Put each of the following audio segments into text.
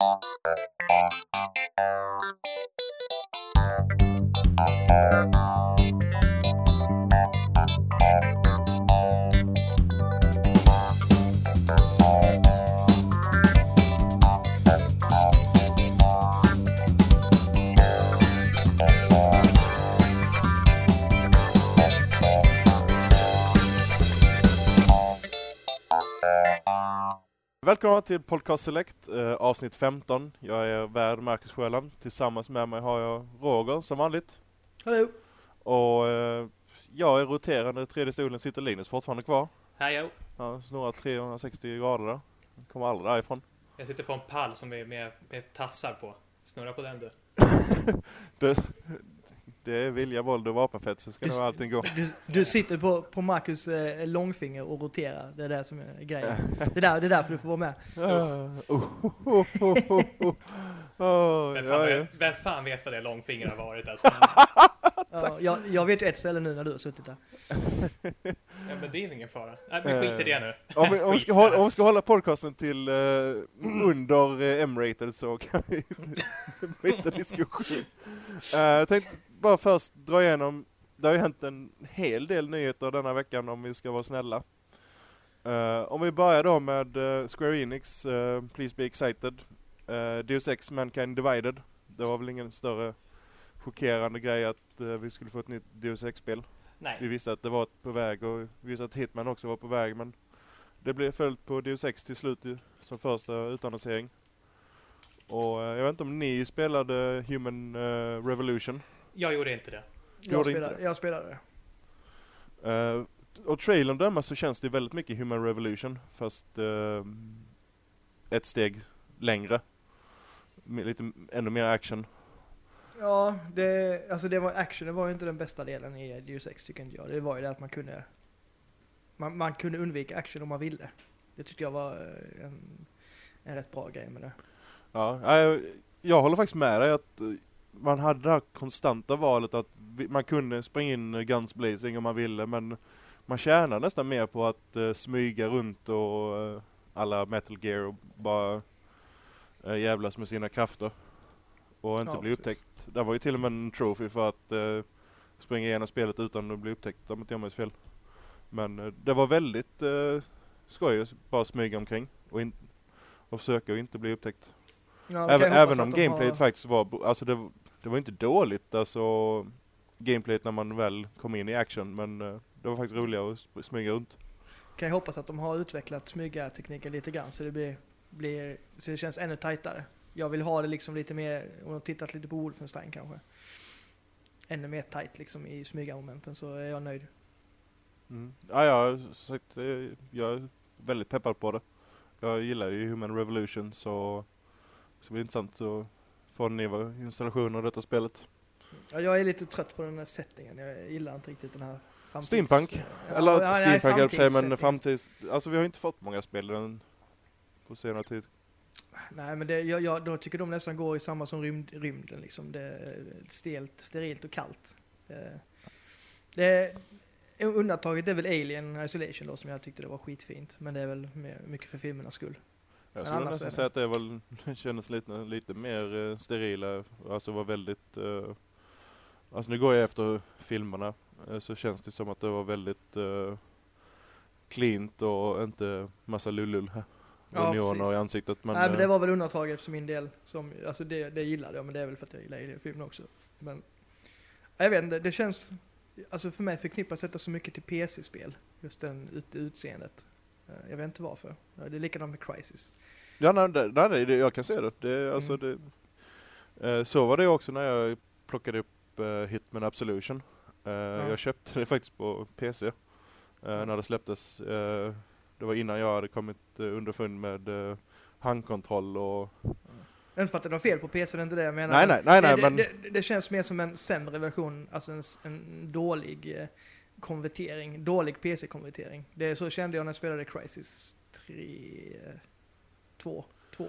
you Välkomna till Podcast Select, eh, avsnitt 15. Jag är värd Marcus Sjöland. Tillsammans med mig har jag Roger som vanligt. Hallå! Och eh, jag är roterande, tredje stolen sitter Linus fortfarande kvar. Hej jo. Han snurrar 360 grader där. Kommer aldrig därifrån. Jag sitter på en pall som är med, med tassar på. Snurra på den du. Det, det är vilja, våld och vapenfett så ska Du- nog allting gå. Du, du sitter på, på Marcus eh, långfinger och roterar. Det är det som är grejen. Det är, där, det är därför du får vara med. Uh, oh, oh, oh, oh, oh. Oh, Vem fan, ja, ja. vet, vem fan vet vad det långfinger har varit alltså? Ja, jag, jag vet ju ett ställe nu när du har suttit där. Ja, men det är ingen fara. Nej, men skit i det nu. Om vi, om, vi ska hålla, det. om vi ska hålla podcasten till eh, under eh, M-rated så kan vi byta diskussion. Uh, jag tänkte bara först dra igenom, det har ju hänt en hel del nyheter denna veckan om vi ska vara snälla. Eh, om vi börjar då med eh, Square Enix, eh, Please Be Excited, uh, Deus Ex Mankind Divided. Det var väl ingen större chockerande grej att vi skulle få ett nytt Deus Ex-spel. Vi visste att det var på väg och vi visste att Hitman också var på väg men det blev följt på Deus Ex till slut som första utannonsering. Och jag vet inte om ni spelade Human Revolution? Jag gjorde inte det. Jag Gjorde spelade, inte. jag spelade. Uh, och trailern döma så känns det väldigt mycket Human Revolution fast eh, ett steg längre. Med lite ännu mer action. Ja, det, alltså det var, actionen var ju inte den bästa delen i Deus Ex tycker inte jag. Det var ju det att man kunde, man, man kunde undvika action om man ville. Det tyckte jag var eh, en, en rätt bra grej med det. Ja, ja, jag, jag håller faktiskt med dig att man hade det här konstanta valet att man kunde springa in guns blazing om man ville men man tjänar nästan mer på att eh, smyga runt och uh, alla metal gear och bara uh, jävlas med sina krafter. Och inte Ja, bli precis. upptäckt. Det var ju till och med en trophy för att eh, springa igenom spelet utan att bli upptäckt om inte jag minns fel. Men det var väldigt uh, skoj att bara smyga omkring och, och försöka att inte bli upptäckt. Ja, Även, även om gameplayet har, faktiskt var, alltså det, det var inte dåligt alltså gameplayet när man väl kom in i action men eh, det var faktiskt roligare att smyga runt. kan jag hoppas att de har utvecklat smygartekniken lite grann så det blir, blir så det känns ännu tajtare. Jag vill ha det liksom lite mer, om de tittat lite på Wolfenstein kanske. Ännu mer tajt liksom i smygarmomenten så är jag nöjd. Mm. Ja, ja, så att, eh, jag är väldigt peppad på det. Jag gillar ju Human Revolution så ska bli intressant att få en ny installation av detta spelet. Ja, jag är lite trött på den här settingen. Jag gillar inte riktigt den här framtids... Steampunk? Ja, Eller ja, nej, steampunk höll jag men framtids... Alltså vi har inte fått många spel den på senare tid. Nej, men det, jag, jag, då tycker de nästan går i samma som rymd, rymden liksom. Det är stelt, sterilt och kallt. Det, det, undantaget är väl Alien Isolation då, som jag tyckte det var skitfint. Men det är väl mycket för filmernas skull. Jag skulle nästan det- säga att det väl kändes lite, lite mer eh, sterila, alltså var väldigt eh, Alltså nu går jag efter filmerna eh, så känns det som att det var väldigt eh, cleant och inte massa lullull Ja, och neoner i ansiktet. Men, Nej, men det eh, var väl undantaget för min del. Som, alltså det, det gillade jag, men det är väl för att jag gillar Alien-filmen också. Men jag vet inte, det känns... Alltså för mig förknippas detta så mycket till PC-spel. Just den ut, utseendet. Eh, Jag vet inte varför. Det är likadant med Crisis. Ja, nej, nej, nej jag kan se det. det, alltså, Mm. det eh, så var det också när jag plockade upp eh, Hitman Absolution. Eh, Jag köpte det faktiskt på PC eh, när det släpptes. Det var innan jag hade kommit underfund med handkontroll och... Inte för att det var fel på PC, det är inte det jag menar. Nej, men nej, nej, nej, det, men... det, det, känns mer som en sämre version, alltså en, en dålig konvertering. Dålig PC-konvertering. Det är så kände jag när jag spelade Crisis 3... 2. 2.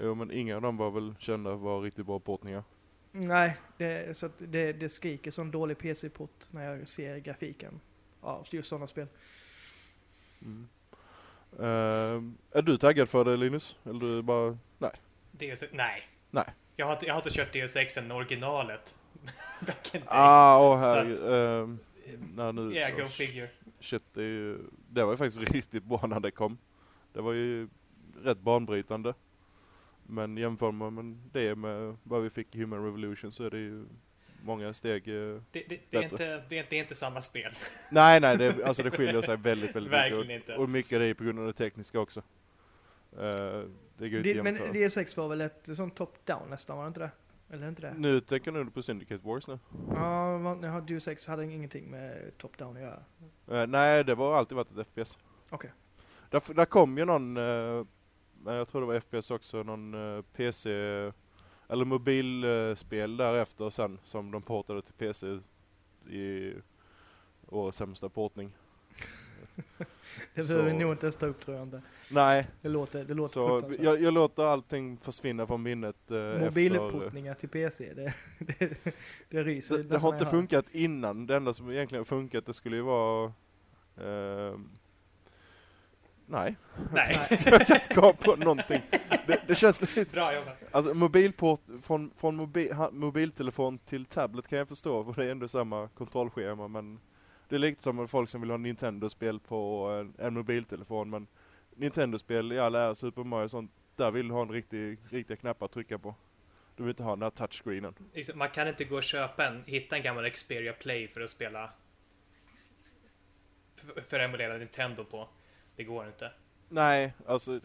Jo, men inga av dem var väl kända var riktigt bra portningar. Nej, det, så att det, det skriker som dålig PC-port när jag ser grafiken av just sådana spel. Mm. Eh, är du taggad för det Linus? Eller du bara... Nej. Deus Nej. Nej. Jag har, jag har inte kört Deus Ex än originalet. Back in day. Ah, åh Så herregud. När nu, Yeah, go figure. Shit, det, är ju, det var ju faktiskt riktigt bra när det kom. Det var ju rätt banbrytande. Men jämför man med det med vad vi fick i Human Revolution så är det ju många steg. eh, Det, det, det, är Bättre. inte, det, är, det är inte samma spel. Nej, nej, det, alltså det skiljer sig väldigt, väldigt Verkligen mycket. inte. Och, och mycket det är på grund av det tekniska också. Eh, det går inte att men jämföra. DS6 var väl ett sånt top-down nästan, var det inte det? Eller inte det? Nu tänker jag nog på Syndicate Wars nu. Ja, var- ja, Deus Ex hade ingenting med top-down att göra. Eh, nej, det var alltid varit ett FPS. Okej. Där, där kom ju någon, men jag tror det var FPS också, någon eh, PC eller mobilspel därefter sen som de portade till PC i årets sämsta portning. Det behöver vi nog inte ens ta upp tror jag inte. Nej, Det låter, det låter så jag, jag låter allting försvinna från minnet eh. Mobilportningar till PC, det, det, det ryser Det, det har inte jag hör. funkat innan. Det enda som egentligen har funkat det skulle ju vara... ehm, nej, Nej. jag kan inte komma på någonting. Det, det känns lite... Bra jobbat. Alltså mobilport, från, från mobi, ha, mobiltelefon till tablet kan jag förstå, för det är ändå samma kontrollschema, men det är lite som folk som vill ha Nintendo-spel på en, en mobiltelefon, men Nintendo-spel i all ära, Super Mario och sånt, där vill du ha en riktig, riktiga knappar att trycka på. Du vill inte ha den här touchscreenen. Man kan inte gå och köpa en, hitta en gammal Xperia Play för att spela för, att emulera Nintendo på. Det går inte. Nej, alltså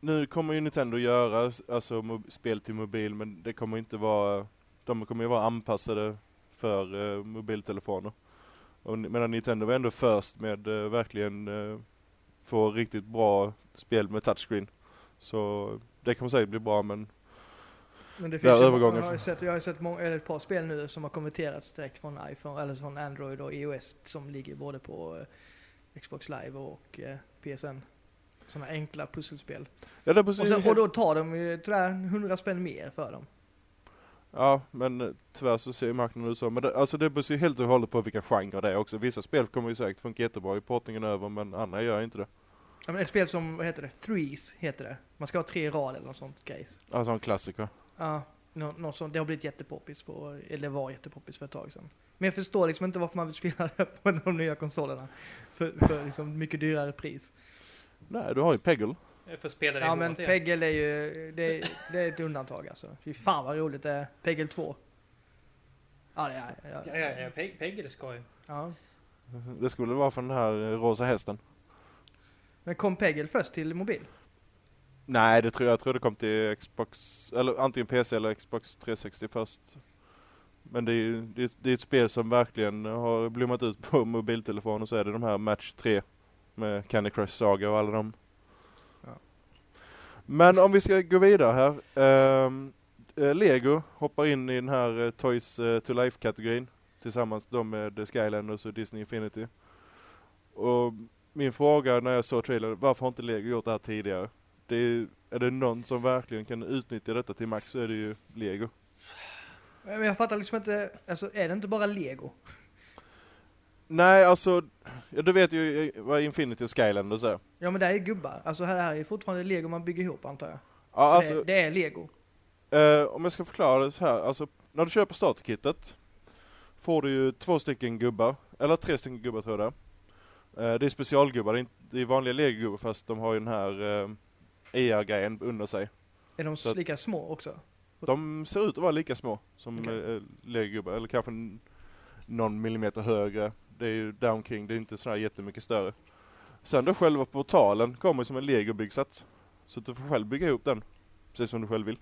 nu kommer ju Nintendo göra alltså, spel till mobil, men det kommer inte vara, de kommer ju vara anpassade för eh, mobiltelefoner. Och, medan Nintendo var ändå först med eh, verkligen eh, få riktigt bra spel med touchscreen. Så det kommer säkert bli bra, men Men det finns ju, övergången jag har ju sett, jag har sett många, ett par spel nu som har konverterats direkt från iPhone, eller från Android och iOS som ligger både på eh, Xbox Live och eh, PSN. Sådana enkla pusselspel. ja, Och, sen, och då tar de ju sådär 100 spänn mer för dem. Ja, men eh, tyvärr så ser marknaden ut så. Men det, alltså det beror ju helt och hållet på vilka genrer det är också. Vissa spel kommer ju säkert funka jättebra i portningen över, men andra gör inte det. Ja, men ett spel som, vad heter det? Threes heter det. Man ska ha tre rad eller något sånt grejs. Alltså en klassiker. Ja, nå, något sånt. Det har blivit jättepoppis på, eller var jättepoppis för ett tag sedan. Men jag förstår liksom inte varför man vill spela det på de nya konsolerna. För, för liksom mycket dyrare pris. Nej, du har ju Peggle. Jag får spela det Ja men HD. Peggle är ju, det, är- det är ett undantag alltså. Fy fan vad roligt det är. Peggle 2. Ja det är ja, Ja, ja, ja. Peg, Peggle är skoj. ja. Det skulle vara från den här eh, rosa hästen. Men kom Peggle först till mobil? Nej, det tror jag. Jag tror det kom till Xbox, eller antingen PC eller Xbox 360 först. Men det är ju det är, det är ett spel som verkligen har blommat ut på mobiltelefon och så är det de här Match 3 med Candy Crush Saga och alla dem. Men om vi ska gå vidare här. Ehm, eh, Lego hoppar in i den här eh, Toys eh, to Life-kategorin tillsammans då med eh, Skylanders och Disney Infinity. Och min fråga när jag såg trailern, varför har inte Lego gjort det här tidigare? Det är, är det någon som verkligen kan utnyttja detta till max så är det ju Lego. Men jag fattar liksom inte, alltså är det inte bara lego? Nej, alltså, ja, du vet ju vad Infinity och Skylanders är. Ja men det här är gubbar. Alltså här är ju fortfarande lego man bygger ihop antar jag. Ja, Så alltså, det, det är lego. Eh, om jag ska förklara det så här, alltså när du köper starterkittet får du ju två stycken gubbar, eller tre stycken gubbar tror jag det är. Eh, Det är specialgubbar, det är, inte, det är vanliga legogubbar fast de har ju den här eh, ER-grejen under sig. Är de Så lika små också? De ser ut att vara lika små som okay. legogubbar, eller kanske någon millimeter högre. Det är ju downkring, det är inte sådär jättemycket större. Sen då själva portalen kommer som en legobyggsats. Så att du får själv bygga ihop den, precis som du själv vill.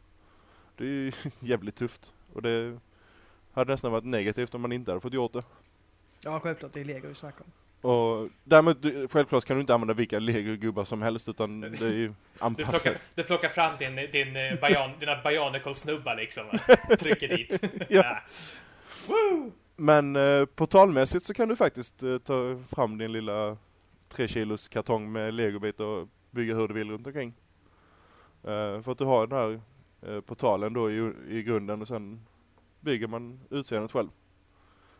Det är ju jävligt tufft. Och det hade nästan varit negativt om man inte hade fått gjort det. Ja självklart, det är lego vi snackar om. Och däremot, du, självklart kan du inte använda vilka legogubbar som helst utan det är ju Du anpassat. plockar, du plockar fram din, din eh, bion, dina Bionicle-snubbar liksom. Trycker dit. Ja. Men eh, portalmässigt så kan du faktiskt eh, ta fram din lilla 3 kilos kartong med legobitar och bygga hur du vill runt omkring. Eh, för att du har den här eh, portalen då i, i grunden och sen bygger man utseendet själv.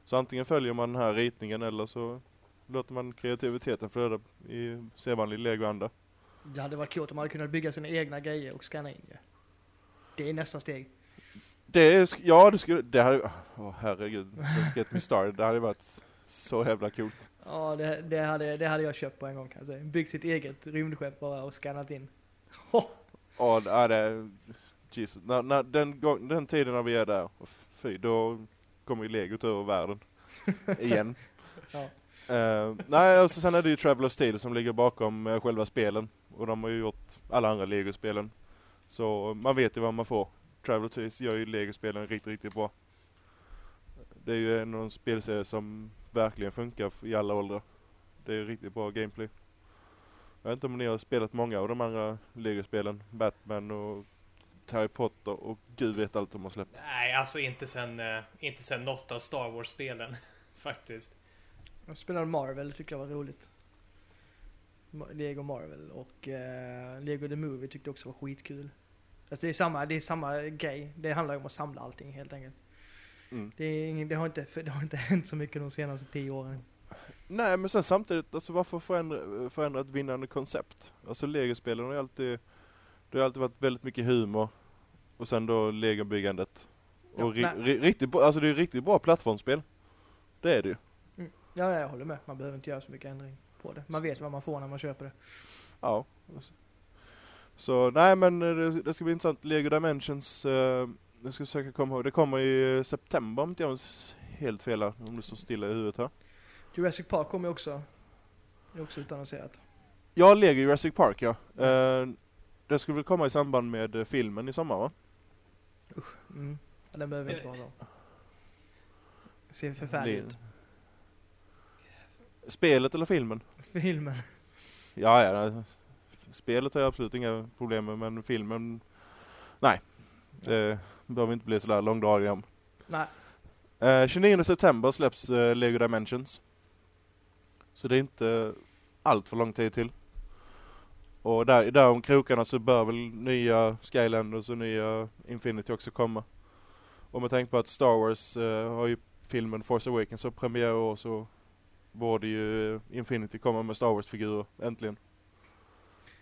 Så antingen följer man den här ritningen eller så låter man kreativiteten flöda i sedvanlig legoanda. Det hade varit coolt om man hade kunnat bygga sina egna grejer och scanna in ju. Det är nästa steg. Det, ja det skulle, det hade, åh herregud, get me started. Det hade varit så jävla coolt. Ja, det, det, hade, det hade jag köpt på en gång kan jag säga. Byggt sitt eget rymdskepp bara och skannat in. Ja, det- ja det, Jesus. När, när den, gång, den tiden när vi är där, fy, då kommer ju Lego ta över världen. Igen. Ja. Eh, nej, och så sen är det ju Traveller Steel som ligger bakom eh, själva spelen. Och de har ju gjort alla andra Lego-spelen. Så man vet ju vad man får. Traveller Steel gör ju Lego-spelen riktigt, riktigt bra. Det är ju en av de spelserier som verkligen funkar i alla åldrar. Det är riktigt bra gameplay. Jag vet inte om ni har spelat många av de andra Lego-spelen. Batman och Harry Potter och gud vet allt de har släppt. Nej, alltså inte sen, eh, inte sen något av Star Wars-spelen. Faktiskt. Jag spelade Marvel, det tyckte jag var roligt. Lego Marvel och eh, Lego The Movie tyckte jag också var skitkul. Alltså det är samma, det är samma grej. Det handlar om att samla allting helt enkelt. Mm. Det, är det, har inte, det har inte hänt så mycket de senaste tio åren. Nej men sen samtidigt, alltså varför förändra, förändra ett vinnande koncept? Alltså Lego-spelen har ju alltid, det har alltid varit väldigt mycket humor. Och sen då Lego-byggandet. Ja, Och ri, ri, riktigt alltså det är riktigt bra plattformsspel. Det är det ju. Ja, jag håller med. Man behöver inte göra så mycket ändring på det. Man vet vad man får när man köper det. Ja. Så nej men eh, det, det ska bli intressant. Lego Dimensions, eh, jag ska försöka komma ihåg. Det kommer i september om inte jag minns helt fel om det står stilla i huvudet här. Jurassic Park kommer också. Det är också utannonserat. Ja, Lego Jurassic Park ja. Eh, det skulle väl komma i samband med eh, filmen i sommar va? Mm. Ja, den behöver inte vara så. Ser förfärlig ut. Spelet eller filmen? Filmen. Ja, ja. Spelet har jag absolut inga problem med, men filmen... Nej. Det behöver inte bli sådär långdragna om. Nej. Eh, 29 september släpps eh, Lego Dimensions. Så det är inte allt för lång tid till. Och där, där om krokarna så bör väl nya Skylanders och nya Infinity också komma. Och med tanke på att Star Wars eh, har ju filmen Force Awakens och premiär år så borde ju Infinity komma med Star Wars-figurer äntligen.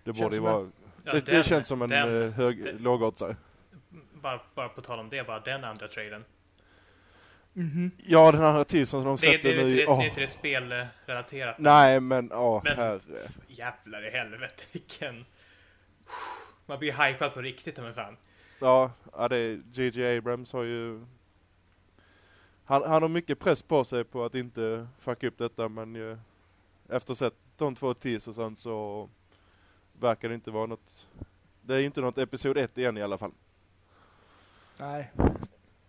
Det Känns borde ju som vara... Ja, det, den- det känns som en den- eh, hög, lågoddsare. Bara, bara på tal om det, bara den andra trailern. Mhm. Ja, den andra teasern som de Det, det, släppte det, det, nu. det, är inte det spelrelaterat. Nej, men åh, Men herre. jävlar i helvete vilken... Man blir ju hypad på riktigt men fan. Ja, ja det är J.J. Abrams har ju... Han, han har mycket press på sig på att inte fucka upp detta, men ju, efter sett de två teasersen så verkar det inte vara något... Det är inte något episod 1 igen i alla fall. Nej.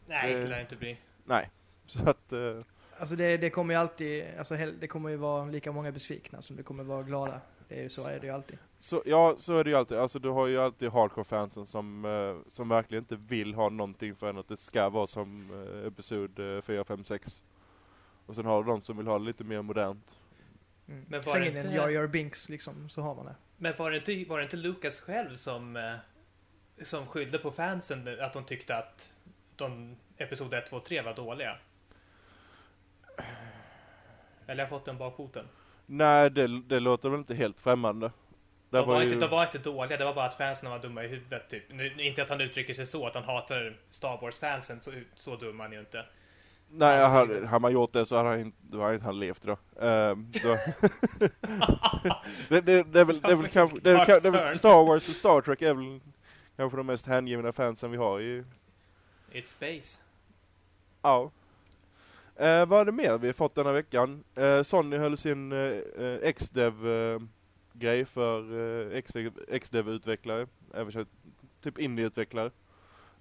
Nej, Eh. det lär inte bli. Nej. Så att... Eh, Alltså det, det kommer ju alltid, alltså det kommer ju vara lika många besvikna som det kommer vara glada. Det är ju så är det ju alltid. så, ja, så är det ju alltid. Alltså du har ju alltid hardcore-fansen som, eh, som verkligen inte vill ha någonting för att det ska vvara som eh, episod eh, 4, 5, 6. Och sen har du de som vill ha det lite mer modernt. Mm. Men var Släng det in en inte- Jar Jar Binks liksom, så har man det. Men var det inte, var det inte Lucas själv som, eh, som skyllde på fansen att de tyckte att de episod 1, 2, 3 var dåliga? Eller har jag fått den bakfoten? Nej, det, det låter väl inte helt främmande. Det De var, ju- inte, de var inte dåliga, det var bara att fansen var dumma i huvudet typ. Nu, inte att han uttrycker sig så, att han hatar Star Wars-fansen, så, så dum är han ju inte. Nej, hade, hade man gjort det så hade han inte, då hade inte han levt idag. Ehm, då. det, det, det är väl, det är väl kanske, det är, väl- det är väl Star Wars och Star Trek är väl kanske de mest hängivna fansen vi har i, It's space. ja. Eh, vad är det mer vi har fått denna veckan? Eh, Sony höll sin eh, eh, XDev eh, grej för eh, XDev- XDev-utvecklare, typ indie-utvecklare.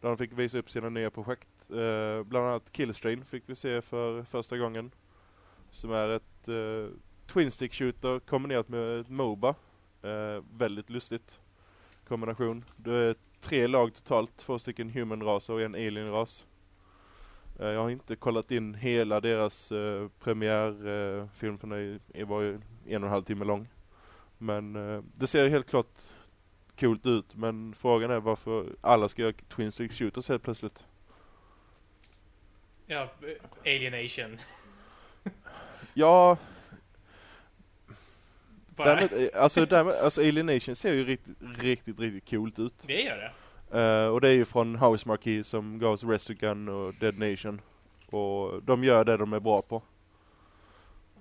Där de fick visa upp sina nya projekt. Eh, bland annat Killstrain fick vi se för första gången. Som är ett eh, Twin Stick Shooter kombinerat med ett Moba. Eh, väldigt lustigt kombination. Det är tre lag totalt, två stycken human-raser och en alien-ras. Eh, jag har inte kollat in hela deras eh, premiärfilm eh, för den var ju en och en halv timme lång. Men eh, det ser helt klart coolt ut men frågan är varför alla ska göra Twin Stick Shooters helt plötsligt. Ja, Alienation. Ja, Bara, eh, alltså, däremot, alltså Alienation ser ju riktigt, riktigt, riktigt coolt ut. det gör det. Eh, och det är ju från House Marquee som gav oss Resogun och Dead Nation. Och de gör det de är bra på.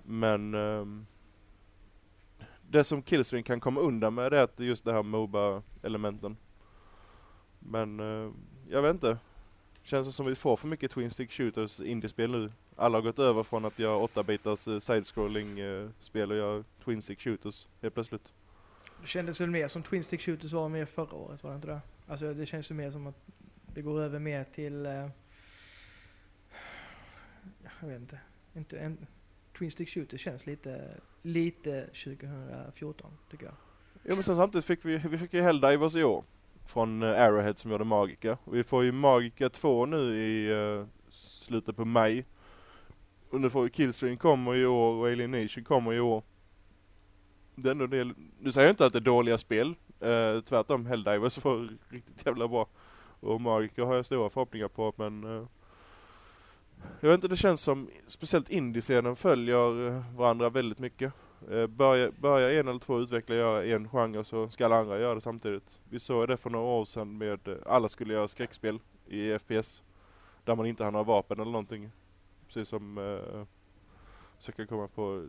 Men ehm, det som Killstream kan komma undan med det är att just det här Moba-elementen. Men eh, jag vet inte. Känns det som vi får för mycket Twin Stick Shooters indiespel nu. Alla har gått över från att göra 8-bitars eh, side-scrolling eh, spel och göra Twin Stick Shooters helt plötsligt. Det kändes väl mer som Twin Stick Shooters var mer förra året, var det inte det? Alltså det känns ju mer som att det går över mer till... Eh, jag vet inte. inte en, Twin Stick Shooters känns lite, lite 2014, tycker jag. Ja men sen samtidigt fick vi, vi fick ju Helldivers i år. Från eh, Arrowhead som gjorde Magica. Och vi får ju Magica 2 nu i uh, slutet på maj. Och nu får vi Killstream kommer i år och Alien Nation kommer i år. Det är ändå en del, nu säger jag inte att det är dåliga spel. Uh, tvärtom, Helldivers var riktigt jävla bra. Och Magica har jag stora förhoppningar på men uh, jag vet inte, det känns som speciellt indiescenen följer varandra väldigt mycket. Eh, Börjar börja en eller två utvecklare göra en genre så ska alla andra göra det samtidigt. Vi såg det för några år sedan med eh, alla skulle göra skräckspel i FPS. Där man inte har några vapen eller någonting. Precis som eh, försöka komma på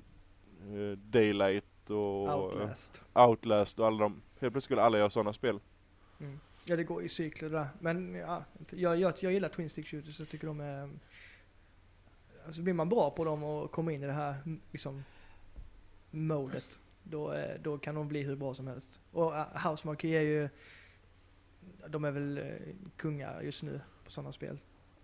eh, Daylight och eh, Outlast. Outlast och alla de. Helt plötsligt skulle alla göra sådana spel. Mm. Ja, det går i cykler där. Men ja, jag, jag, jag gillar Twin Stick Shooters. Jag tycker de är... Alltså blir man bra på dem och kommer in i det här liksom modet, då, eh, då kan de bli hur bra som helst. Och uh, House Marquee är ju... De är väl eh, kungar just nu på sådana spel.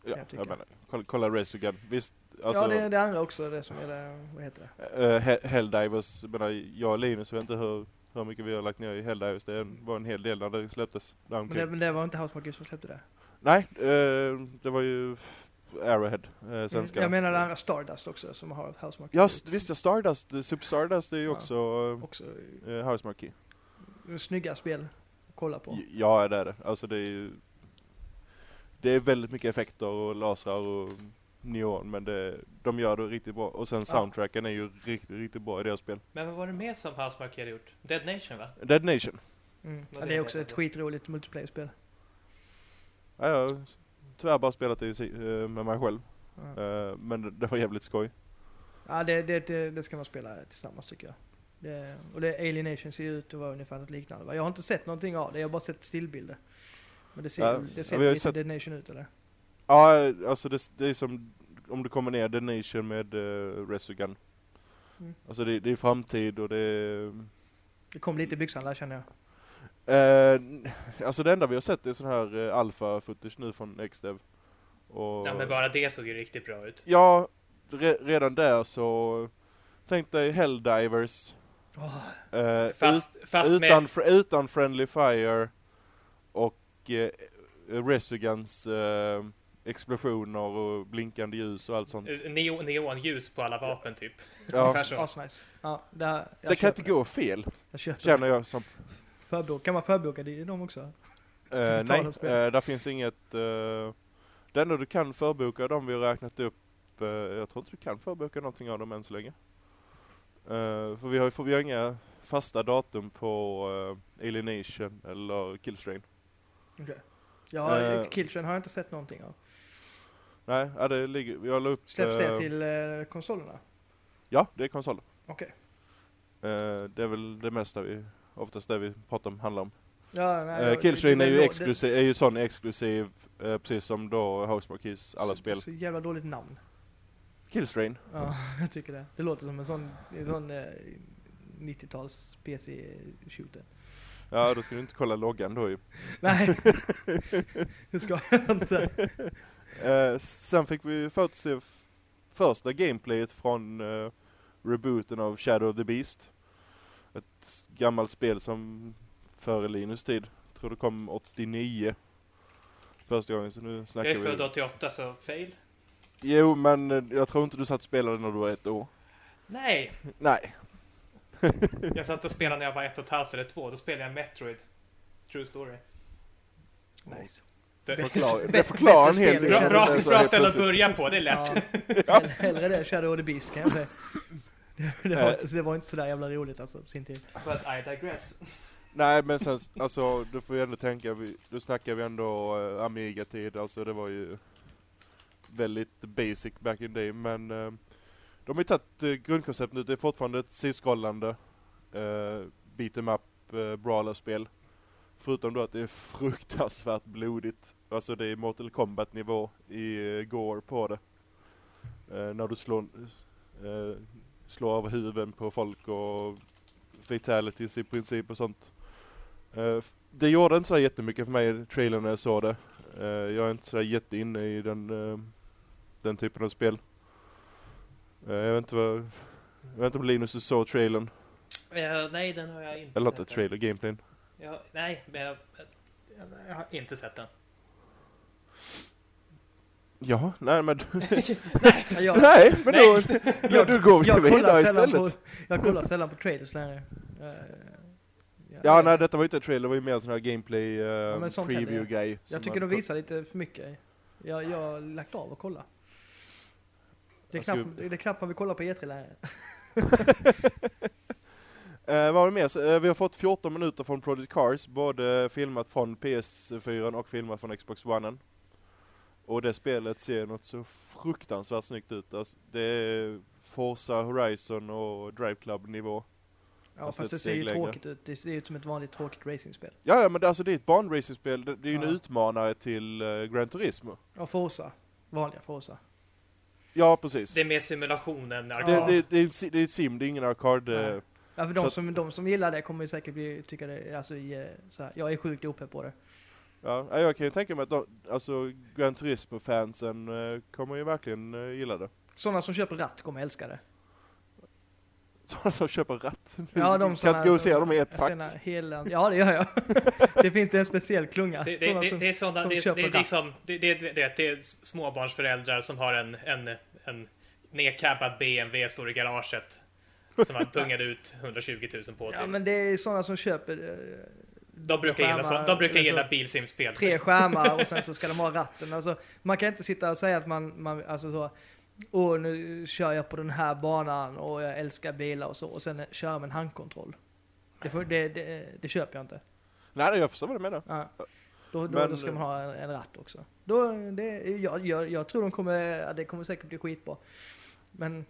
Ja, Jag jag menar, kolla, kolla Resogun. Visst, alltså, ja, det är det andra också, det som är det, vad heter det? eh, He- Helldivers, jag menar, jag och Linus vet inte hur, hur mycket vi har lagt ner i Helldivers. Det var en hel del när det släpptes. Men det, men det var inte House Marquee som släppte det. Nej, eh, det var ju Arrowhead, eh, svenska. Mm, jag menar det andra Stardust också, som har House Marquee. Ja, visst ja, Stardust, eh, Super Stardust är ju Ja. också Också eh, House Marquee. snygga spel att kolla på. Ja, det är det. Alltså det är ju... Det är väldigt mycket effekter och lasrar och neon, men det, de gör det riktigt bra. Och sen soundtracken är ju riktigt, riktigt bra i deras spel. Men vad var det mer som Housemarque hade gjort? Dead Nation va? Dead Nation. Mm. Ja, det är också ett skitroligt multiplayer-spel. Ja, har tyvärr bara spelat det eh, med mig själv. Eh, Men det- var jävligt skoj. ja det, det, det, det ska man spela tillsammans tycker jag. Det, och det Alienation ser ut att vara ungefär något liknande. Jag har inte sett någonting av det, jag har bara sett stillbilder. Men det ser, Ja, det ser lite sett- Dead Nation ut eller? Ja, alltså det, det är som om du kommer ner Dead Nation med uh, Resogun. Mm. Alltså det, det är framtid och det är... Det kom lite i byxan där känner jag. Eh, alltså det enda vi har sett är sån här uh, alfa footage nu från XDev. Och, Ja men bara det såg ju riktigt bra ut. Ja, re, redan där så... Tänk dig Helldivers. Åh, eh, Fast, fast ut, utan, med... fr, utan Friendly Fire och uh, Resoguns eh, explosioner och blinkande ljus och allt sånt. Neo, neonljus på alla vapen typ. Ja, Ungefär så. asnice. Ja, jag det kan inte gå fel, Jag känner jag som. Förbok, kan man förboka det i dem också? Ta nej, eh, där finns inget... Uh, det enda du kan förboka de vi har räknat upp, eh, jag tror inte du kan förboka någonting av dem än så länge. Eh, för vi har, för vi har inga fasta datum på uh, Alienation eller Killstrain. Okej. Ja, Eh. Killtrain har jag inte sett någonting av. Nej, ja, det ligger, la upp... Släpps det till konsolerna? Ja, det är konsoler. Okej. Eh, det är väl det mesta vi, oftast det vi pratar om handlar om. Ja, nej, Killstrain det- är ju det- exklusiv, är ju sån exklusiv, eh, precis som då House Marquees alla så, spel. Så jävla dåligt namn. Killstrain? Ja, jag tycker det. Det låter som en sån, en sån eh, 90-tals PC-shooter. Ja, då ska du inte kolla loggan då ju. Nej, det ska jag inte. Eh, sen fick vi först se första gameplayet från eh, rebooten av Shadow of the Beast. Ett gammalt spel som före Linus tid. Jag tror det kom 89. Första gången, så nu Jag snackar är född vi. 88 så fail. Jo, men eh, jag tror inte du satt och spelade när du var ett år. Nej! Nej. Jag satt och spelade när jag var ett och ett halvt eller två. Då spelade jag Metroid. True story. Nice. Det, Förklar, det förklarar en hel del. bra, bra, bra ställe att börja på, det är lätt. Ja, hell- hellre det, Shadow of the Beast kan jag säga. Det, var Eh. inte, det var inte sådär jävla roligt alltså på sin tid. But I digress. Nej men sen, alltså du får ju ändå tänka, vi, då snackar vi ändå uh, Amiga-tid, alltså det var ju väldigt basic back in day, men eh, de har ju tagit uh, grundkonceptet nu, det är fortfarande ett sidskrollande uh, beat em up uh, brawler-spel. Förutom då att det är fruktansvärt blodigt, alltså det är Mortal Kombat nivå i uh, gore på det. Eh, när du slår, slår av huvuden på folk och fatalities i princip och sånt. F- det gjorde inte så jättemycket för mig, trailern när jag såg det. Eh, jag är inte så jätteinne i den, eh, den typen av spel. Jag vet inte vad, jag vet inte om Linus du såg trailern, nej, den har jag inte eller inte trailer, gameplayn. Ja, nej, men jag, jag har inte sett den. Ja, nej men, Ja, jag, nej men då, Jag- då, då går vi jag, kollar vidare istället. på, jag kollar sällan på trailers längre. Eh, Ja, nej detta var inte en trailer, det var ju mer en sån här gameplay uh, men sånt händer, preview grej. Jag tycker de visar lite för mycket. Jag, jag har lagt av och kolla. Det är, Jag skulle- knappt, det är knappt man vill kolla på E3 längre. Eh, vad har vi mer? Eh, vi har fått 14 minuter från Project Cars, både filmat från PS4 och filmat från Xbox One. Och det spelet ser något så fruktansvärt snyggt ut. Alltså, det är Forza Horizon och Drive Club nivå. Ja, Alltså fast det ser ju längre. tråkigt ut. Det ser ut som ett vanligt tråkigt racingspel. Ja, ja men det, alltså, det är ett banracingspel, det, det är ju en Ja. utmanare till uh, Gran Turismo. Ja, Forza. Vanliga Forza. Ja, precis. Det är mer simulation än Det, det, det, är, det är ett sim, det är ingen arkad. eh, Nej. Ja, för Så de att- som, de som gillar det kommer ju säkert bli, tycka det, alltså, i, så här, jag är sjukt opepp på det. Ja, ja, jag kan ju tänka mig att de, alltså, Gran Turismo-fansen eh, kommer ju verkligen uh, gilla det. Sådana som köper ratt kommer älska det. Sådana som köper ratt. Ja, de såna- Kategorisera dem i ett ser hela, ja, det gör jag. det finns det en speciell klunga. Det, det, det, det är sådana, som det, köper det, är ratt. liksom, det, det, det, det, det är småbarnsföräldrar som har en, en, en nedcabbad BMW står i garaget. Som man pungade ut 120 000 på ja, till. men det är sådana som köper eh, de brukar gilla, så, skärmar, de brukar eller gilla så- bilsimspel. tre skärmar och sen så ska de ha ratten. Alltså, man kan inte sitta och säga att man, man alltså så, åh nu kör jag på den här banan och jag älskar bilar och så, och sen köra med en handkontroll. Det, får, det, det, det köper jag inte. Nej, nej, jag förstår vad du menar. Ja. Då, då, Men- då ska man ha en, en ratt också. Då, det, jag, jag, jag tror de kommer, det kommer säkert bli skitbra. Men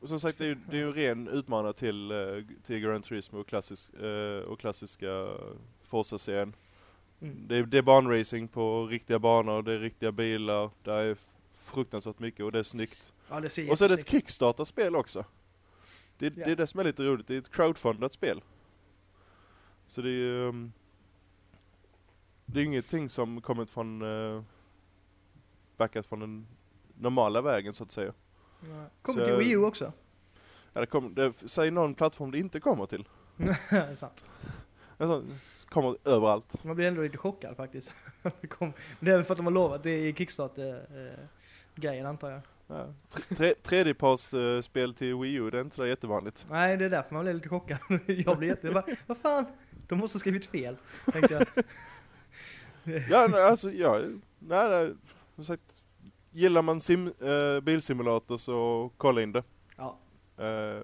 Och som sagt, det är ju, det är ju en ren utmanare till, eh, till Gran Turismo och, klassisk, eh, och klassiska Forza-serien. mm, Det är, det är banracing på riktiga banor, det är riktiga bilar, det är fruktansvärt mycket och det är snyggt. ja, det ser Och så är det ett Kickstarter-spel också. Det, Ja. det är det som är lite roligt, det är ett crowdfundat spel. Så det är ju... um, Det är ingenting som kommit från... Uh, backat från den normala vägen så att säga. Ja. Kommer Så- till Wii U också. Ja, det kom, det, säg någon plattform det inte kommer till. Sant. Alltså, kommer överallt. Man blir ändå lite chockad faktiskt. Det det är väl för att de har lovat det i Kickstarter-grejen antar jag. Ja. Tre, Tredjepartsspel till Wii U, det är inte så jättevanligt. Nej, det är därför man blir lite chockad. Jag blir jätte... jag Vad fan? De måste ha skrivit fel, tänkte jag. Ja, nej, alltså, ja, nej, nej, som sagt, gillar man sim, eh, bilsimulator så kolla in det. Ja. Eh,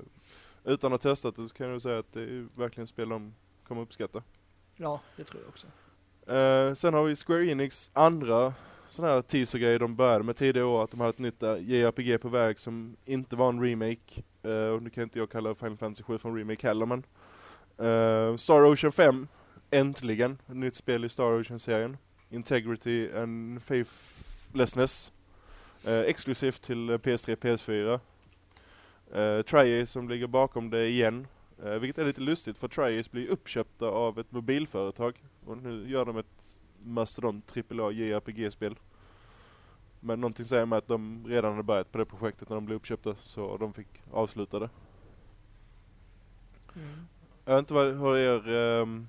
utan att ha testat det så kan jag säga att det är verkligen spel de kommer uppskatta. ja, det tror jag också. Eh, sen har vi Square Enix andra sån här teaser-grej de började med tidigare år, att de hade ett nytt JRPG på väg som inte var en remake. Eh, och nu kan inte jag kalla Final Fantasy 7 för en remake heller men. Eh, Star Ocean 5, äntligen, ett nytt spel i Star Ocean-serien. Integrity and Faithlessness. Eh, exklusivt till eh, PS3, PS4. Uh, Triace som ligger bakom det igen. Eh, vilket är lite lustigt för Triace blir uppköpta av ett mobilföretag. Och nu gör de ett mastodont AAA JRPG-spel. Men någonting säger mig att de redan hade börjat på det projektet när de blev uppköpta så de fick avsluta det. Mm. Jag vet inte vad, hur er ehm,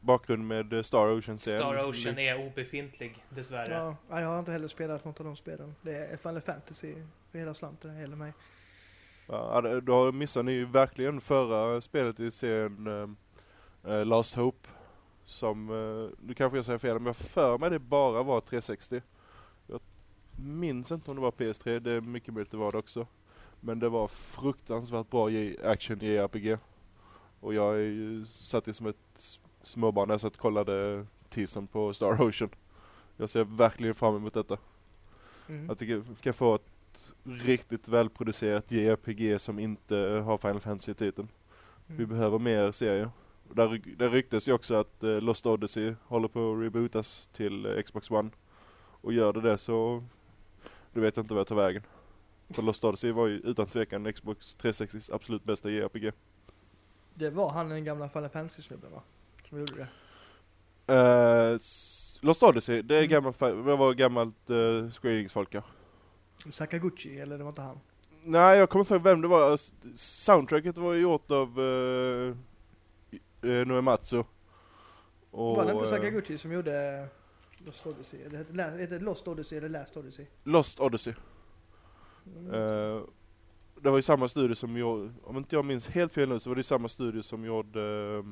bakgrund med eh, Star Ocean-serien Star Ocean är obefintlig, dessvärre. Ja, jag har inte heller spelat något av de spelen. Det är Final Fantasy för hela slanten, hela mig. Ja, det- då missar ni ju verkligen förra spelet i serien eh, Last Hope. Som, uh, nu kanske jag säger fel, men jag för mig det bara var 360. Jag minns inte om det var PS3, det är mycket möjligt det var det också. Men det var fruktansvärt bra action JRPG. Och jag är ju, satt ju som ett småbarn när jag kollade teasern på Star Ocean. Jag ser verkligen fram emot detta. Mm. Jag tycker vi kan få ett riktigt välproducerat JRPG som inte har Final Fantasy i titeln. Vi Mm. behöver mer serier. Där, där ryktes ju också att eh, Lost Odyssey håller på att rebootas till eh, Xbox One. Och gör det det så, du vet inte vad jag tar vägen. För Lost Odyssey var ju utan tvekan Xbox 360s absolut bästa JRPG. Det var han den gamla Final Fantasy-snubben va? Som gjorde det. Eh, s- Lost Odyssey, det, är Mm. gammalt, det var gammalt uh, Square Enix-folk ja. Sakaguchi, eller det var inte han? Nej jag kommer inte ihåg vem det var. Soundtracket var ju gjort av uh, Noematsu. Och, var det inte eh, Sakaguchi som gjorde Lost Odyssey? Eller hette det Lost Odyssey eller Last Odyssey? Lost Odyssey. Mm. Eh, det var ju samma studio som gjorde, om inte jag minns helt fel nu så var det samma studio som gjorde eh,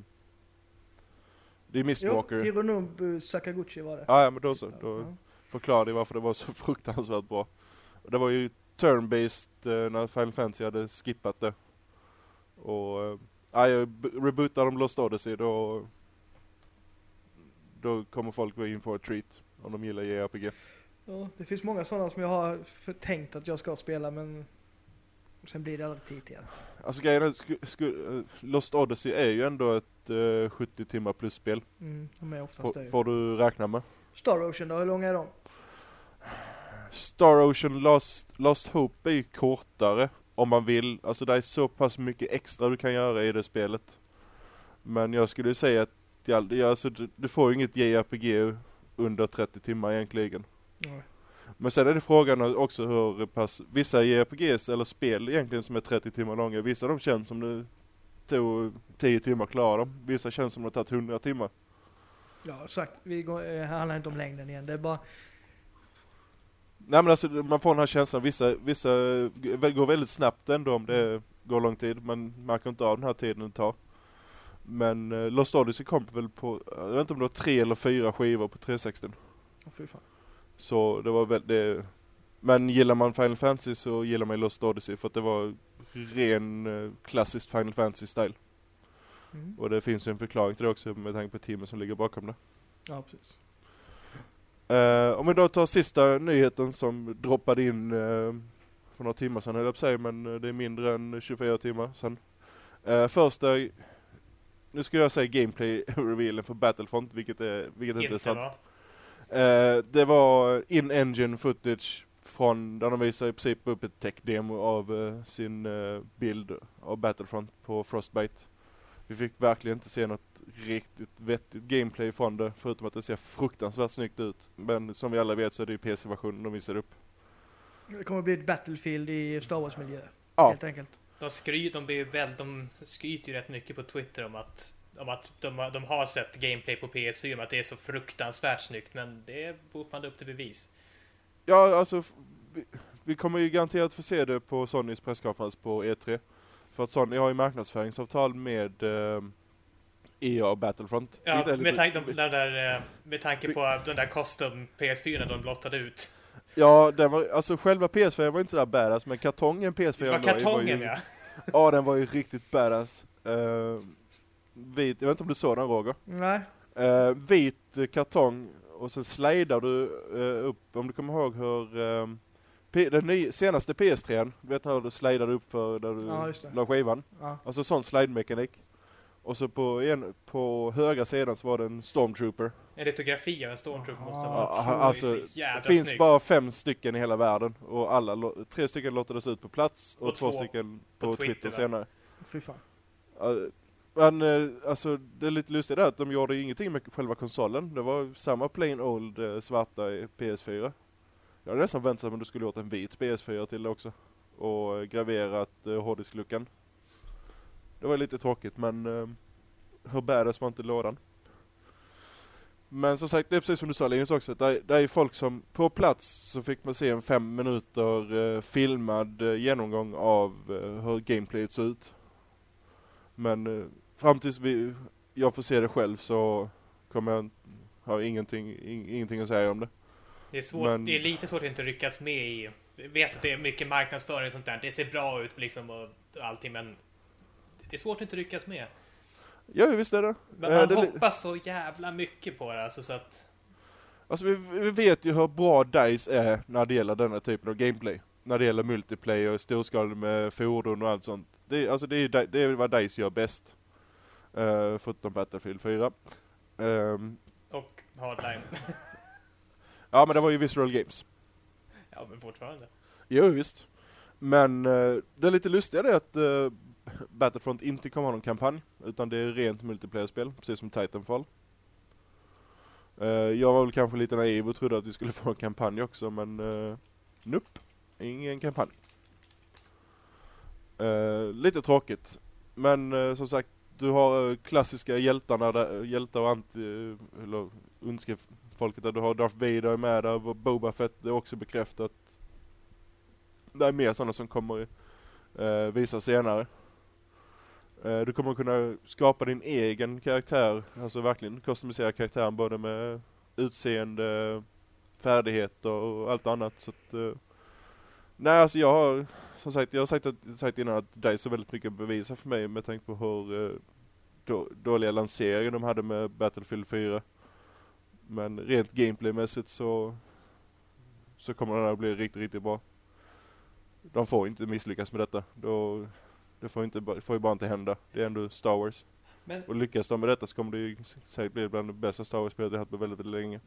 Det är jo, Mistwalker. Hironobu Sakaguchi var det. Ja, ja men då så, då Ja. förklarade jag varför det var så fruktansvärt bra. Det var ju turn-based eh, när Final Fantasy hade skippat det. Och eh, ja, jag rebootar de Lost Odyssey då Då kommer folk gå in för ett treat om de gillar JRPG. Ja, det finns många sådana som jag har tänkt att jag ska spela men sen blir det aldrig tid till det. Alltså grejen är, eh, Lost Odyssey är ju ändå ett eh, 70 timmar plus spel. Mm, de är oftast Får, det. får du räkna med. Star Ocean då, hur långa är de? Star Ocean Lost, Lost Hope är ju kortare om man vill. Alltså det är så pass mycket extra du kan göra i det spelet. Men jag skulle säga att ja, alltså, du, du får ju inget JRPG under 30 timmar egentligen. Ja. Men sen är det frågan också hur pass, vissa JRPGs eller spel egentligen som är 30 timmar långa, vissa de känns som det tog 10 timmar att klara dem. Vissa känns som det tagit 100 timmar. Ja, sagt, vi går, eh, här handlar inte om längden igen. Det är bara, Nej men alltså man får den här känslan, vissa, vissa går väldigt snabbt ändå om det går lång tid. Man märker inte av den här tiden det tar. Men eh, Lost Odyssey kom väl på, jag vet inte om det var tre eller fyra skivor på 360. oh, fy fan. Så det var väl det. Men gillar man Final Fantasy så gillar man Lost Odyssey för att det var ren eh, klassisk Final Fantasy style. Mm. Och det finns ju en förklaring till det också med tanke på teamet som ligger bakom det. Ja, precis. Eh, om vi då tar sista nyheten som droppade in eh, för några timmar sedan höll jag på säga, men det är mindre än 24 timmar sedan. Uh, första, nu ska jag säga gameplay-revealen för Battlefront, vilket, är, vilket inte är Inte sant. Eh, det var in-engine footage från, där de visar i princip upp ett tech-demo av eh, sin eh, bild av Battlefront på Frostbite. Vi fick verkligen inte se något riktigt vettigt gameplay från det, förutom att det ser fruktansvärt snyggt ut. Men som vi alla vet så är det ju PC-versionen de visar upp. Det kommer bli ett Battlefield i Star Wars-miljö. Ja, Helt enkelt. De, skry, de, blir väl, de skryter ju rätt mycket på Twitter om att, om att de, har- de har sett gameplay på PS4 om att det är så fruktansvärt snyggt, men det är fortfarande upp till bevis. ja alltså vi, vi kommer ju garanterat få se det på Sonys presskonferens på E3. För att Sony har ju marknadsföringsavtal med eh, EA och Battlefront. Ja, är med, tanke, de, där, eh, med tanke på den där custom PS4 de blottade ut. Ja, den var, alltså själva PS4 var inte sådär badass, men kartongen PS4 Det var då var kartongen ju, ja. Ja, den var ju riktigt badass. Uh, vit, jag vet inte om du såg den Roger? Nej. Uh, vit eh, kartong och sen slidar du eh, upp, om du kommer ihåg hur P- den ny, senaste PS3, du vet hur du slidade upp för där du Ja, la skivan? Ja. Alltså sån slide-mekanik. Och så på, en, på högra sidan så var det en Stormtrooper. En litografi av en Stormtrooper måste vara. Är alltså, Det finns snyggt. bara fem stycken i hela världen och alla, tre stycken lottades ut på plats och, Och två, två stycken på, på Twitter, Twitter, senare. Fy fan. Men eh, alltså det är lite lustigt att de gjorde ingenting med själva konsolen. Det var samma plain old eh, svarta PS4. Jag hade nästan väntat mig att du skulle gjort en vit PS4 till det också. Och graverat eh, hårddiskluckan. Det var lite tråkigt men eh, hur badass var inte lådan? Men som sagt, det är precis som du sa Linus också, det är, det är folk som, på plats så fick man se en fem minuter eh, filmad eh, genomgång av eh, hur gameplayet såg ut. Men eh, fram tills vi, jag får se det själv så kommer jag ha ingenting, in, ingenting att säga om det. Det är, svårt, Men- det är lite svårt att inte ryckas med i... Jag vet att det är mycket marknadsföring och sånt där. Det ser bra ut liksom och allting men... Det är svårt att inte ryckas med. Ja, visst är det. Men Eh, man det hoppas så jävla mycket på det alltså så att... Alltså vi, vi vet ju hur bra DICE är när det gäller denna typen av gameplay. När det gäller multiplayer och storskalig med fordon och allt sånt. Det, alltså det, är, det är vad DICE gör bäst. Uh, förutom Battlefield 4. Ehm, Och Hardline. ja men det var ju Visceral Games. ja, men fortfarande. Jo visst. Men eh, det är lite lustiga är att uh, Battlefront inte kommer ha någon kampanj. Utan det är rent multiplayer-spel, precis som Titanfall. Eh, jag var väl kanske lite naiv och trodde att vi skulle få en kampanj också men uh, nope. Ingen kampanj. Eh, lite tråkigt. Men eh, som sagt, du har eh, klassiska hjältarna där, eh, hjältar och anti, eh, eller ondskefolket där. Du har Darth Vader med där, och Boba Fett är också bekräftat. Det är mer sådana som kommer eh, visa senare. Eh, du kommer kunna skapa din egen karaktär, alltså verkligen customisera karaktären både med utseende, färdigheter och allt annat. Så att, eh, nej alltså jag har, som sagt, jag har sagt, att, sagt innan att DICE har väldigt mycket att bevisa för mig med tanke på hur eh, då, dåliga lanseringen de hade med Battlefield 4. Men rent gameplaymässigt så, så kommer den här bli riktigt, riktigt bra. De får inte misslyckas med detta. Då, det får, inte, får ju bara inte hända. Det är ändå Star Wars. Men Och lyckas de med detta så kommer det ju säkert bli bland de bästa Star Wars-spelen vi haft på väldigt, väldigt länge.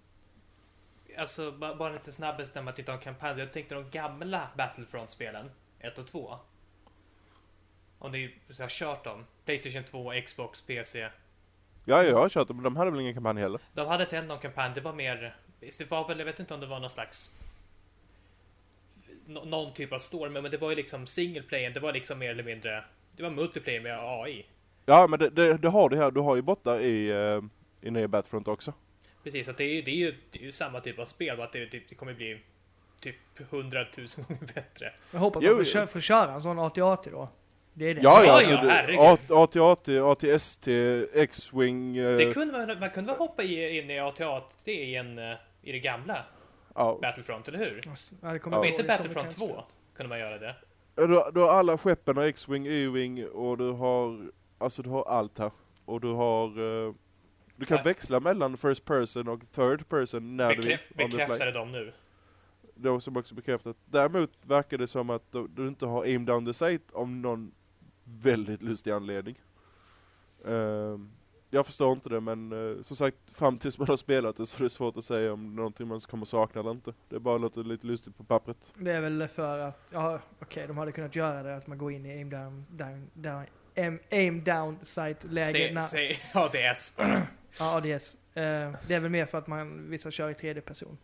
alltså, ba- bara lite snabb bestämma att inte ha kampanj. Jag tänkte de gamla Battlefront-spelen, 1 och 2. Om ni har kört dem. Playstation 2, Xbox, PC. Ja, jag har kört det, men de hade väl ingen kampanj heller? De hade inte någon kampanj, det var mer... Det var väl, jag vet inte om det var någon slags... nå- någon typ av story, men det var ju liksom single player, det var liksom mer eller mindre... Det var multiplayer med AI. Ja, men det, det, det har du här. Du har ju bottar i, uh, i nya Battlefront också. Precis, att det är ju, det är ju, det är ju samma typ av spel, bara att det, det, det kommer bli typ hundratusen gånger bättre. Jag hoppas Jo, man får, jo. får köra en sån AT-AT då. Det är det. Ja, ja, alltså ja, AT-AT, AT-ST, X-Wing. eh, Det kunde man, man kunde väl hoppa i, in i AT-AT i, en, eh, i det gamla ja. Battlefront, eller hur? Ja, det kommer Ja. du Battlefront Summer 2? Camp Kunde man göra det? Du, du har alla skeppen, och X-Wing, Y-Wing och du har, alltså du har allt här. Och du har, eh, du kan Ja. växla mellan first person och third person när du vill. Bekräf, the fly. bekräftade de nu? Är som också bekräftat. Däremot verkar det som att du, du inte har aim down the sight om någon väldigt lustig anledning. Ehm, jag förstår inte det men eh, som sagt fram tills man har spelat det så är det svårt att säga om någonting man kommer sakna eller inte. Det bara låter lite lustigt på pappret. Det är väl för att, ja okej, de hade kunnat göra det att man går in i aim down, down, down aim, aim down sight läge. Säg, ADS. Ja, ADS. Eh, det är väl mer för att man vissa kör i tredje person.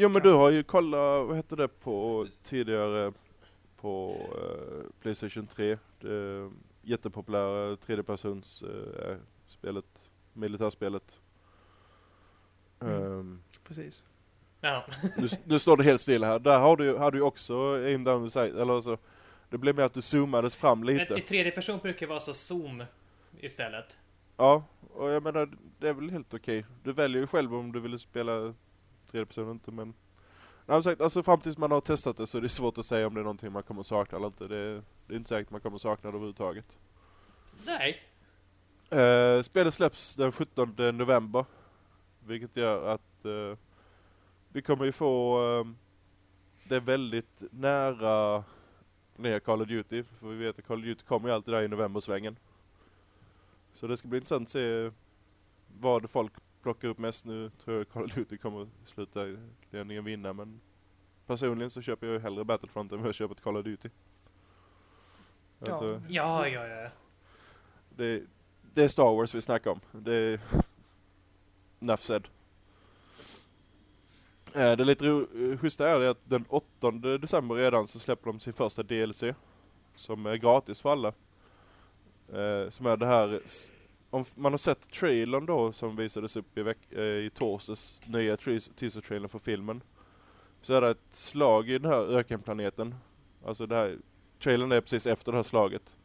Jo men du har ju kollat, vad hette det på tidigare på eh, Playstation 3. Det jättepopulära tredjepersons eh, spelet, militärspelet. Mm. Ehm, Precis. Ja. nu, nu står det helt stilla här. Där har du, har du också aim down the sight, eller alltså, det blev mer att du zoomades fram Men lite. I tredje person brukar vara så zoom istället. Ja, och jag menar, det är väl helt okej. Du väljer ju själv om du vill spela tredje person eller inte, men... Nej, sagt, alltså fram tills man har testat det så är det svårt att säga om det är någonting man kommer sakna eller inte. Det, det är inte säkert man kommer sakna det överhuvudtaget. Nej. Uh, spelet släpps den 17 november. Vilket gör att eh, vi kommer ju få eh, det väldigt nära nya Call of Duty. För vi vet att Call of Duty kommer ju alltid där i novembersvängen. Så det ska bli intressant att se vad folk plockar upp mest nu. Tror jag Call of Duty kommer att sluta ledningen vinna men personligen så köper jag ju hellre Battlefront än vad jag köper ett Call of Duty. Ja. Eh, Ja, ja, ja. det, det är Star Wars vi snackar om. Det är... Enough said. Eh, Det lite ro- eh, schyssta är det att den 8 december redan så släpper de sin första DLC. Som är gratis för alla. Eh, Som är det här... Om man har sett trailern då som visades upp i, veck- eh, i torsdags, nya teaser-trailern för filmen. Så är det ett slag i den här ökenplaneten. Alltså det här... Trailern är precis efter det här slaget.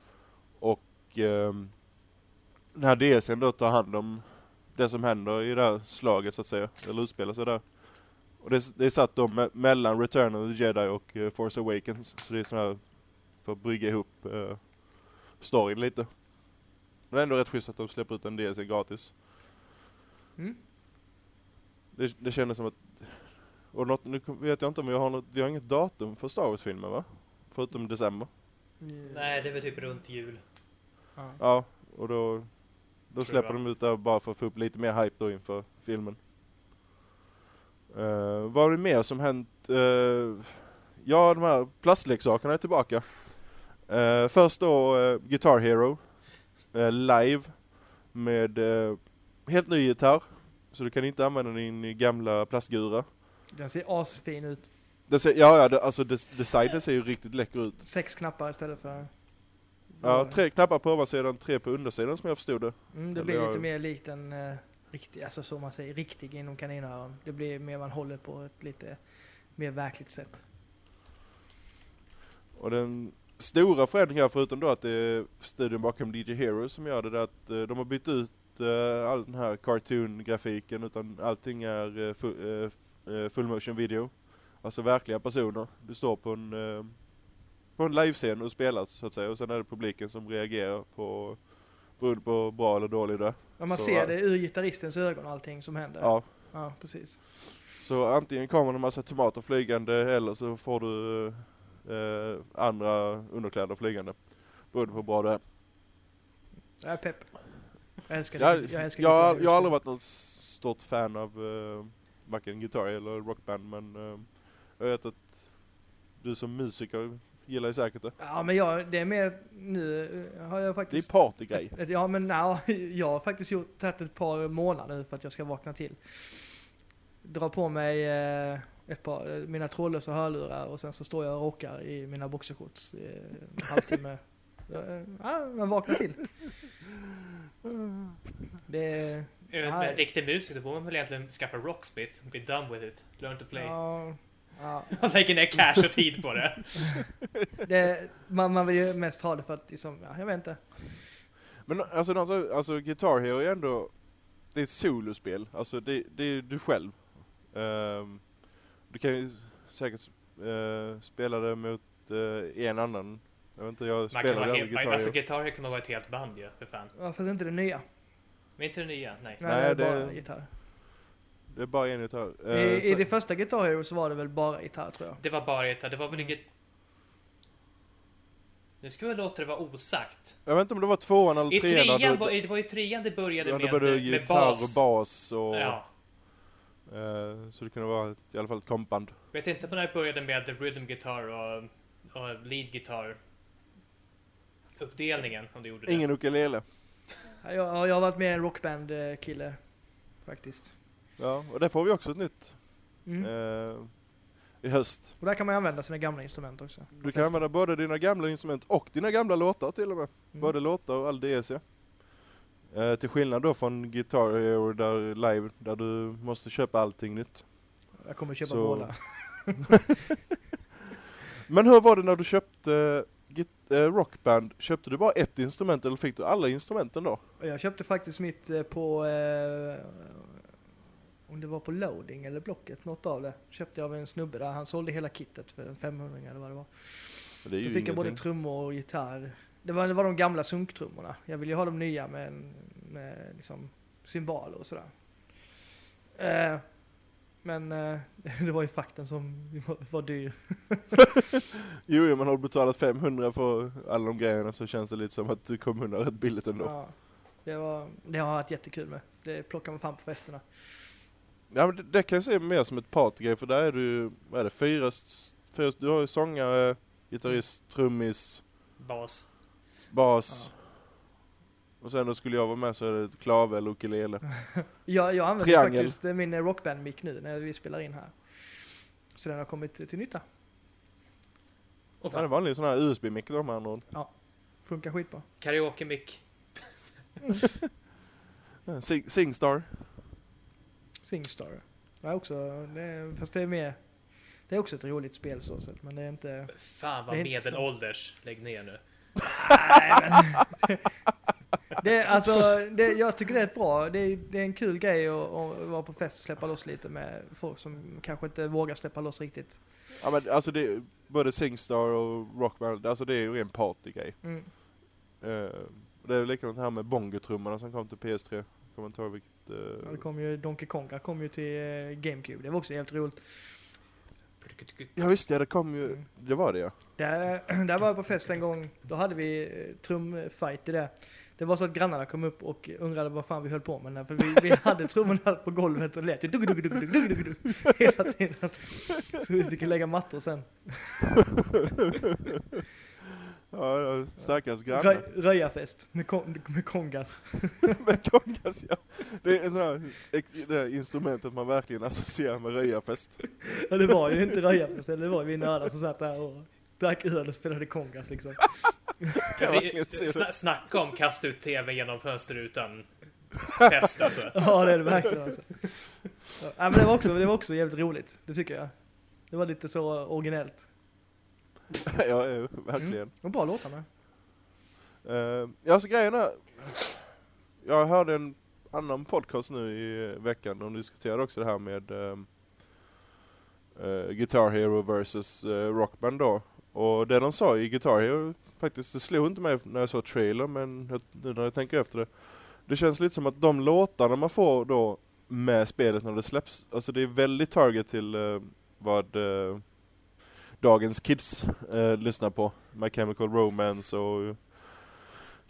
Och eh, den här DLCn då tar hand om det som händer i det här slaget så att säga, eller utspelar sig där. Och det, är- det är satt då me- mellan Return of the Jedi och eh, Force Awakens, så det är sån här för att brygga ihop eh, storyn lite. Men det är ändå rätt schysst att de släpper ut en DLC gratis. Mm. Det, det kändes som att... Och något, nu vet jag inte om vi har något, vi har inget datum för Star Wars-filmen va? Förutom december. Nej, det är väl typ runt jul. Ja. Ja, och då, då Tror släpper de ut det bara för att få upp lite mer hype då inför filmen. Uh, vad är det mer som hänt? Uh, ja, de här plastleksakerna är tillbaka. Uh, först då uh, Guitar Hero live med eh, helt ny gitarr. Så du kan inte använda din gamla plastgura. Den ser asfin ut. Det ser, ja, ja, det, alltså des, designen ser ju riktigt läcker ut. Sex knappar istället för... Ja, tre knappar på ovansidan, tre på undersidan som jag förstod det. Mm, det Eller blir jag- lite mer likt en uh, riktig, alltså som man säger, riktig inom kaninöron. Det blir mer man håller på ett lite mer verkligt sätt. Och den stora förändringen förutom då att det är studion bakom DJ Hero som gör det, det att eh, de har bytt ut eh, all den här cartoon-grafiken utan allting är eh, fu- eh, f- eh, full motion video. Alltså verkliga personer. Du står på en, på en livescen och spelar så att säga och sen är det publiken som reagerar på beroende på bra eller dålig det. Ja, man Så, ser det ur gitarristens ögon allting som händer. Ja, ja precis. så antingen kommer det en massa tomater flygande eller så får du eh, andra underkläder flygande. Beroende på hur bra det är. Jag är pepp. Jag älskar Jag. Jag älskar jag, jag, har aldrig varit något stort fan av uh, varken gitarr eller rockband men eh, jag vet att du som musiker gillar ju säkert det. Ja men jag, det är mer, nu eh, har jag Det är faktiskt... partygrej. Ja men nej, jag har faktiskt gjort, tagit ett par månader för att jag ska vakna till. Dra på mig eh, ett par, eh, mina trådlösa hörlurar och sen så står jag och rockar i mina boxershorts i en halvtimme. Eh, Ja, man vaknar till. Det är... Jag vet, med riktig musiker, då borde man väl egentligen skaffa Rocksmith. Be done with it. Learn to play. Ja, ja, Lägga ner cash och tid på det. det, man, man vill ju mest ha det för att liksom, ja, jag vet inte. Men alltså, alltså, alltså Guitar Hero är ändå, det är ett solospel. Alltså det, det är du själv. Ehm, du kan ju säkert eh, spela det mot eh, en annan. Jag vet inte, jag Man kan spelar vara aldrig helt, Guitar alltså Hero. gitarr kan man vara ett helt band ju, för fan. Ja, fast inte det nya. Men inte det nya, nej. Nej, Nej, det är det- bara gitarr. Det är bara en gitarr. Eh, I, I så- det första Guitar Hero så var det väl bara gitarr tror jag. Det var bara gitarr, det var väl inget... Nu ska vi låta det vara osagt. Jag vet inte om det var tvåan eller I trean. trean, då- var, det var i trean det började Ja, det med, började med gitarr bas. och bas och... Ja. Eh, så det kunde vara ett, i alla fall ett kompband. Vet inte för när det började med rhythm guitar och, och lead guitar. Uppdelningen, om det gjorde det. Ingen ukulele. Ja, Jag, jag har varit med en rockband-kille. Faktiskt. Ja, och där får vi också ett nytt. Mm. eh, I höst. Och där kan man använda sina gamla instrument också. Du kan använda både dina gamla instrument och dina gamla låtar till och med. Mm. Både låtar och all DLC. Eh, till skillnad då från Guitar Hero där live, där du måste köpa allting nytt. Jag kommer köpa Så- båda. Men hur var det när du köpte eh, Rockband? Köpte du bara ett instrument eller fick du alla instrumenten då? Jag köpte faktiskt mitt eh, på... Eh, om det var på loading eller Blocket, något av det. Köpte jag av en snubbe där. Han sålde hela kittet för en 500 eller vad det var. Det Då fick jag både ingenting. trummor och gitarr. Det var, det var de gamla sunktrummorna. Jag ville ju ha de nya med, med liksom cymbaler och sådär. Eh, men eh, det var ju fakten som var, var dyr. Jo, jo, men har betalat 500 för alla de grejerna så känns det lite som att du kom undan rätt billigt ändå. Ja, det, var, det har jag varit jättekul med. Det plockar man fram på festerna. Ja men det, det kan jag se mer som ett partygrej för där är du ju, vad är det, fyra, fyra du har ju sångare, gitarrist, trummis, Bas. Bas. Och sen då skulle jag vara med så är det klave eller ukulele. Jag, jag använder Triangel. faktiskt eh, min rockband-mic nu när vi spelar in här. Så den har kommit till nytta. Och Ja, det är vanlig sån här USB-mick de här andra ord. Funkar skitbra. karaoke-mick. Ja, Sing, Singstar. Singstar. Det är också, det är, fast det är mer, det är också ett roligt spel så sett, men det är inte... Fan vad medelålders. Lägg ner nu. Nej, det alltså, det, jag tycker det är ett bra, det är, det är en kul grej att, att vara på fest och släppa loss lite med folk som kanske inte vågar släppa loss riktigt. Ja men alltså det både Singstar och Rockband, alltså det är ju en partygrej. Mm. Och det är likadant här med bongotrummorna som kom till PS3. Kommer inte ihåg vilket... Ja, eh, det kom ju, Donkey Konga kom ju till eh, GameCube. Det var också helt roligt. Ja visst ja, det kom ju... Det var det ja. Där, där var jag på fest en gång. Då hade vi eh, trumfight i det. Det var så att grannarna kom upp och undrade vad fan vi höll på med. För vi, vi hade trummorna på golvet och lät ju dugg, dugg, dugg, dugg, dugg, dugg, dugg, hela tiden. Så vi fick lägga mattor sen. Ja, ja stackars grannar. Rö, röjarfest med, kon, med kongas. med kongas ja. Det är sån det här instrumentet man verkligen associerar med röjarfest. Ja, det var ju inte röjarfest, det var ju vi nördar som satt där och drack öl och spelade kongas liksom. Det. Sna- snacka om kasta ut TV genom fönsterrutan. Fest alltså. Ja, det är det verkligen alltså. Ja, men det var, också, det var också jävligt roligt, det tycker jag. Det var lite så originellt. Ja, ja, verkligen. Mm. Och bra låtar med. Uh, ja, så grejen är... Jag hörde en annan podcast nu i veckan, de diskuterade också det här med ehm, eh, Guitar Hero versus uh, Rockband då. Och det de sa i Guitar Hero, faktiskt, det slog inte mig när jag såg trailer, men jag, nu när jag tänker efter det. Det känns lite som att de låtarna man får då med spelet när det släpps, alltså det är väldigt target till eh, vad dagens kids eh, lyssnar på. My Chemical Romance och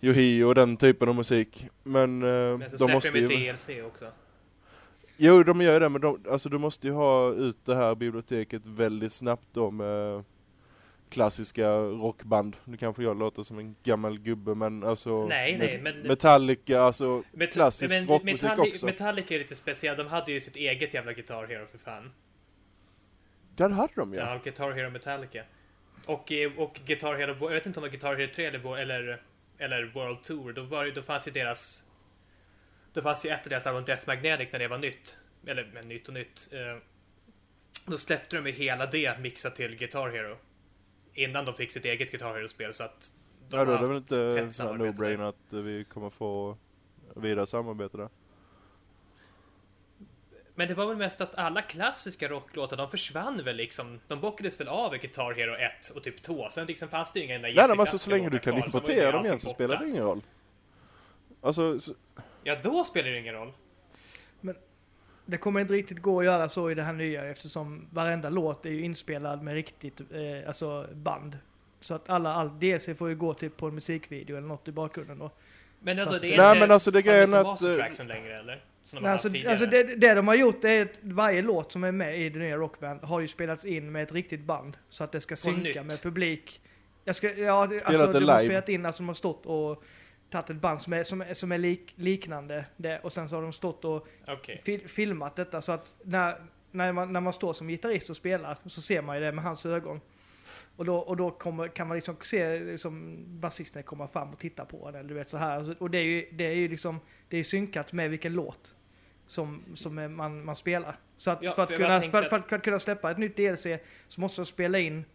Yohi och den typen av musik. Men, eh, Men så de måste ju... DLC också. Jo, de gör det, men de, alltså, du måste ju ha ut det här biblioteket väldigt snabbt då med klassiska rockband. Nu kanske jag låter som en gammal gubbe, men alltså... Nej, nej, men- Metallica, alltså Met- klassisk men rockmusik Metalli- också. Metallica är lite speciellt, de hade ju sitt eget jävla Guitar Hero för fan. Det hade de ju. Ja, Guitar Hero Metallica. Och, eh, och Guitar Hero, jag vet inte om det var Guitar Hero 3 eller, eller, eller World Tour, då, var, då fanns ju deras... Då fanns ju ett av deras album Death Magnetic när det var nytt. Eller men nytt och nytt. Eh, då släppte de ju hela det mixat till Guitar Hero. Innan de fick sitt eget Guitar Hero-spel så att... de Ja, då är det väl inte en där. no-brainer att eh, vi kommer få vidare samarbete där. Men det var väl mest att alla klassiska rocklåtar, de försvann väl liksom. De bockades väl av i Guitar Hero 1 och typ 2. Sen liksom fanns det ju inga Nej, nej, men alltså så länge du kan importera dem igen så spelar det ingen roll. Alltså, så, Ja, då spelar det ingen roll. Det kommer inte riktigt gå att göra så i det här nya eftersom varenda låt är ju inspelad med riktigt eh, alltså band. Så att alla, all DLC får ju gå till på en musikvideo eller något i bakgrunden då. Men ändå, det är Nej, inte, men alltså det grejen att, mastertracksen längre eller? Nej, alltså, alltså det, det de har gjort är att varje låt som är med i det nya Rockband har ju spelats in med ett riktigt band. Så att det ska synka nytt. med publik. Jag ska, ja, Spelat alltså de har spelat in, alltså de har stått och tagit ett band som är, som som är lik, liknande det och sen så har de stått och Okej. fil, filmat detta så att när, när, man, när man står som gitarrist och spelar så ser man ju det med hans ögon. Och då, och då kommer, kan man liksom se liksom, basisten komma fram och titta på den, eller du vet så här. Och det är ju, det är ju liksom, det är synkat med vilken låt som, som man, man spelar. Så att, Ja, för, att för kunna, för, att, för, att, för att kunna släppa ett nytt DLC så måste de spela in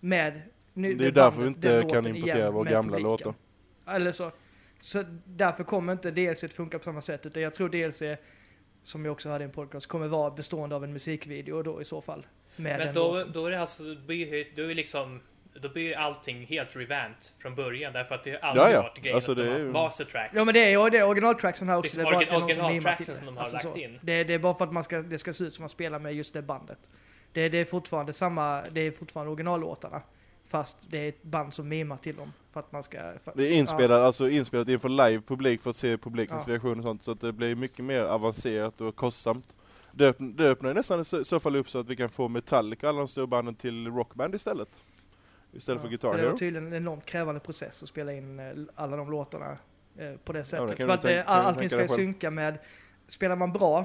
med ny, det är med därför vi inte kan importera våra gamla publiken. låtar. Eller så. Så därför kommer inte DLC att funka på samma sätt. Utan jag tror DLC, som jag också hade i en podcast, kommer vara bestående av en musikvideo då i så fall. Med Men den då, då är det alltså, då blir ju- då är liksom då blir ju allting helt revamped från början därför att det har aldrig Ja, ja. varit grejen Alltså, att de har ju- mastertracks. Ja men det är ju det är originaltracksen här också. Liksom det är som till originaltracksen det. som de har Alltså lagt så. in. Det, det är bara för att man ska, det ska se ut som att man spelar med just det bandet. Det, det är fortfarande samma, det är fortfarande originallåtarna. Fast det är ett band som mimar till dem. För att man ska... För, Det är inspelat, alltså inspelat inför live publik för att se publikens Ja. reaktion och sånt. Så att det blir mycket mer avancerat och kostsamt. Det, öppn, det öppnar ju nästan i så, fall upp så att vi kan få Metallica alla de stora banden till rockband istället. Istället för Guitar det Hero. var tydligen en enormt krävande process att spela in eh, alla de låtarna eh, på det sättet. kan för att tänka- eh, allting ska det synka med, spelar man bra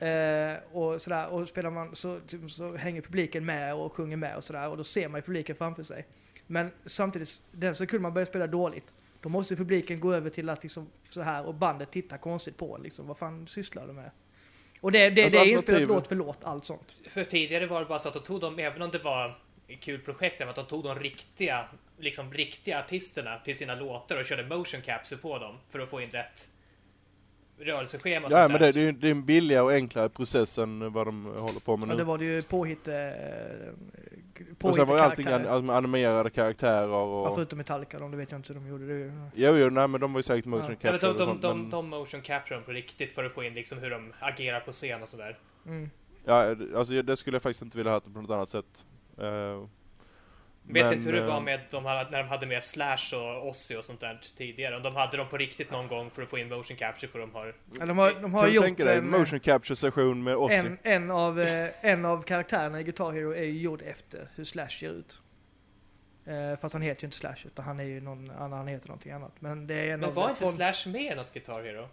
eh, och sådär, och spelar man så, typ, så hänger publiken med och sjunger med och sådär, och då ser man ju publiken framför sig. Men samtidigt, den sekund man börjar spela dåligt, då måste publiken gå över till att liksom så här och bandet tittar konstigt på liksom. Vad fan sysslar du med? Och det, det, Alltså, det är inspelat låt för låt, allt sånt. För tidigare var det bara så att de tog dem, även om det var kul projekt, att de tog de riktiga, liksom riktiga artisterna till sina låtar och körde motion capture på dem för att få in rätt rörelseschema och Ja sånt men det, det, är ju- det är en billigare och enklare process än vad de håller på med Ja, nu. det var det ju påhitt, eh, Och sen var ju allting karaktärer. an- animerade karaktärer Ja, och... förutom Metallica, de, det vet jag inte hur de gjorde det. Jo, jo, nej men de var ju säkert motion Ja. Ja, capture de, de, sånt, de, men... de motion capture dem på riktigt för att få in liksom hur de agerar på scen och sådär. Mm. Ja, alltså det skulle jag faktiskt inte vilja ha på något annat sätt. Eh, Vet men, inte hur det var eh, med de hade, när de hade med Slash och Ozzy och sånt där tidigare. Om de hade dem på riktigt någon gång för att få in motion capture på de har... Ja, de har, de har Kan gjort tänka dig en, en motion capture session med Ozzy? en, en, av, eh, en av karaktärerna i Guitar Hero är ju gjord efter hur Slash ser ut. Eh, fast han heter ju inte Slash, utan han är ju någon annan, han heter någonting annat. Men det är en Men av var inte från- Slash med i något Guitar Hero?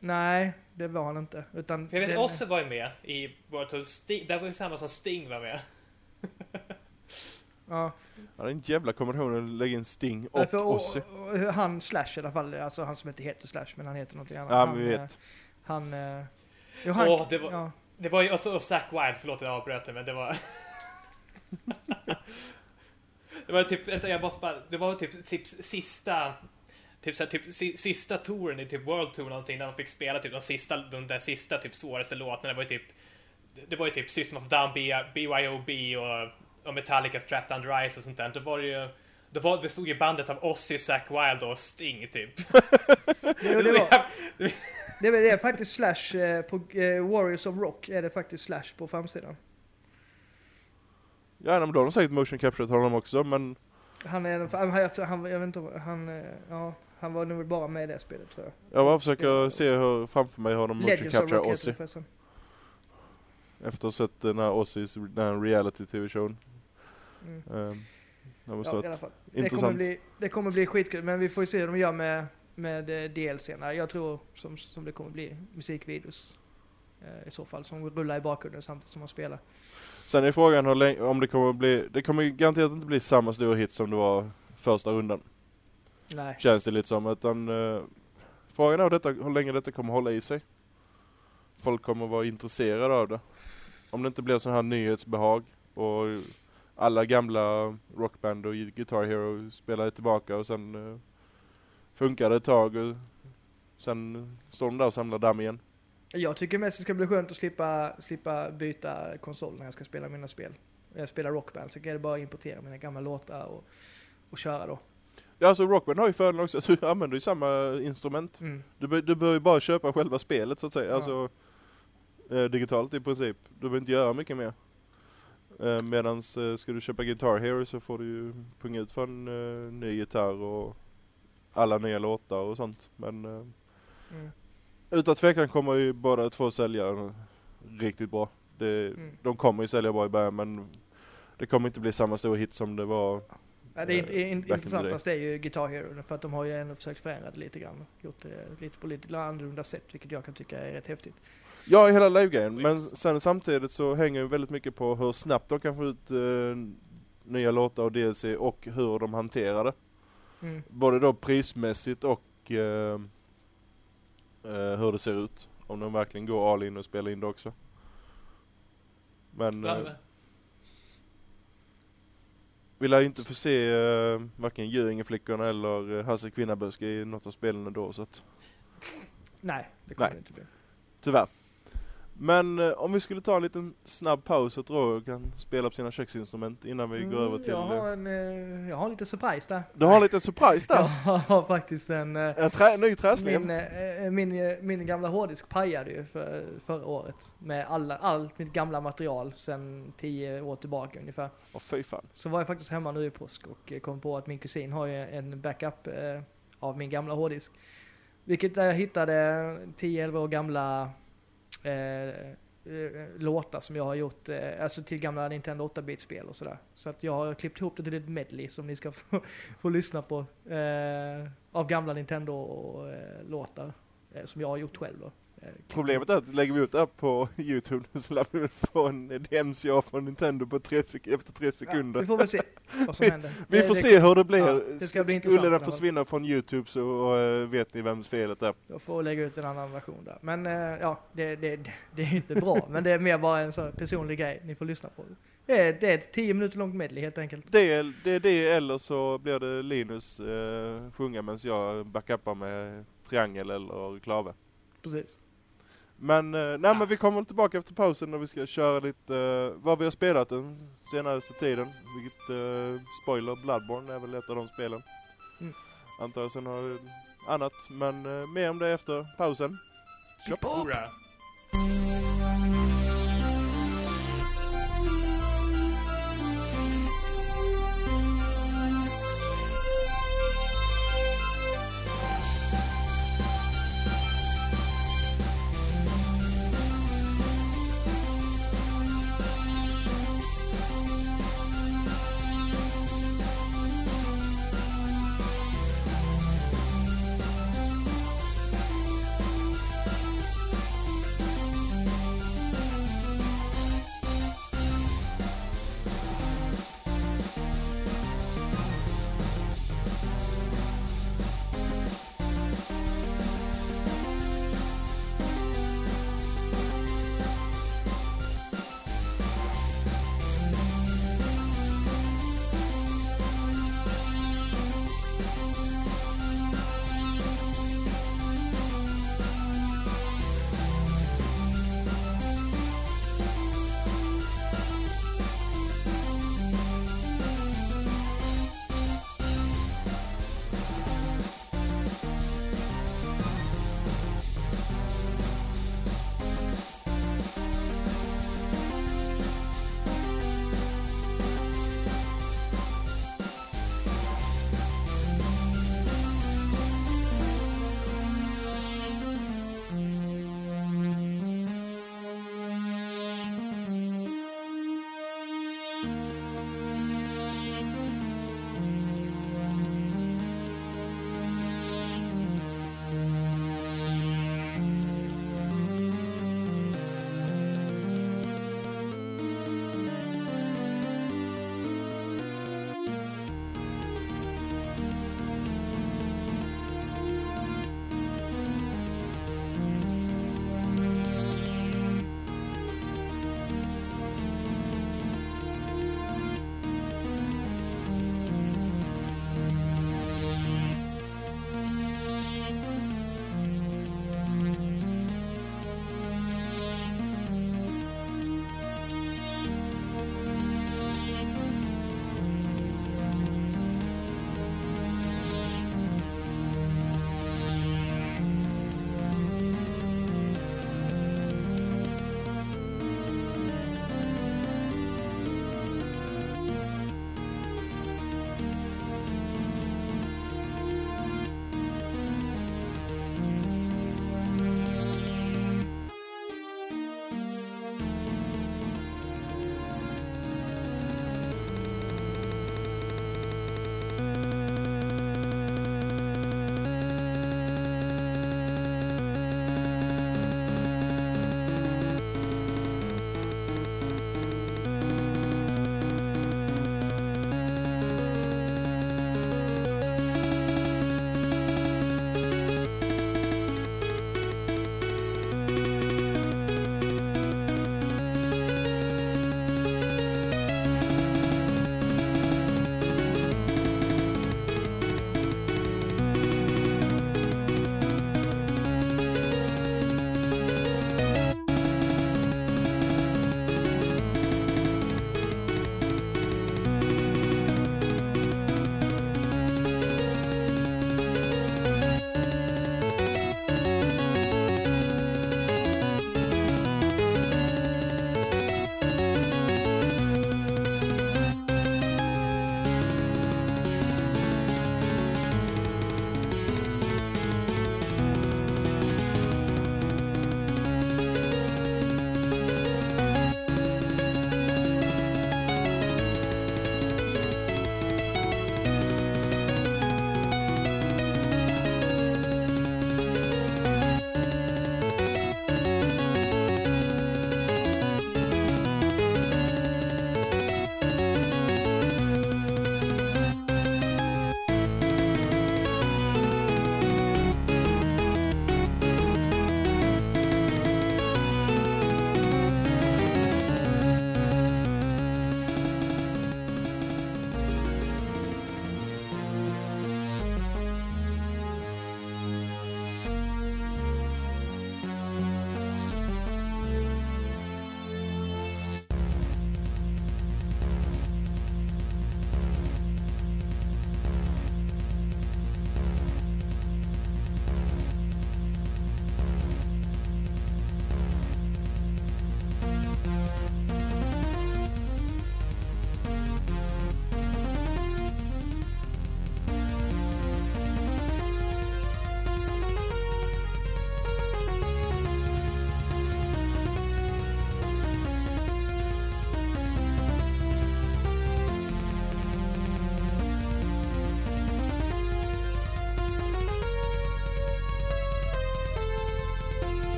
Nej, det var han inte. Utan För jag vet den- Ozzy var ju med i World Tour Sting, det var ju samma som Sting var med. Ja, det är en jävla kombination att lägga in Sting och för, och, Ozzy. och, och, han Slash i alla fall, alltså han som inte heter Slash, men han heter någonting annat. Ja, han, vi eh, vet. Han... eh, Jo, han Åh, det var- ja. Det var ju, och så och Zack Wild, förlåt jag avbröt det, men det var... det var typ, vänta jag måste bara, det var typ typ sista, typ såhär, typ si- sista touren i typ World Tour någonting, där de fick spela typ de sista, de där sista typ svåraste låtarna, det var ju typ, det var ju typ System of Down, B- BYOB och, och Metallicas Trapped Under Ice och sånt där. Då var det ju, då var, bestod ju bandet av Ozzy, Zack Wild och Sting typ. Jo, det, var, det, var, det är faktiskt Slash eh, på eh, Warriors of Rock, är det faktiskt Slash på framsidan. Ja, men då har de säkert motion capture honom också, men... Han är, han, jag, han, jag vet inte, han, eh, ja, han var nog bara med i det spelet tror jag. Jag bara försöker se hur, framför mig hur de motion Legends capture Ozzy. Efter att ha sett den här Ozzys, den här reality-tv-showen. Mm. Det måste Ja, i varit alla fall. Det kommer, bli, det kommer bli skitkul, men vi får ju se hur de gör med, med eh, DLCn. Jag tror som, som det kommer bli musikvideos eh, i så fall, som rullar i bakgrunden samtidigt som man spelar. Sen är frågan hur länge, om det kommer att bli, det kommer garanterat inte bli samma stora hit som det var första rundan. Nej. Känns det lite som, utan uh, frågan är hur, detta, hur länge detta kommer hålla i sig. Folk kommer vara intresserade av det. Om det inte blir sån här nyhetsbehag och alla gamla rockband och Guitar Hero spelar tillbaka och sen uh, funkar det ett tag och sen står de där och samlar damm igen. Jag tycker mest det ska bli skönt att slippa, slippa byta konsol när jag ska spela mina spel. Jag spelar rockband så kan jag bara importera mina gamla låtar och, och köra då. Ja alltså Rockband har ju fördelen också att du använder ju samma instrument. Mm. Du, du behöver ju bara köpa själva spelet så att säga, Ja. alltså eh, digitalt i princip. Du behöver inte göra mycket mer. Eh, medans eh, ska du köpa Guitar Hero så får du ju punga ut för en eh, ny gitarr och alla nya låtar och sånt. Men eh, Mm. utan tvekan kommer ju båda två sälja riktigt bra. Det, Mm. De kommer ju sälja bra i början men det kommer inte bli samma stora hit som det var. Ja, det är Eh, in, in intressantast är ju Guitar Hero, för att de har ju ändå försökt förändra det lite grann. Gjort det lite på lite annorlunda sätt, vilket jag kan tycka är rätt häftigt. Ja, i hela livegrejen. Men sen samtidigt så hänger ju väldigt mycket på hur snabbt de kan få ut eh, nya låtar och DLC och hur de hanterar det. Mm. Både då prismässigt och eh, eh, hur det ser ut. Om de verkligen går all in och spelar in det också. Men eh, vi lär ju inte få se eh, varken Göringeflickorna eller eh, Hasse Kvinnaböske i något av spelen då så att Nej, det kommer Nej. det inte bli. Tyvärr. Men eh, om vi skulle ta en liten snabb paus så att Roger kan spela på sina köksinstrument innan vi går över till... Mm, jag, eh, har en, eh, jag har en liten surprise där. Du har lite surprise där! Jag har faktiskt en... eh, En trä, ny träslev. Min, eh, min, eh, min gamla hårddisk pajade ju för, förra året. Med alla, allt mitt gamla material sedan tio år tillbaka ungefär. Åh fy fan. Så var jag faktiskt hemma nu i påsk och eh, kom på att min kusin har ju en backup eh, av min gamla hårddisk. Vilket jag hittade 10-11 år gamla eh, eh, Eh, eh, låtar som jag har gjort, eh, alltså till gamla Nintendo 8-bit-spel och sådär. Så att jag har klippt ihop det till ett medley som ni ska få, få lyssna på. Eh, av gamla Nintendo-låtar eh, eh, som jag har gjort själv då. Problemet är att lägger vi ut det här på Youtube så lär vi väl få en MCA från Nintendo på tre efter tre Ja, sekunder. vi får väl se vad som händer. Vi Det- får det- se hur det blir. ja, det ska bli Skulle den försvinna från Youtube så eh, vet ni vems felet är. Jag får lägga ut en annan version där. Men eh, ja, det, det, det är inte bra. men det är mer bara en sån personlig grej ni får lyssna på. Det är, det är ett 10 minuter långt medley helt enkelt. Det är det, är det eller så blir det Linus eh, sjunga medan jag backuppar med triangel eller klave. Precis. Men, eh, nej men vi kommer tillbaka efter pausen när vi ska köra lite eh, vad vi har spelat den senaste tiden. Vilket, eh, spoiler, Bloodborne är väl ett av de spelen. Mm. Antar jag, sen har vi annat. Men eh, mer om det efter pausen. Kör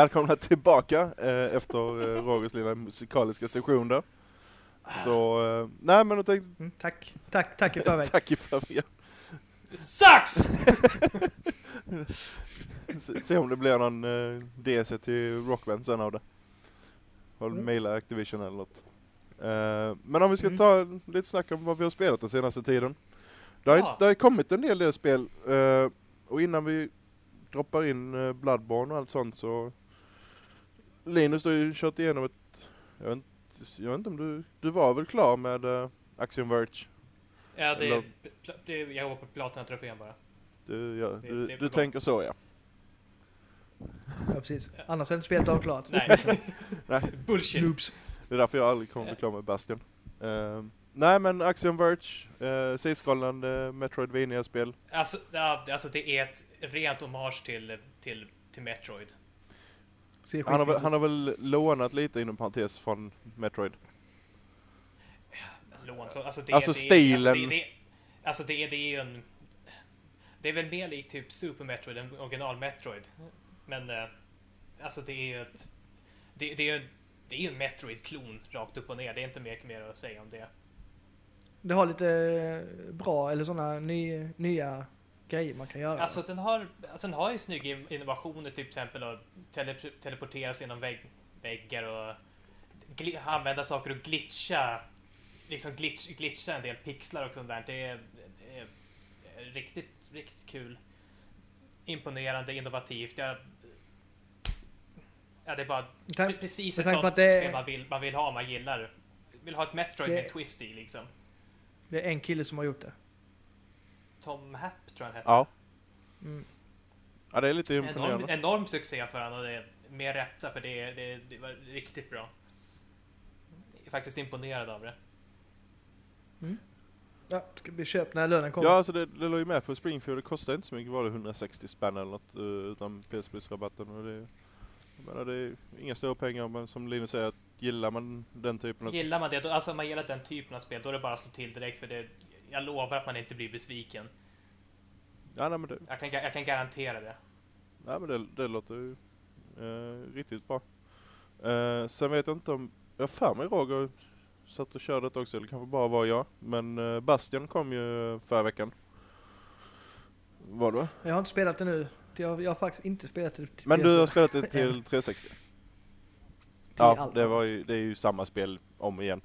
Välkomna tillbaka eh, efter eh, Rogers lilla musikaliska session där. Så, eh, nej men jag tänkte, Mm, tack. tack, tack i förväg. tack i förväg. Sucks! se, se om det blir någon uh, DC till Rockband sen av det. Och Mm. mejla Activision eller något. Eh, men om vi ska Mm. ta lite snack om vad vi har spelat den senaste tiden. Det har, Ja. det har kommit en hel del spel. eh, och innan vi droppar in uh, Bloodborne och allt sånt så Linus, du har ju kört igenom ett... Jag vet inte, jag vet inte om du... Du var väl klar med uh, Axiom Verge? Ja, det, Eller- det, jag jobbar på Platina-trofén bara. Du, ja, Det- du, det är du tänker så ja. Ja, precis. Annars är inte spelet avklarat. Nej. Nej. Bullshit. Noobs. Det är därför jag aldrig kommer bli klar med Bastion. Eh, nej men Axiom Verge, uh, sidskrollande Metroidvania-spel. Alltså, ja, alltså det är ett rent hommage till, till, till Metroid. Ser Han har, väl, han har väl lånat lite inom parentes från Metroid. Lån, alltså det, Alltså det, stilen. Alltså det, det, alltså det, det är ju en... Det är väl mer likt typ Super Metroid än original Metroid. Men eh, alltså det är ju ett... Det, det är ju det är ju en Metroid-klon rakt upp och ner. Det är inte mycket mer att säga om det. Det har lite eh, bra, eller sådana ny, nya grejer man kan göra. Alltså den har, alltså den har ju snygga in- innovationer, typ till exempel att tele, teleportera sig genom vägg, väggar och använda saker och glitcha. Liksom glitch, glitcha en del pixlar och sånt där. Det är, det är riktigt, riktigt kul. Imponerande, innovativt. Jag, ja, det är bara pre- precis ett sånt det- spel man vill, man vill ha man gillar. Vill ha ett Metroid Det- med twist i liksom. Det är en kille som har gjort det. Tom Happ tror jag han heter. Ja. Mm. Ja det är lite Enorm, imponerande. enorm succé för honom och det är med rätta för det, det, det var riktigt bra. Jag är faktiskt imponerad av det. Ja, ska bli köpt när lönen kommer. Ja alltså det, det låg ju med på Springfield, det kostade inte så mycket, var det 160 spänn eller något eh, utan PS Plus-rabatten och det, jag menar, det är inga stora pengar men som Linus säger, att gillar man den typen av Gillar man det, då, alltså man gillar den typen av spel, då är det bara att slå till direkt för det, jag lovar att man inte blir besviken. Ja nej men det, Jag kan, jag kan garantera det. nej, men det, det låter ju eh, riktigt bra. Eh, sen vet jag inte om, jag för mig Roger satt och körde det också, eller kanske bara var jag. Men eh, Bastion kom ju förra veckan. Var det? Jag har inte spelat det nu. Jag, jag har faktiskt inte spelat det till Men du har PS4. spelat det till 360? Till Ja, det, var ju, det är ju samma spel om igen.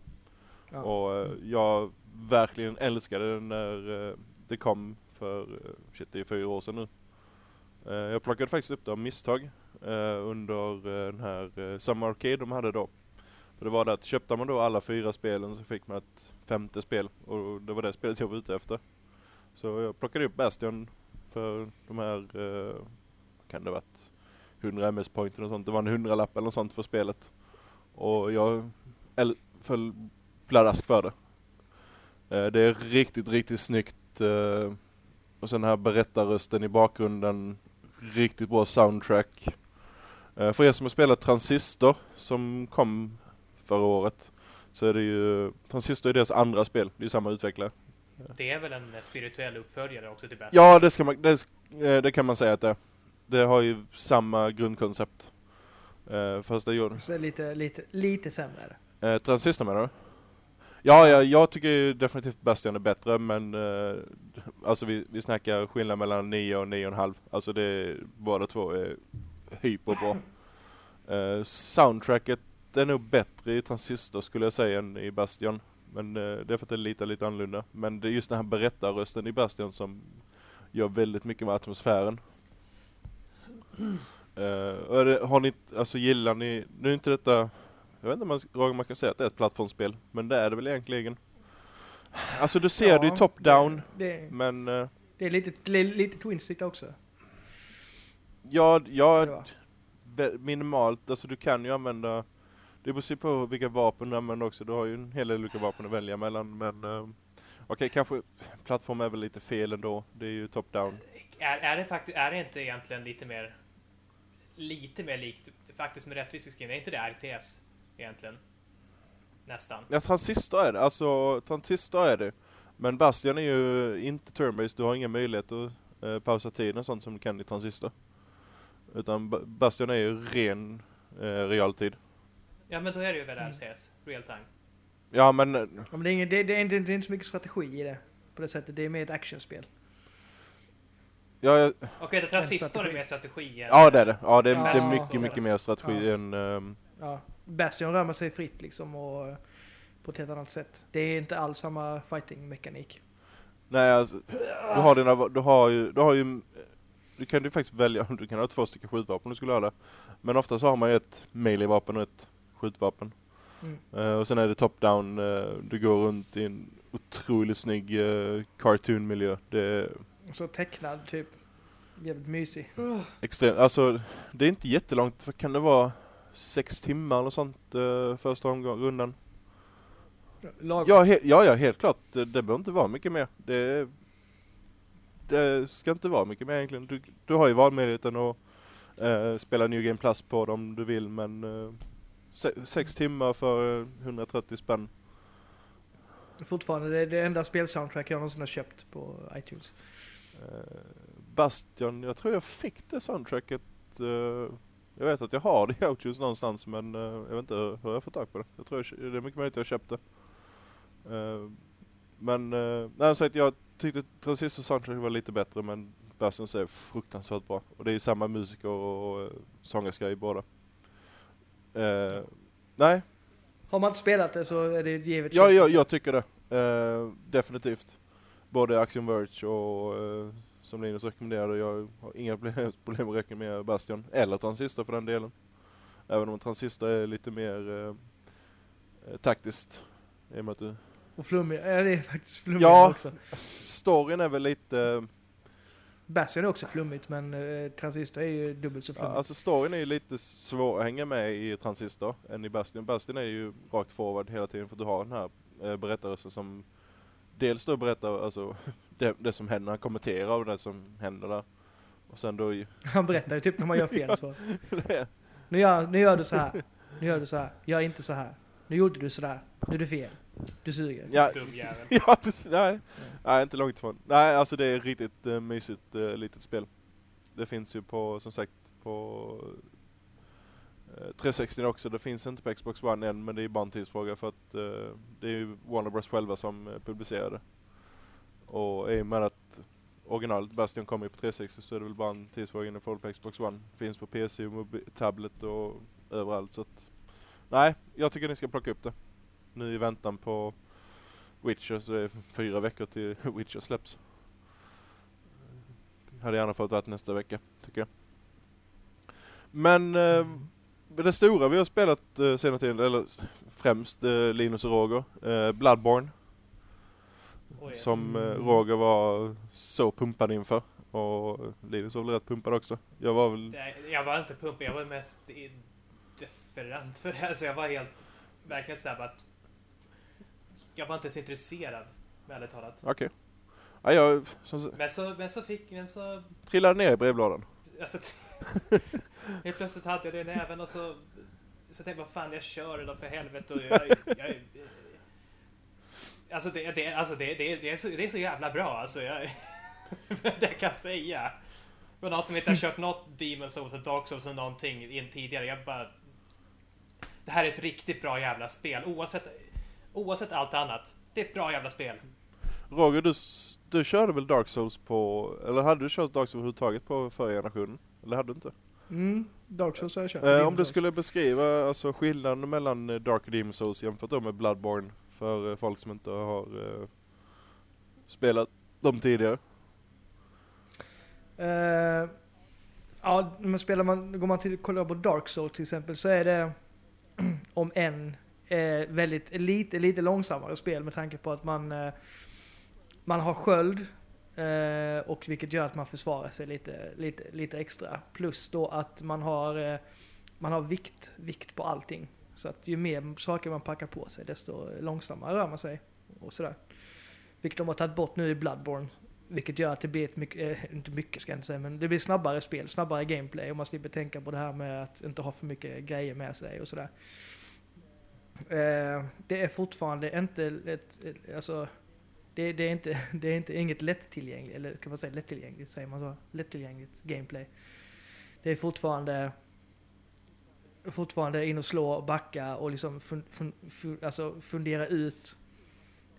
Ja. Och eh, jag verkligen älskade den när eh, det kom för, uh, shit det är fyra år sedan nu. Eh, jag plockade faktiskt upp det av misstag under den här Summer Arcade de hade då. För det var det att köpte man då alla fyra spelen så fick man ett femte spel och det var det spelet jag var ute efter. Så jag plockade upp Bastion för de här, vad kan det ha varit 100 ms pointen och sånt. Det var en hundralapp eller något sånt för spelet. Och jag föll pladask för det. Eh, det är riktigt, riktigt snyggt. eh, och sen den här berättarrösten i bakgrunden. Riktigt bra soundtrack. Eh, för er som har spelat Transistor som kom förra året. Så är det ju, Transistor är deras andra spel. Det är samma utvecklare. Det är väl en spirituell uppföljare också till Best. Ja, det, ska man, det, det kan man säga att det är. Det har ju samma grundkoncept. Fast det gjorde... Så lite, lite, lite sämre transistor menar du? Ja, ja, jag tycker definitivt Bastion är bättre men eh, alltså vi, vi snackar skillnad mellan 9 och 9,5. Alltså det båda två är hyperbra. Eh, soundtracket är nog bättre i Transistor skulle jag säga än i Bastion. Men eh, det är för att det är lite, lite annorlunda. Men det är just den här berättarrösten i Bastion som gör väldigt mycket med atmosfären. Eh, det, har ni, alltså gillar ni, nu är inte detta jag vet inte om man, Roger, man kan säga att det är ett plattformsspel, men det är det väl egentligen. Alltså du ser det ju top-down, men uh, det är lite, li- lite twin stick också. ja, ja, minimalt, alltså du kan ju använda, det beror ju på vilka vapen du använder också, du har ju en hel del olika vapen att välja mellan, men uh, okej, kanske plattform är väl lite fel ändå, det är ju top-down. Är, är, det faktiskt, är det inte egentligen lite mer lite mer likt, faktiskt med rättvis beskrivning, är inte det RTS egentligen? Nästan. Ja, transistor är det, alltså transistor är det. Men Bastion är ju inte turn-based, du har ingen möjlighet att eh, pausa tiden och sånt som du kan i transistor. Utan Ba- Bastion är ju ren eh, realtid. Ja men då är det ju väl. RTS, real time. Ja men, eh, Ja, men det, är ingen, det, det, är inte, det är inte så mycket strategi i det. På det sättet. Det är mer ett actionspel. Ja, jag, Okej, det transistor är mer strategi än... ja det är det. Ja, det är, Ja, det är mycket, mycket mer strategi Ja. än... ehm, Ja. Bastion rör man sig fritt liksom och eh, på ett helt annat sätt. Det är inte alls samma fighting-mekanik. nej, alltså, du har dina, du har ju, du har ju, du kan ju faktiskt välja, du kan ha två stycken skjutvapen om du skulle ha det. Men ofta så har man ju ett melee-vapen och ett skjutvapen. Mm. Eh, och sen är det top-down, eh, du går runt i en otroligt snygg uh, cartoon-miljö. Det är Så tecknad typ. Jävligt mysig. extremt, alltså det är inte jättelångt, vad kan det vara? Sex timmar eller sånt uh, första omgången, rundan. Lagom. Ja, he, ja, ja, helt klart. Det, det behöver inte vara mycket mer. Det, det ska inte vara mycket mer egentligen. Du, du har ju valmöjligheten att eh, spela New Game Plus på dem om du vill, men eh, se, sex timmar för eh, 130 spänn. Fortfarande det, är det enda spelsoundtrack jag någonsin har köpt på iTunes. Eh, Bastion, jag tror jag fick det soundtracket. Jag vet att jag har det i iTunes någonstans, men eh, jag vet inte hur jag får tag på det. Jag tror jag, det är mycket möjligt att jag köpte. Eh, men, eh, nej, sagt, jag tyckte Transistor soundtrack var lite bättre, men Bastions är fruktansvärt bra. Och det är ju samma musiker och, och sångerska i båda. Eh, nej, Har man inte spelat det så är det givet Ja, jag, alltså. jag tycker det. Eh, definitivt. Både Axiom Verge och eh, som Linus rekommenderade. Jag har inga problem att rekommendera Bastion. Eller Transistor för den delen. Även om Transistor är lite mer eh, eh, taktiskt. I och med att du, Och flummig. Ja, det är faktiskt flummigt Ja. också. storyn är väl lite... Bastion är också flummigt men eh, Transistor är ju dubbelt så Ja, flummigt. alltså storyn är ju lite svår att hänga med i Transistor än i Bastion. Bastion är ju rakt forward hela tiden för att du har den här eh, berättelsen som dels då berättar alltså det, det som händer, han kommenterar av det som händer där. Och sen då Han berättar ju typ när man gör fel så. Nu gör, nu gör du så här. Nu gör du så här. Gör inte så här. Nu gjorde du så där. Nu är det fel. Du suger. ja, Dum jävel. ja, precis, nej, nej, inte långt ifrån. Nej, alltså det är riktigt uh, mysigt uh, litet spel. Det finns ju på, som sagt, på eh, 360 också. Det finns inte på Xbox One än, men det är bara en tidsfråga för att eh, det är ju Warner Bros själva som uh, publicerar det. Och i och med att originalet Bastion kommer ju på 360 så är det väl bara en tidsfråga innan folk på Xbox One. Finns på PC och tablet och överallt så att Nej, jag tycker ni ska plocka upp det. Nu i väntan på Witcher så det är fyra veckor till Witcher släpps. Hade gärna fått varit nästa vecka, tycker jag. Men eh, det stora vi har spelat eh, senare tiden, eller främst eh, Linus och Roger, eh, Bloodborne. Oh, yes. Som eh, Roger var så pumpad inför. Och Linus var väl rätt pumpad också. Jag var väl... Jag var inte pumpig, jag var mest indifferent för det. Alltså jag var helt, verkligen sådär att... Jag var inte ens intresserad, ärligt talat. Okej. Ja, jag som, Men så, men så fick, men så... trillade ner i brevlådan. Alltså, helt plötsligt hade jag det i näven och så... Så tänkte jag, vad fan, jag kör då för helvete. Och jag, jag, alltså, det, det, alltså det, det, det, är så, det är så jävla bra alltså. Jag, det jag kan säga. För någon som inte har kört något Demon Souls och Dark Souls eller någonting in tidigare. Jag bara... Det här är ett riktigt bra jävla spel. Oavsett, oavsett allt annat. Det är ett bra jävla spel. Roger, du, du körde väl Dark Souls på... Eller hade du kört Dark Souls överhuvudtaget på förra generationen? Eller hade du inte? Mm, Dark Souls har jag kört. Eh, om du skulle beskriva alltså, skillnaden mellan eh, Dark och Demon Souls jämfört med Bloodborne för eh, folk som inte har eh, spelat dem tidigare. Uh, ja, men spelar man, går man till kollar på Dark Souls till exempel så är det om en eh, väldigt lite, lite långsammare spel med tanke på att man, eh, man har sköld eh, och vilket gör att man försvarar sig lite, lite, lite extra. Plus då att man har, eh, man har vikt, vikt på allting. Så att ju mer saker man packar på sig desto långsammare rör man sig. Och sådär. Vilket de har tagit bort nu i Bloodborne. Vilket gör att det blir ett mycket, äh, inte mycket ska jag inte säga, men det blir snabbare spel, snabbare gameplay och man slipper tänka på det här med att inte ha för mycket grejer med sig och sådär. Eh, det är fortfarande inte ett, ett eh, alltså, det, det, är inte, det är inte inget lättillgängligt, eller ska man säga lättillgängligt, säger man så? Lättillgängligt gameplay. Det är fortfarande fortfarande in och slå och backa och liksom fun, fun, fun, alltså fundera ut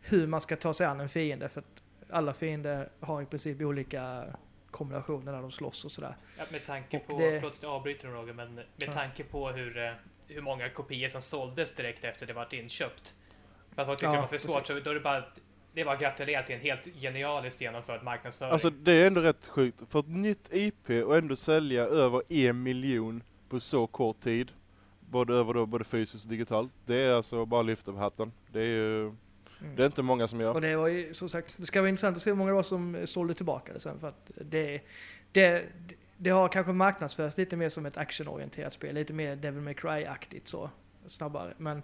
hur man ska ta sig an en fiende. För att alla fiender har i princip olika kombinationer när de slåss och sådär. Ja, med tanke Och på, det- förlåt att jag avbryter Roger, men med Ja. tanke på hur, eh, hur många kopior som såldes direkt efter det vart inköpt. För att folk tyckte Ja, det var för svårt, precis. så då är det bara, det är bara att gratulera till en helt genialiskt genomförd marknadsföring. Alltså det är ändå rätt sjukt. För ett nytt IP och ändå sälja över en miljon på så kort tid. Både över då, både fysiskt och digitalt. Det är alltså bara lyfta på hatten. Det är ju, Mm. det är inte många som gör. Och det var ju som sagt, det ska vara intressant att se hur många det var som sålde tillbaka det sen för att det, det, det har kanske marknadsförts lite mer som ett actionorienterat spel, lite mer Devil May Cry-aktigt så, snabbare. Men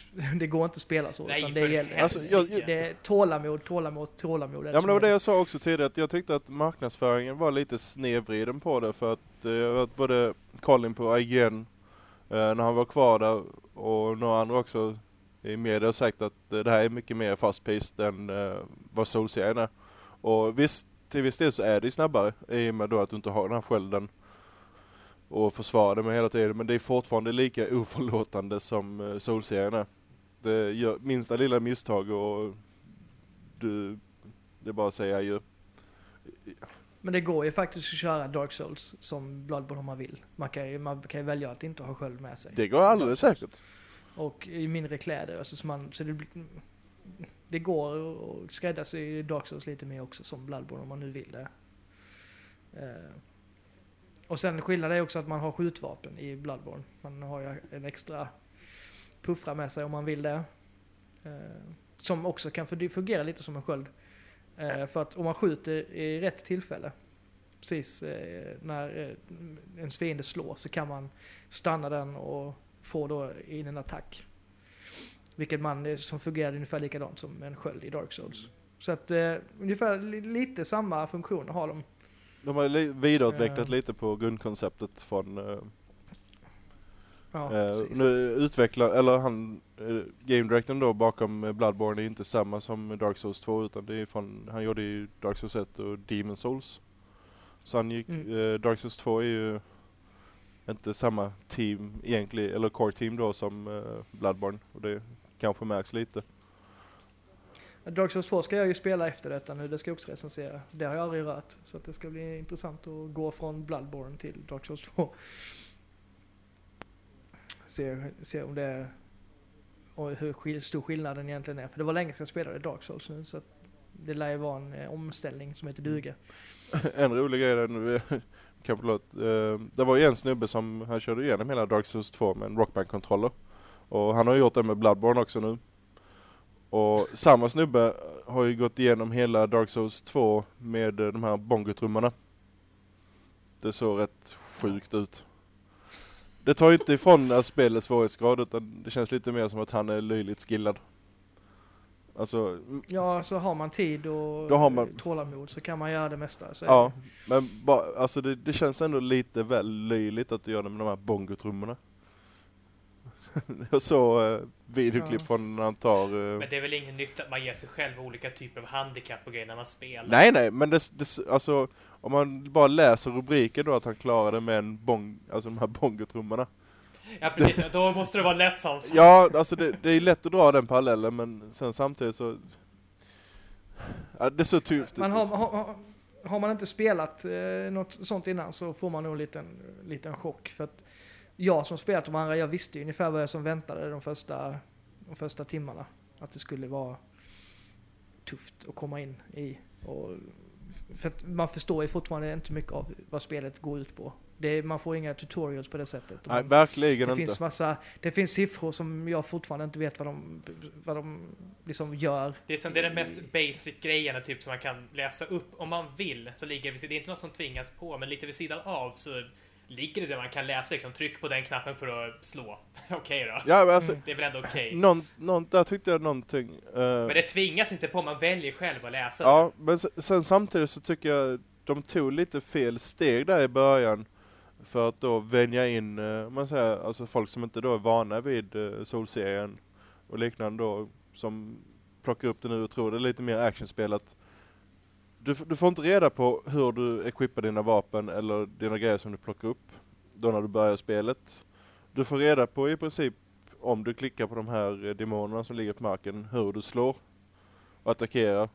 det går inte att spela så. Nej, utan det, gäller, Alltså, jag- jag- det är tålamod, tålamod, tålamod. Ja men det var det jag sa också tidigare, att jag tyckte att marknadsföringen var lite snedvriden på det för att eh, jag vet både Colin på IGN eh, när han var kvar där och några andra också i media har sagt att eh, det här är mycket mer fast-paced än eh, vad Soul-serien är. Och visst, till viss del så är det snabbare i och med då att du inte har den här skölden och försvara det med hela tiden. Men det är fortfarande lika oförlåtande som eh, Soul-serien är. Det gör minsta lilla misstag och du, det är bara att säga ju. Men det går ju faktiskt att köra Dark Souls som Bloodborne om man vill. Man kan ju, man kan ju välja att inte ha sköld med sig. Det går alldeles säkert. Och i mindre kläder. Alltså, så man, så det, det går att skräddarsy Dark Souls lite mer också som Bloodborne om man nu vill det. Eh, och sen skillnaden är också att man har skjutvapen i Bloodborne. Man har ju en extra puffra med sig om man vill det. Eh, som också kan fungera lite som en sköld. Eh, för att om man skjuter i rätt tillfälle, precis eh, när eh, ens fiende slår, så kan man stanna den och få då in en attack. Vilket man, eh, som fungerar ungefär likadant som en sköld i Dark Souls. Så att eh, ungefär lite samma funktioner har de. De har li- vidareutvecklat Eh. lite på grundkonceptet från eh, Ja, precis. nu utvecklar, eller han, eh, game directorn då bakom Bloodborne är inte samma som Dark Souls 2 utan det är från, han gjorde ju Dark Souls 1 och Demon Souls. Så han gick, Mm. Dark Souls 2 är ju inte samma team egentligen, eller core team då som Bloodborne och det kanske märks lite. Dark Souls 2 ska jag ju spela efter detta nu, det ska jag också recensera. Det har jag aldrig rört. Så att det ska bli intressant att gå från Bloodborne till Dark Souls 2. Se, se om det är, och hur stor skillnaden egentligen är. För det var länge sedan jag spelade Dark Souls nu, så att det lär ju vara en eh, omställning som heter duga. Mm. en rolig grej där nu, eh, kanske låt, eh, det var ju en snubbe som, han körde igenom hela Dark Souls 2 med en Rockband-kontroller. Och han har gjort det med Bloodborne också nu. Och samma snubbe har ju gått igenom hela Dark Souls 2 med eh, de här bongotrummarna. Det såg rätt sjukt ut. Det tar ju inte ifrån spelets svårighetsgrad utan det känns lite mer som att han är löjligt skillad. Alltså, Ja, så har man tid och Då har man- tålamod så kan man göra det mesta. Så Ja, men bara, alltså det, det känns ändå lite väl löjligt att du gör det med de här bongotrummorna. Jag såg eh, videoklipp Ja. från när han tar... eh, Men det är väl ingen nytt att man ger sig själv olika typer av handikapp och grejer när man spelar? Nej nej, men det, det, alltså om man bara läser rubriken då att han klarade med en bong, alltså de här bongotrummorna. Ja precis, då måste det vara lätt som. Ja, alltså det, det är lätt att dra den parallellen men sen samtidigt så... Ja, det är så tufft. Man har, har, har man inte spelat eh, något sånt innan så får man nog en liten, liten chock. För att jag som spelat de andra, jag visste ju ungefär vad jag som väntade de första, de första timmarna. Att det skulle vara tufft att komma in i. Och, för att man förstår ju fortfarande inte mycket av vad spelet går ut på. Det man får inga tutorials på det sättet. Nej, man, verkligen det inte. finns massa, det finns siffror som jag fortfarande inte vet vad de, vad de liksom gör. Det är som det är den mest basic grejerna typ som man kan läsa upp om man vill. Så ligger det, det är inte något som tvingas på, men lite vid sidan av så ligger det så man kan läsa liksom, tryck på den knappen för att slå. Okej då. Ja men alltså, Mm. Det är väl ändå okej. någon, någon, där tyckte jag någonting... eh, Men det tvingas inte på, man väljer själv att läsa Ja, men sen, samtidigt så tycker jag de tog lite fel steg där i början. För att då vänja in, om man säger, alltså folk som inte då är vana vid uh, Solserien och liknande då, som plockar upp det nu och tror det är lite mer actionspel att du, du får inte reda på hur du equippar dina vapen eller dina grejer som du plockar upp då när du börjar spelet. Du får reda på i princip om du klickar på de här eh, demonerna som ligger på marken, hur du slår och attackerar.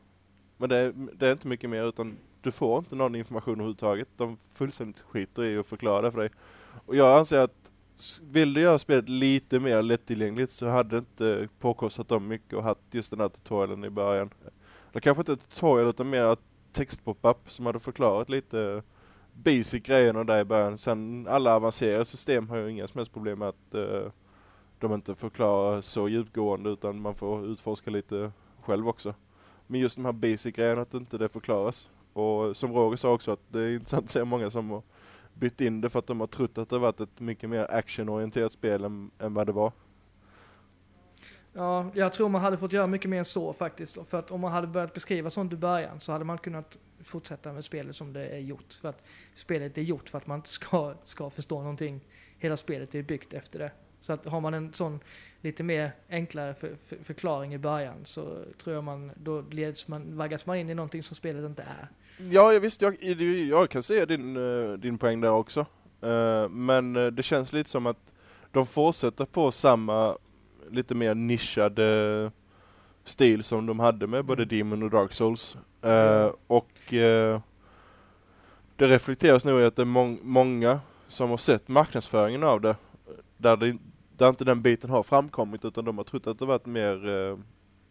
Men det är, det är inte mycket mer utan du får inte någon information överhuvudtaget. De fullständigt skiter i att förklara det för dig. Och jag anser att vill du göra spelet lite mer lättillgängligt så hade det inte påkostat dem mycket och haft just den här tutorialen i början. Eller kanske inte tutorial utan mer att textpop-up som hade förklarat lite basic grejerna där i början. Sen alla avancerade system har ju inga som helst problem med att eh, de inte förklarar så djupgående utan man får utforska lite själv också. Men just de här basic grejerna att inte det förklaras. Och som Roger sa också att det är intressant att se många som har bytt in det för att de har trott att det varit ett mycket mer actionorienterat spel än, än vad det var. Ja, jag tror man hade fått göra mycket mer än så faktiskt. För att om man hade börjat beskriva sånt i början så hade man kunnat fortsätta med spelet som det är gjort. För att spelet är gjort för att man inte ska, ska förstå någonting. Hela spelet är byggt efter det. Så att har man en sån lite mer enklare för, för, förklaring i början så tror jag man, då leds man, vaggas man in i någonting som spelet inte är. Ja, jag visst, jag, jag kan se din, eh, din poäng där också. Eh, men eh, det känns lite som att de fortsätter på samma lite mer nischade stil som de hade med både Mm. Demon och Dark Souls. Eh, Ja. Och eh, det reflekteras nog i att det är mång- många som har sett marknadsföringen av det, där, det, där inte den biten har framkommit utan de har trott att det varit mer eh,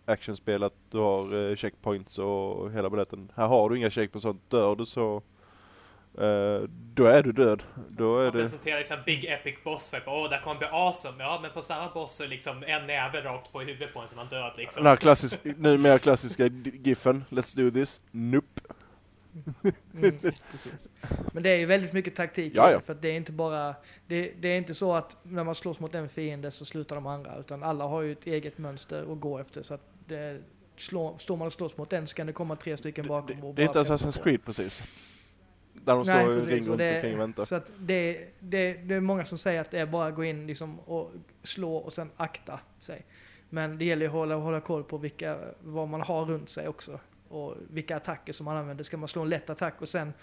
actionspel, att du har eh, checkpoints och hela balletten. Här har du inga checkpoints, sånt. dör du så eh, då är du död. Då är Man det... presenterar liksom Big Epic Boss Fight. Åh, det kommer bli awesome. Ja, men på samma boss så är liksom en näve rakt på huvudet på en som man död liksom. Den här klassisk, numera klassiska giffen, let's do this, nope. Mm, precis. Men det är ju väldigt mycket taktik Ja, det, ja. för att det är inte bara, det, det är inte så att när man slåss mot en fiende så slutar de andra, utan alla har ju ett eget mönster att gå efter. Så att det, slår, står man och slåss mot en så kan det komma tre stycken Det, bakom det, och det är inte Assassin's. Creed precis. Där de står Nej, precis. ring och runt det, omkring och väntar. Så att det, det, det är många som säger att det är bara att gå in liksom och slå och sen akta sig. Men det gäller ju att hålla, hålla koll på vilka, vad man har runt sig också. Och vilka attacker som man använder. Ska man slå en lätt attack och sen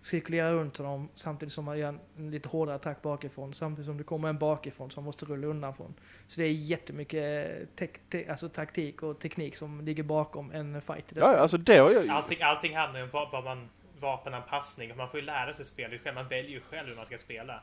cirkulera runt dem samtidigt som man gör en, en lite hårdare attack bakifrån. Samtidigt som det kommer en bakifrån som måste rulla undan från. Så det är jättemycket tek, te, alltså taktik och teknik som ligger bakom en fight. Ja, alltså det har jag... Allting, allting handlar ju om vad man vapenanpassning och man får ju lära sig spelet själv. Man väljer ju själv hur man ska spela.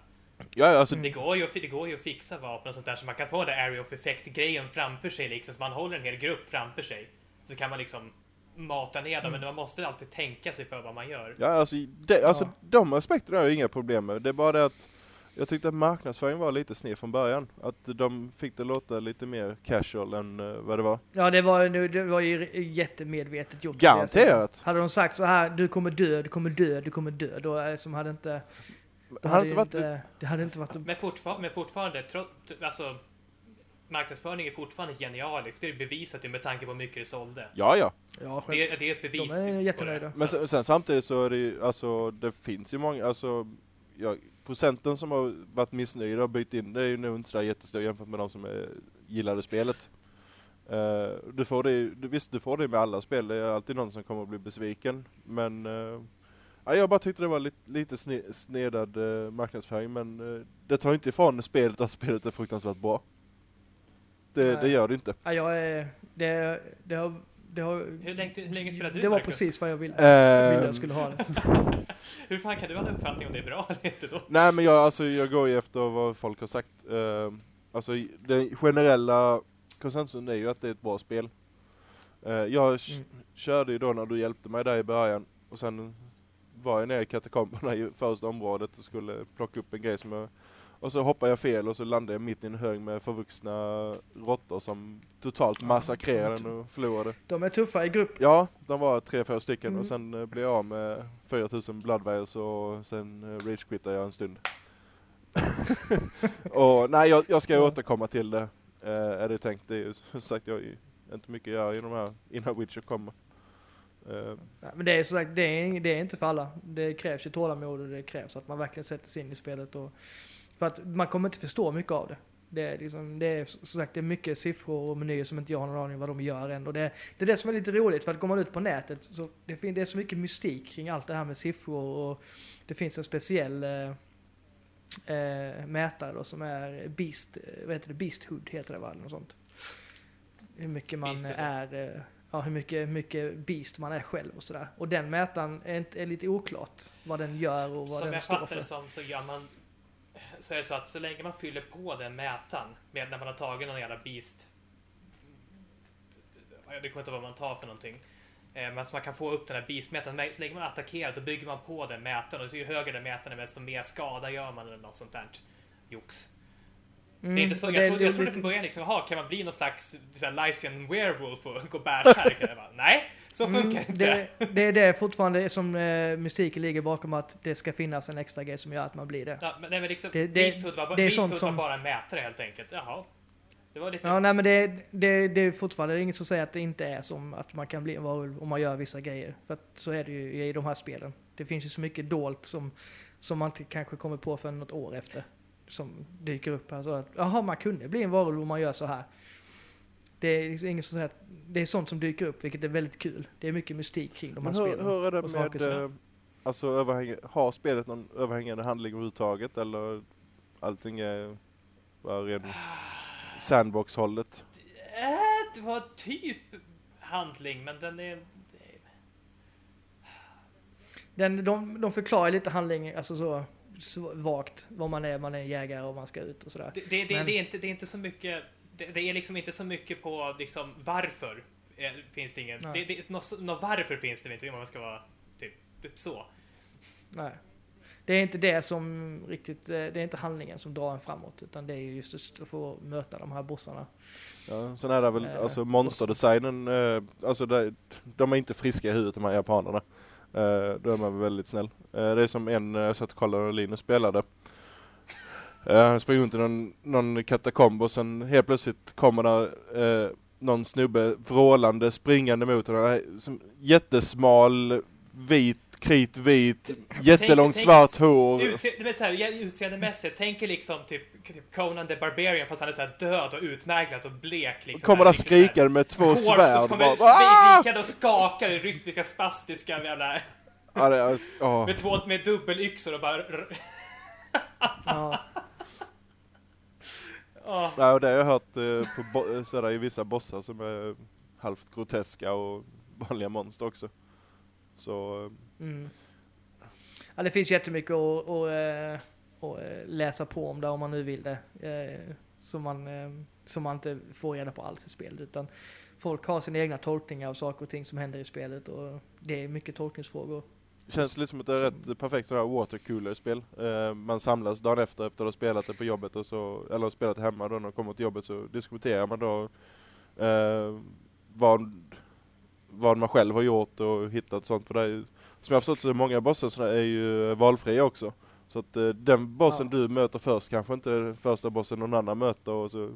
Ja, alltså, Det går ju, att- det går ju att fixa vapen och sånt där så man kan få den area of effect-grejen framför sig liksom. Så man håller en hel grupp framför sig. Så kan man liksom mata ner dem, men man måste alltid tänka sig för vad man gör. ja, alltså, det, alltså Ja. de aspekterna har jag inga problem med. Det är bara det att jag tyckte att marknadsföringen var lite sned från början. Att de fick det låta lite mer casual än eh, vad det var. Ja, det var, det var ju jättemedvetet gjort. jag. Garanterat! Hade de sagt så här, du kommer dö, du kommer dö, du kommer dö, då det som hade inte... Hade hade inte varit... inte, det hade inte varit... Men, fortfar men fortfarande, tro, alltså marknadsföring är fortfarande genialiskt. Det är bevisat ju med tanke på hur mycket det sålde. Ja, ja. Ja, Det, är- det är ett bevis. De är jättenöjda. Men sen, sen samtidigt så är det ju, alltså det finns ju många, alltså ja, procenten som har varit missnöjda och bytt in, det är ju nog inte sådär jättestor jämfört med de som är, gillade spelet. Eh, du får det, du, visst du får det med alla spel, det är alltid någon som kommer att bli besviken. Men uh, ja, jag bara tyckte det var lite, lite sne, snedad uh, marknadsföring men det tar inte ifrån spelet att spelet är fruktansvärt bra. Det, det gör det inte. Ja, jag är... Det, det har... Det, har, Hur länge, hur länge spelade du det var Marcus? precis vad jag ville, Ehm, ville jag skulle ha det. Hur fan kan du ha en uppfattning om det är bra eller inte då? Nej men jag, alltså, jag går ju efter vad folk har sagt. Uh, alltså den generella konsensusen är ju att det är ett bra spel. Eh, jag Mm. körde ju då när du hjälpte mig där i början och sen var jag nere i katakomberna i första området och skulle plocka upp en grej som jag och så hoppade jag fel och så landade jag mitt i en hög med förvuxna råttor som totalt massakrerade den och förlorade. De är tuffa i grupp. Ja, de var tre, fyra stycken Mm. och sen uh, blev jag av med 4000 bloodvials och sen uh, ragequittade jag en stund. och nej, jag, jag ska ju återkomma till det. Uh, är det tänkt. Det är ju som sagt, jag inte mycket att göra i de här innan Witcher kommer. Eh, Nej, men det är som sagt, det är, det är inte för alla. Det krävs ju tålamod och det krävs att man verkligen sätter sig in i spelet. Och, för att man kommer inte förstå mycket av det. Det är, liksom, det är som sagt det är mycket siffror och menyer som inte jag har någon aning om vad de gör än. Och det, det är det som är lite roligt, för att går man ut på nätet så det, fin- det är så mycket mystik kring allt det här med siffror och det finns en speciell eh, eh, mätare då som är Beast, eh, vad heter det, Beasthood heter det va? Eller något sånt. Hur mycket man Beasthood, är, eh, ja, hur mycket, mycket beast man är själv och sådär. Och den mätaren är, inte, är lite oklart vad den gör och vad Som den jag står fattar för. det som så gör man så är det så att så länge man fyller på den mätaren med när man har tagit någon jävla beast jag kommer inte ihåg vad man tar för någonting. Eh, Men så man kan få upp den här beastmätaren. Så länge man attackerar då bygger man på den mätaren. Och ju högre den mätaren är desto mer skada gör man eller något sånt där jox. Mm, Det är inte så, och jag, det trodde, jag trodde från början liksom, aha, kan man bli någon slags Lysian werewolf och gå bärsärk? Nej, så funkar Mm, inte. det, det är det fortfarande som eh, mystiken ligger bakom att det ska finnas en extra grej som gör att man blir det. Ja, men, nej, men liksom, Det- det- Beasthood var, det är Beasthood var som- bara en mätare helt enkelt. Jaha. Det var lite... Ja, nej men det, det, det är fortfarande inget som säger att det inte är som att man kan bli en varulv om man gör vissa grejer. För att så är det ju i de här spelen. Det finns ju så mycket dolt som, som man inte kanske kommer på för något år efter. Som dyker upp här. Så att, jaha, man kunde bli en varulv om man gör så här. Det är liksom ingen som säger att det är sånt som dyker upp, vilket är väldigt kul. Det är mycket mystik kring de här hur, spelen. hur är det med, eh, alltså överhäng, har spelet någon överhängande handling överhuvudtaget eller allting är bara ren sandbox-hållet? Det var typ handling, men den är... Den, de, de förklarar lite handling, alltså så, så vagt, vad man är, man är jägare och man ska ut och sådär. Det, det, Men- det, är, inte, det är inte så mycket... Det, det är liksom inte så mycket på liksom varför. eh, Finns det ingen... Det, det, något, något varför finns det inte om man ska vara typ, typ så. Nej. Det är inte det som riktigt, eh, det är inte handlingen som drar en framåt, utan det är ju just att få möta de här bossarna. Ja, sen är det väl, Eh, alltså monsterdesignen, eh, alltså det, de är inte friska i huvudet de här japanerna. Eh, då är man väl väldigt snäll. Eh, det är som en, jag satt och kollade när Linus spelade. Eh, Han sprang runt i någon, någon katakomb och sen helt plötsligt kommer där eh, någon snubbe vrålande, springande mot honom. Som jättesmal, vit, kritvit, jättelångt tänk- svart hår. Utse, det är så här, jag- utseendemässigt, tänker liksom typ, typ Conan the Barbarian fast han är så här död och utmärglad och blek. Liksom, Kommer där skrikande med två svärd. kommer skrikande och skakar i rytmiska spastiska jävla... Ja, det, är- ja. Med två med dubbelyxor och bara... Ja, Åh. Nej, och det har jag hört eh, på eh, sådär, i vissa bossar som är halvt groteska och vanliga monster också. Så eh, mm. ja, det finns jättemycket att, att, eh, att eh, läsa på om det om man nu vill det. Som man, som man inte får reda på alls i spelet. Utan folk har sina egna tolkningar av saker och ting som händer i spelet. Och det är mycket tolkningsfrågor. Det känns lite som att det är rätt perfekt sådär watercooler-spel. Eh, man samlas dagen efter efter att ha spelat det på jobbet och så, eller spelat hemma då när man kommer till jobbet så diskuterar man då eh, vad, vad man själv har gjort och hittat sånt. För det är, ju- som jag har förstått så är många bossar är ju valfria också. Så att eh, den bossen Ja. du möter först kanske inte är första bossen någon annan möter och så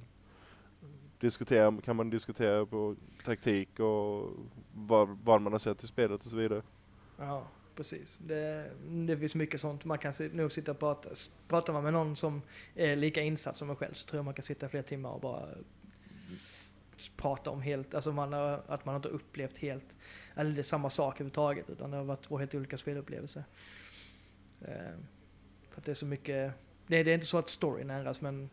diskutera, kan man diskutera på taktik och vad, vad man har sett i spelet och så vidare. Ja, precis. Det, det finns mycket sånt. Man kan nog sitta och prata. Pratar man med någon som är lika insatt som en själv så tror jag man kan sitta flera timmar och bara prata om helt, alltså man har, att man inte upplevt helt, eller det är samma sak överhuvudtaget, utan det har varit två helt olika spelupplevelser. Eh, för att det är så mycket, det, det är inte så att storyn ändras men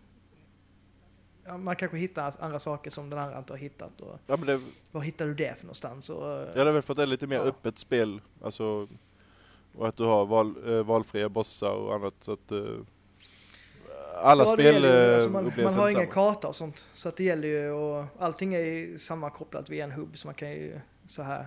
ja, man kanske hittar andra saker som den andra inte har hittat och Ja men det, var hittar du det för någonstans? Och, ja, det är väl för att det är lite mer Ja. öppet spel. Alltså, och att du har val, eh, valfria bossar och annat. Så att, eh, alla Ja, spel ju, eh, alltså man, man har samma. karta och sånt. Så att det gäller ju och allting är ju sammankopplat via en hubb så man kan ju så här.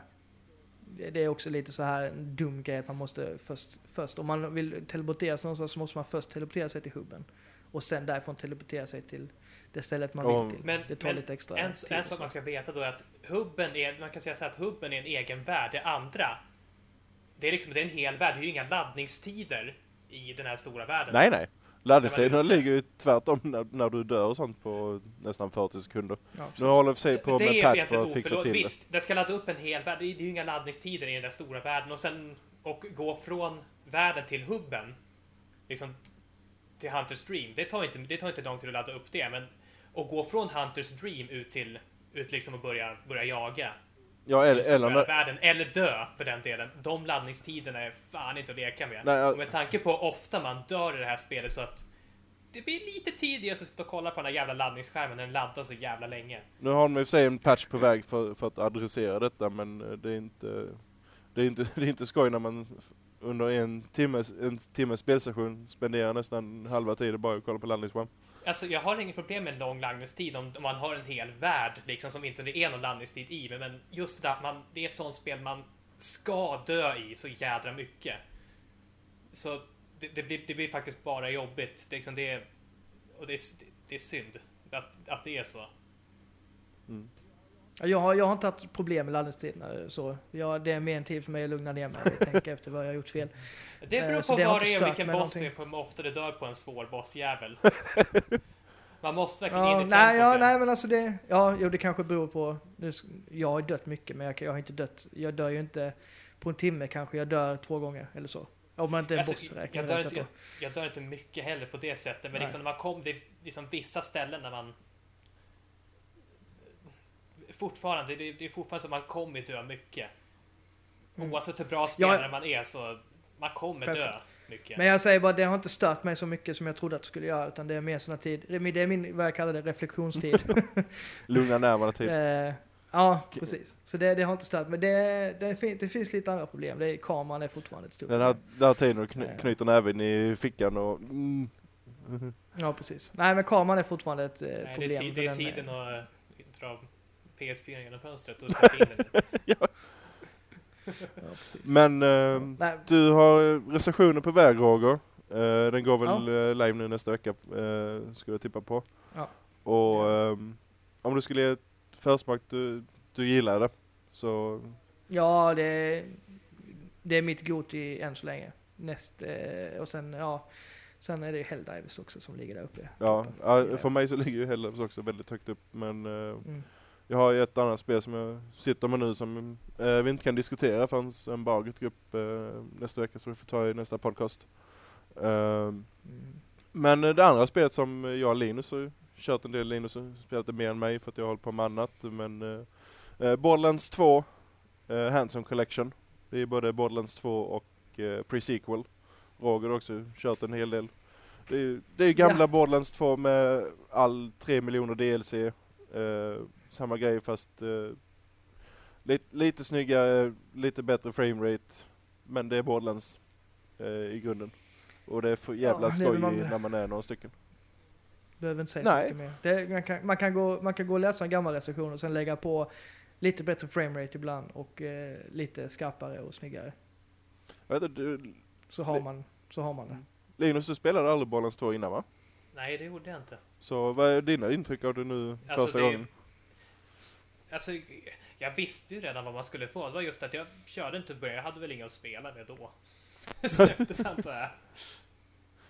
Det är också lite så här en dum grej att man måste först, först om man vill teleportera sig någonstans så måste man först teleportera sig till hubben. Och sen därifrån teleportera sig till det stället man vill till. Men, det tar men lite extra en, tid en sak man ska veta då är att hubben är, man kan säga så här att hubben är en egen värld. Det andra, det är liksom det är en hel värld. Det är ju inga laddningstider i den här stora världen. Nej nej. Laddningstiderna ligger ju tvärtom när, när du dör och sånt på nästan 40 sekunder. Ja. Nu håller vi sig på det med patch för att fixa till. Visst, det ska ladda upp en hel värld. Det är det är ju inga laddningstider i den där stora världen. Och sen och gå från världen till hubben, liksom till Hunters Dream. Det tar inte, det tar inte lång tid att ladda upp det, men att gå från Hunters Dream ut till ut liksom och börja, börja jaga Ja eller, eller när, världen, eller dö för den delen. De laddningstiderna är fan inte att leka med. Nej, ja. Och med tanke på hur ofta man dör i det här spelet så att det blir lite tidigare att sitta och kolla på den här jävla laddningsskärmen när den laddar så jävla länge. Nu har de i och för sig en patch på väg för, för att adressera detta men eh, det är inte det är inte, det är inte skoj när man under en timmes, en timmes spelsession spenderar nästan halva tiden bara att kolla på laddningsskärm. Alltså jag har inget problem med en lång landningstid om, om man har en hel värld liksom som inte det är någon landningstid i. Men, men just det där, man, det är ett sånt spel man ska dö i så jädra mycket. Så det, det, blir, det blir faktiskt bara jobbigt. Det, är liksom det, är- och det, är, det är synd att, att det är så. Mm. Ja, Jag har, jag har inte haft problem med laddningstiderna. Så jag, det är mer en tid för mig att lugna ner mig och tänka efter vad jag har gjort fel. Det Eh, beror så på det vad det är vilken boss det är på hur ofta du dör på en svår bossjävel. Man måste verkligen Ja, in i nej, ja, nej, men alltså det, ja, jo, det kanske beror på, nu, jag har dött mycket men jag, jag har inte dött, jag dör ju inte på en timme kanske, jag dör två gånger eller så. Om man inte är Alltså, boss jag, dör inte, jag, jag dör inte mycket heller på det sättet, men Nej. liksom när man kom, det är liksom vissa ställen där man fortfarande, det, det är fortfarande så att man kommer dö mycket. Mm. Oavsett hur bra spelare man är så man kommer dö mycket. Men jag säger bara, det har inte stört mig så mycket som jag trodde att det skulle göra, utan det är mer såna tid, det är min, vad jag kallar det, reflektionstid. Lugna nerverna till. Eh, ja, precis. Så det, det har inte stört mig. Det, det, fin- det finns lite andra problem. Det är, kameran är fortfarande ett stort Den här, problem. den här tiden du kny, Eh. knyter näven i fickan och... Mm. Ja, precis. Nej, men kameran är fortfarande ett eh, Nej, det problem. är, tid, det är den, tiden att eh, dra PS4 genom fönstret och in den. Ja, precis. Men eh, du har eh, recensionen på väg Roger. Eh, den går väl eh, live nu nästa vecka, eh, skulle jag tippa på. Ja. Och ehm, om du skulle ge ett försmak, du, du gillar det. Så ja, det, det är mitt Goti än så länge. Näst, eh, och sen, ja, sen är det Helldivers också som ligger där uppe. ja, ja, för mig så ligger ju Helldivers också väldigt högt upp. Men eh, Mm. Jag har ju ett annat spel som jag sitter med nu som eh, vi inte kan diskutera förrän embargot går upp eh, nästa vecka. Så vi får ta i nästa podcast. Mm. Men det andra spelet som jag och Linus har kört en del, Linus har spelat det mer än mig för att jag hållit på med annat. Men eh, eh, Borderlands 2, eh, Handsome Collection. Det är både Borderlands 2 och eh, Pre-Sequel. Roger har också kört en hel del. Det är, ju- det är ju gamla Ja. Borderlands 2 med all 3 miljoner DLC. Eh, samma grej fast eh, lite, lite snyggare, lite bättre framerate. Men det är Borderlands eh, i grunden. Och det är för jävla Ja, skoj man- när man är några stycken. Behöver inte säga Nej. så mycket mer. Det, man, kan, man, kan gå, man kan gå och läsa en gammal recension och sen lägga på lite bättre framerate ibland och eh, lite skarpare och snyggare. Jag vet du, Så har man, så har man det. Linus, du spelade aldrig Borderlands 2 innan va? Nej, det gjorde jag inte. Så vad är dina intryck av det nu Alltså, första det- gången? Alltså, jag visste ju redan vad man skulle få. Det var just att jag körde inte början. Jag hade väl inga att spela med då. Släpptes antar jag.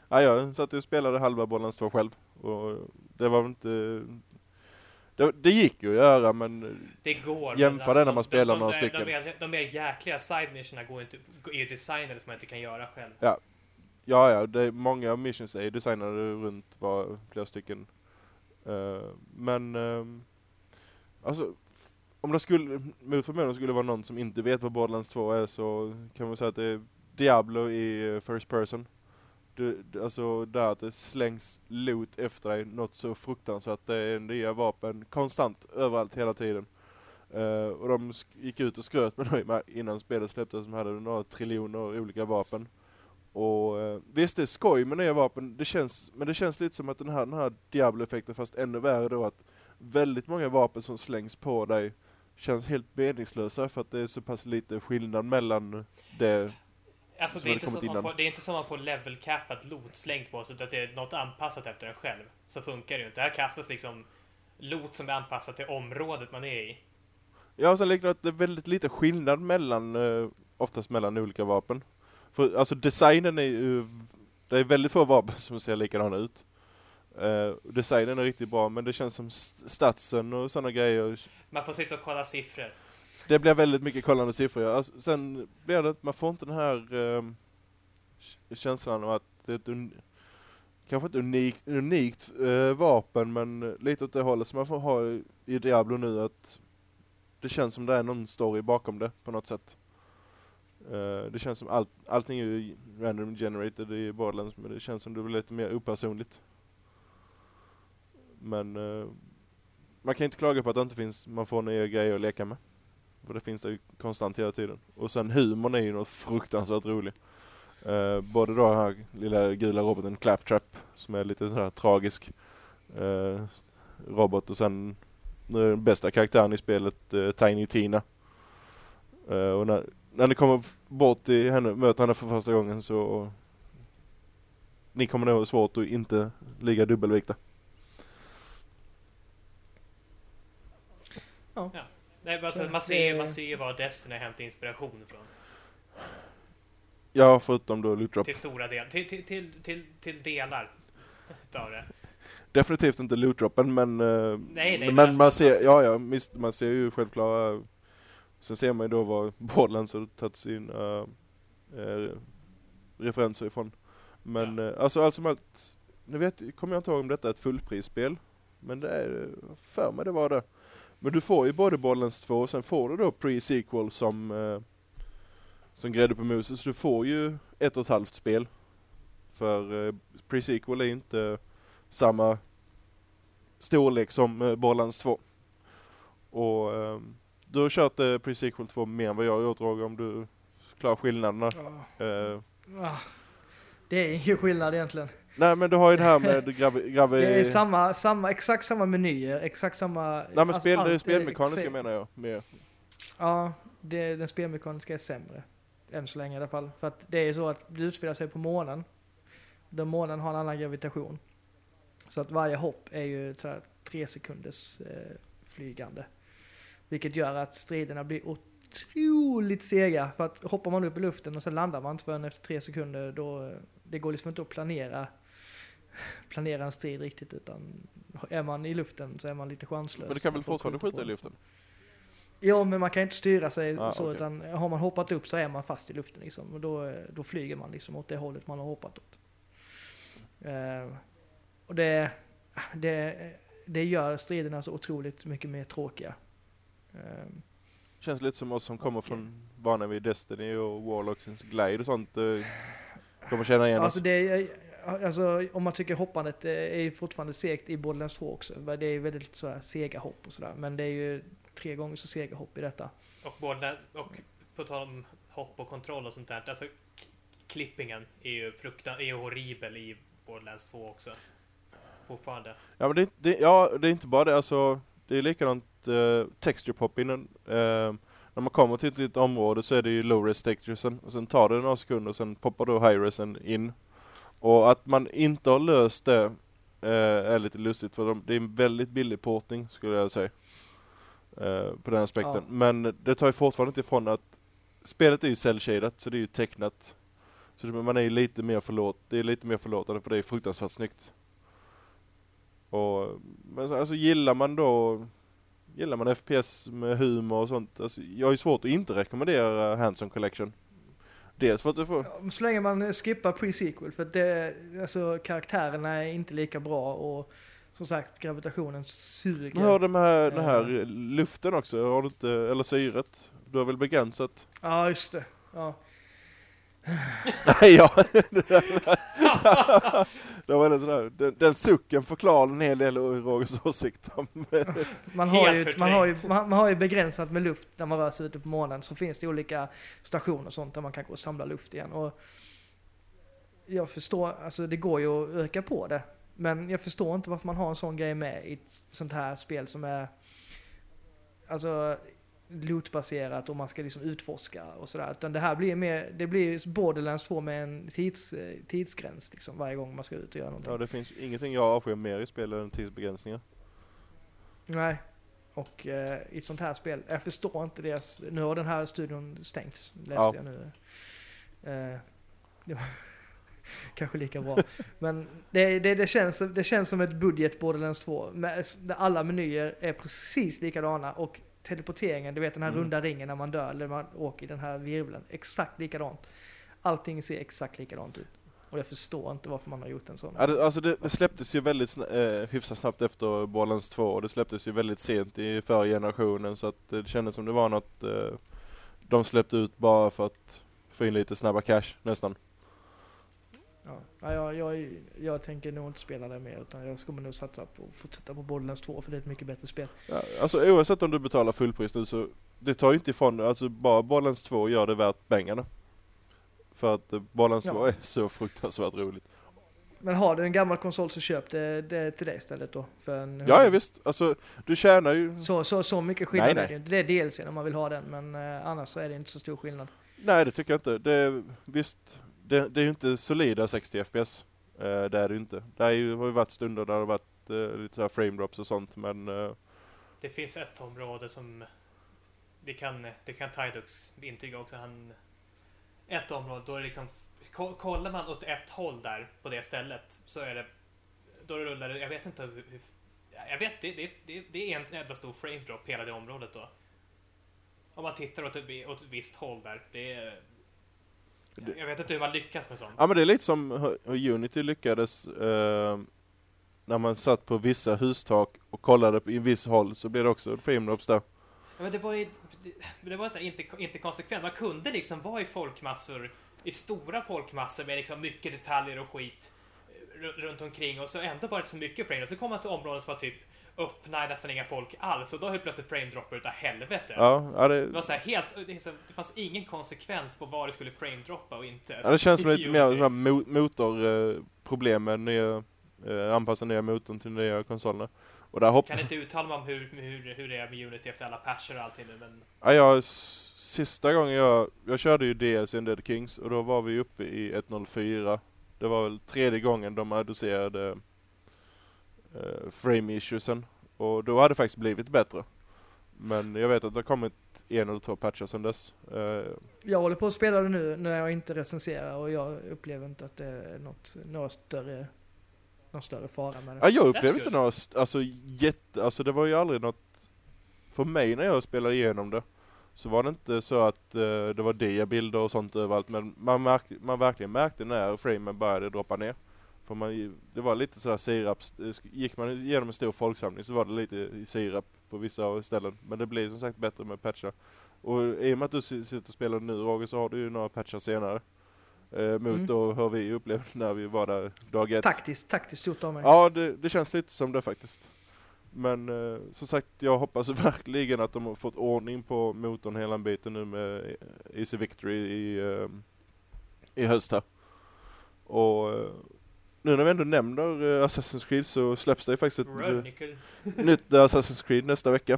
Ja, jag satt och spelade halva Borderlands 2 själv. Och det var inte... Det, det gick ju att göra men Det går. Jämför det när man de- spelar de, några de, stycken. De, mer- de mer jäkliga side missionerna går inte, är ju designade som man inte kan göra själv. ja, ja, det, många av missions är designade runt var flera stycken. Eh, men ehm, alltså om det skulle, mot förmodan skulle vara någon som inte vet vad Borderlands 2 är så kan man säga att det är Diablo i eh, First Person. Du, alltså där att det slängs loot efter dig, något så fruktansvärt. Det är nya vapen konstant, överallt, hela tiden. Uh, och de gick ut och skröt med det innan spelet släpptes som hade några triljoner olika vapen. Och uh, visst det är skoj med nya vapen, det känns, men det känns lite som att den här, den här Diablo-effekten, fast ännu värre då att väldigt många vapen som slängs på dig känns helt meningslösa för att det är så pass lite skillnad mellan det. Alltså Så det är, inte så man får, det är inte så man får level capat loot slängt på sig, utan att det är något anpassat efter en själv. Så funkar det ju inte. Här kastas liksom loot som är anpassat till området man är i. Jag har sen liknat att det är väldigt lite skillnad mellan, eh, oftast mellan olika vapen. För alltså designen är ju, det är väldigt få vapen som ser likadana ut. Eh, designen är riktigt bra men det känns som st- statsen och sådana grejer Man får sitta och kolla siffror. Det blir väldigt mycket kollande siffror. ja. Alltså, sen blir det, man får inte den här k- känslan av att det är ett un, kanske inte unikt, unikt eh, vapen men lite åt det hållet som man får ha i, i Diablo nu att det känns som det är någon story bakom det på något sätt. Eh, det känns som allt, allting är ju random generated i Borderlands men det känns som det blir lite mer opersonligt. Men eh, man kan inte klaga på att det inte finns, man får nya grejer att leka med. För det finns det ju konstant hela tiden. Och sen humorn är ju något fruktansvärt rolig. Eh, både då den här lilla gula roboten Claptrap som är lite sådär tragisk eh, robot och sen nu är den bästa karaktären i spelet eh, Tiny Tina. Eh, och när, när ni kommer bort till henne, möter henne för första gången så ni kommer nog ha svårt att inte ligga dubbelvikta. Nej, men alltså, Ja, man, ser, man ser ju vad Destiny hämtar inspiration från. Ja, förutom då loot. Till stora delar. Till, till, till, till, till delar. Utav det. Definitivt inte loot droppen men, eh, nej, men men man alltså- ser, ja ja, man ser ju självklara Sen ser man ju då vad Borderlands har tagit sina eh, referenser ifrån. Men eh, alltså allt som allt, nu vet, kommer jag inte ihåg om detta är ett fullprisspel. Men det är, för mig det var det. Men du får ju både Borderlands 2 och sen får du då pre-sequel som eh, som grädde på moset. Så du får ju ett och ett halvt spel. För eh, pre-sequel är inte samma storlek som eh, Borderlands 2. Och eh, du har kört eh, pre-sequel 2 mer än vad jag har gjort Roger, om du klarar skillnaderna. Ja. Eh, Ah, Det är ingen skillnad egentligen. nej men du har ju det här med gravi... gravi Det är samma, samma, exakt samma menyer, exakt samma... nej men alltså spel, det är spelmekaniska menar jag. Mer. Ja, det, den spelmekaniska är sämre. Än så länge i alla fall. För att det är så att det utspelar sig på månen. Där månen har en annan gravitation. Så att varje hopp är ju så här tre sekunders eh, flygande. Vilket gör att striderna blir otroligt sega. För att hoppar man upp i luften och sen landar man inte förrän efter tre sekunder då det går liksom inte att planera planera en strid riktigt utan är man i luften så är man lite chanslös. Men du kan väl fortfarande skjuta i luften? Ja, men man kan inte styra sig Ah, så, okej. utan har man hoppat upp så är man fast i luften liksom. Och då, då flyger man liksom åt det hållet man har hoppat åt. Eh, och det, det, det gör striderna så otroligt mycket mer tråkiga. Eh, Känns lite som oss som kommer från vana vid Destiny och Warlocksens Glide och sånt. Eh, kommer känna igen alltså, oss. det är, alltså om man tycker hoppandet är ju fortfarande segt i Borderlands 2 också. Det är väldigt så här sega hopp och sådär. Men det är ju tre gånger så sega hopp i detta. Och, både, och på tal om hopp och kontroll och sånt där. Alltså, klippingen är ju fruktan, är ju horribel i Borderlands 2 också. Fortfarande. Ja men det, är inte- det, ja, det är inte bara det, alltså det är likadant uh, texture pop innan. eh, när man kommer till ett nytt område så är det ju low res texturesen och sen tar det några sekunder och sen poppar då high resen in. Och att man inte har löst det eh, är lite lustigt för de, det är en väldigt billig portning skulle jag säga. eh, på den aspekten. Ja. Men det tar ju fortfarande inte ifrån att spelet är ju cell shaded så det är ju tecknat. Så man är ju lite mer förlåt, det är lite mer förlåtande för det är fruktansvärt snyggt. Och, men så- alltså gillar man då Gillar man FPS med humor och sånt, alltså, jag har ju svårt att inte rekommendera Hanson Collection. Dels för att du får, Så länge man skippar pre-sequel, för det, alltså, karaktärerna är inte lika bra och som sagt gravitationen suger. du har de här, den här Eh. luften också, har du inte, eller syret. Du har väl begränsat? Ja, just det. Ja. Nej, ja. det var en sån där, den, den sucken förklarar en hel del Rogers åsikt om Man, har ju, man, har ju, man, man har ju begränsat med luft när man rör sig ute på månen. Så finns det olika stationer och sånt där man kan gå och samla luft igen. Och jag förstår, alltså det går ju att öka på det. Men jag förstår inte varför man har en sån grej med i ett sånt här spel som är alltså lootbaserat och man ska liksom utforska och sådär. Utan det här blir mer, det blir Borderlands 2 med en tids, tidsgräns liksom varje gång man ska ut och göra någonting. Ja, det finns ingenting jag avskyr mer i spel än tidsbegränsningar. Nej. Och eh, i ett sånt här spel, jag förstår inte deras, nu har den här studion stängts, läste Ja. jag nu. Eh, det var kanske lika bra. Men det, det, det, känns, det känns som ett budget Borderlands 2, med, där alla menyer är precis likadana och teleporteringen, du vet den här Mm. runda ringen när man dör, eller man åker i den här virveln, exakt likadant. Allting ser exakt likadant ut. Och jag förstår inte varför man har gjort en sån. Alltså det, det släpptes ju väldigt sna- eh, hyfsat snabbt efter Borderlands 2 och det släpptes ju väldigt sent i förra generationen så att det kändes som det var något eh, de släppte ut bara för att få in lite snabba cash nästan. Ja, ja, jag, jag, jag tänker nog inte spela det mer utan jag kommer nog satsa på att fortsätta på Borderlands 2 för det är ett mycket bättre spel. Ja, alltså oavsett om du betalar fullpris nu så det tar ju inte ifrån alltså bara Borderlands 2 gör det värt pengarna. För att eh, Borderlands Ja. 2 är så fruktansvärt roligt. Men har du en gammal konsol så köp det, det till det istället då. För en, Ja, ja visst, alltså du tjänar ju Så, så, så mycket skillnad Nej, är det är DLC om man vill ha den men eh, annars så är det inte så stor skillnad. Nej det tycker jag inte. Det, visst, det, det är ju inte solida 60 FPS. Eh, det är det ju inte. Det är ju, har ju varit stunder där det har varit eh, lite så här frame drops och sånt men eh, Det finns ett område som det kan, det kan Tidux intyga också. Han, ett område, då är det liksom kollar man åt ett håll där på det stället så är det då rullar det, jag vet inte hur, hur jag vet, det, det, det, det är egentligen en enda stor frame drop hela det området då. Om man tittar åt ett, åt ett visst håll där. Det är, jag vet inte hur man lyckas med sånt. Ja men det är lite som hur Unity lyckades eh, när man satt på vissa hustak och kollade på en viss håll så blev det också frame drops där. Ja, men det var ju det, var så här, inte, inte konsekvent. Man kunde liksom vara i folkmassor, i stora folkmassor med liksom mycket detaljer och skit eh, ru- runt omkring och så ändå var det så mycket frame. Och så kom man till områden som var typ öppna, nästan inga folk alls och då helt plötsligt frame dropper utav helvete. Ja, ja, Det det, var så här helt, det, fanns ingen konsekvens på var det skulle frame droppa och inte. ja, det känns som lite mer mo motorproblem med nya, eh, anpassa nya motorn till nya konsolerna. Och där hopp... Kan inte uttala mig om hur, hur, hur det är med Unity efter alla patcher och allting nu men Ja, jag, sista gången jag, jag körde ju DLC in Dead Kings och då var vi uppe i 1.04. Det var väl tredje gången de adresserade eh, frame issuesen. Och då hade det faktiskt blivit bättre. Men jag vet att det har kommit en eller två patcher sedan dess. Eh, Jag håller på att spela det nu när jag inte recenserar och jag upplever inte att det är något, några större, någon större fara med ja, det. jag That's upplevde inte några, st- alltså jätte, alltså det var ju aldrig något, för mig när jag spelade igenom det, så var det inte så att eh, det var diabilder och sånt överallt, men man, märk, man verkligen märkte när framen började droppa ner. För man, det var lite sådär sirap, gick man igenom en stor folksamling så var det lite i sirap på vissa ställen. Men det blir som sagt bättre med patchar. Och i och med att du si- sitter och spelar nu Roger så har du ju några patchar senare. Eh, mot Mm. då hur vi upplevde när vi var där dag ett. Taktiskt, taktiskt gjort av mig. Ja, det, det känns lite som det faktiskt. Men eh, som sagt, jag hoppas verkligen att de har fått ordning på motorn hela biten nu med eh, Easy Victory i, eh, i höst här. Och eh, nu när vi ändå nämner eh, Assassin's Creed så släpps det ju faktiskt ett eh, Rödnyckel. nytt Assassin's Creed nästa vecka.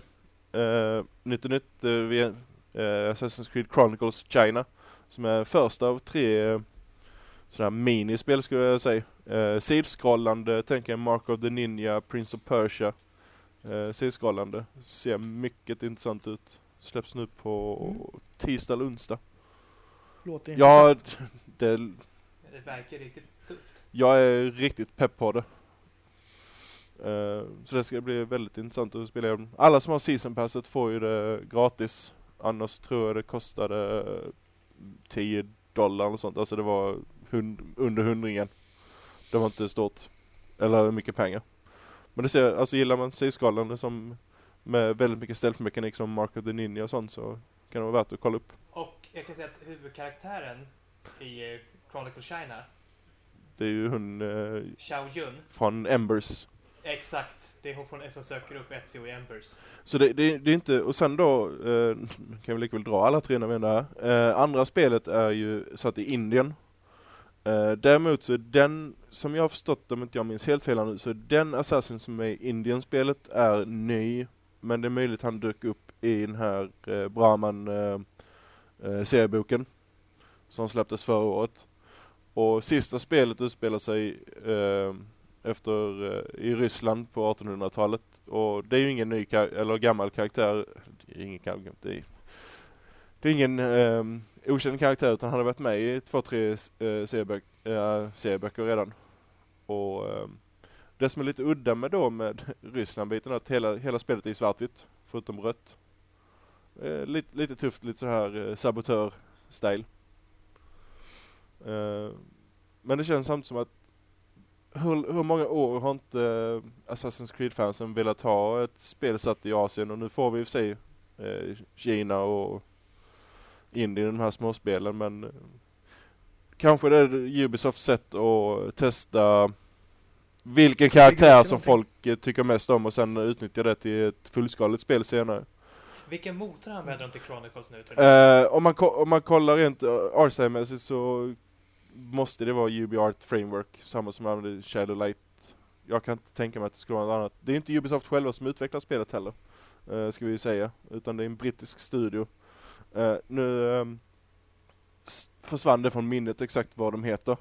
Uh, nytt och nytt, uh, vi, eh, Assassin's Creed Chronicles China. Som är första av tre uh, sådana här minispel skulle jag säga. Uh, sidskrollande, tänker jag Mark of the Ninja, Prince of Persia. Uh, sidskrollande. Ser mycket intressant ut. Släpps nu på Mm. tisdag eller onsdag. Låter Ja, intressant. det, Det verkar riktigt jag är riktigt pepp på det. Eh, så det ska bli väldigt intressant att spela igenom. Alla som har season passet får ju det gratis. Annars tror jag det kostade eh, 10 dollar eller sånt. Alltså det var hund, under hundringen. Det var inte stort. Eller mycket pengar. Men det ser, alltså gillar man sidskrollande som med väldigt mycket stealth-mekanik som Mark of the Ninja och sånt så kan det vara värt att kolla upp. Och jag kan säga att huvudkaraktären i Chronicle China, det är ju hon eh, Xiao Jun, från Embers. exakt, det är hon från, som söker upp Ezio i Embers. Så det, det, det är inte, och sen då, eh, kan vi lika väl dra alla tre när vi ändå är här. Eh, andra spelet är ju satt i Indien. Eh, däremot så är den, som jag har förstått om inte jag minns helt fel nu, så är den Assassin som är i Indien-spelet är ny. Men det är möjligt han dök upp i den här eh, Brahman eh, eh, serieboken. Som släpptes förra året. Och sista spelet utspelar sig eh, efter, eh, i Ryssland på 1800-talet. Och det är ju ingen ny kar- eller gammal karaktär. Det är ingen, det är, det är ingen eh, okänd karaktär utan han har varit med i två, tre eh, serieböcker, eh, redan. Och eh, det som är lite udda med då med Ryssland-biten är att hela, hela spelet är i svartvitt, förutom rött. Eh, lite, lite tufft, lite så här eh, sabotör-style. Eh, men det känns samtidigt som att hur, hur många år har inte eh, Assassin's Creed-fansen velat ha ett spel satt i Asien och nu får vi i och för sig eh, Kina och Indien, de här småspelen men kanske det är Ubisofts sätt att testa vilken karaktär som folk tycker mest om och sen utnyttja det till ett fullskaligt spel senare. Vilken motor använder de till Chronicles nu? Eh, om, man, om man kollar rent uh, artstyle-mässigt så måste det vara UbiArt Framework, samma som använder Shadowlight. Jag kan inte tänka mig att det skulle vara något annat. Det är inte Ubisoft själva som utvecklar spelet heller, uh, ska vi ju säga, utan det är en brittisk studio. Uh, nu um, försvann det från minnet exakt vad de heter.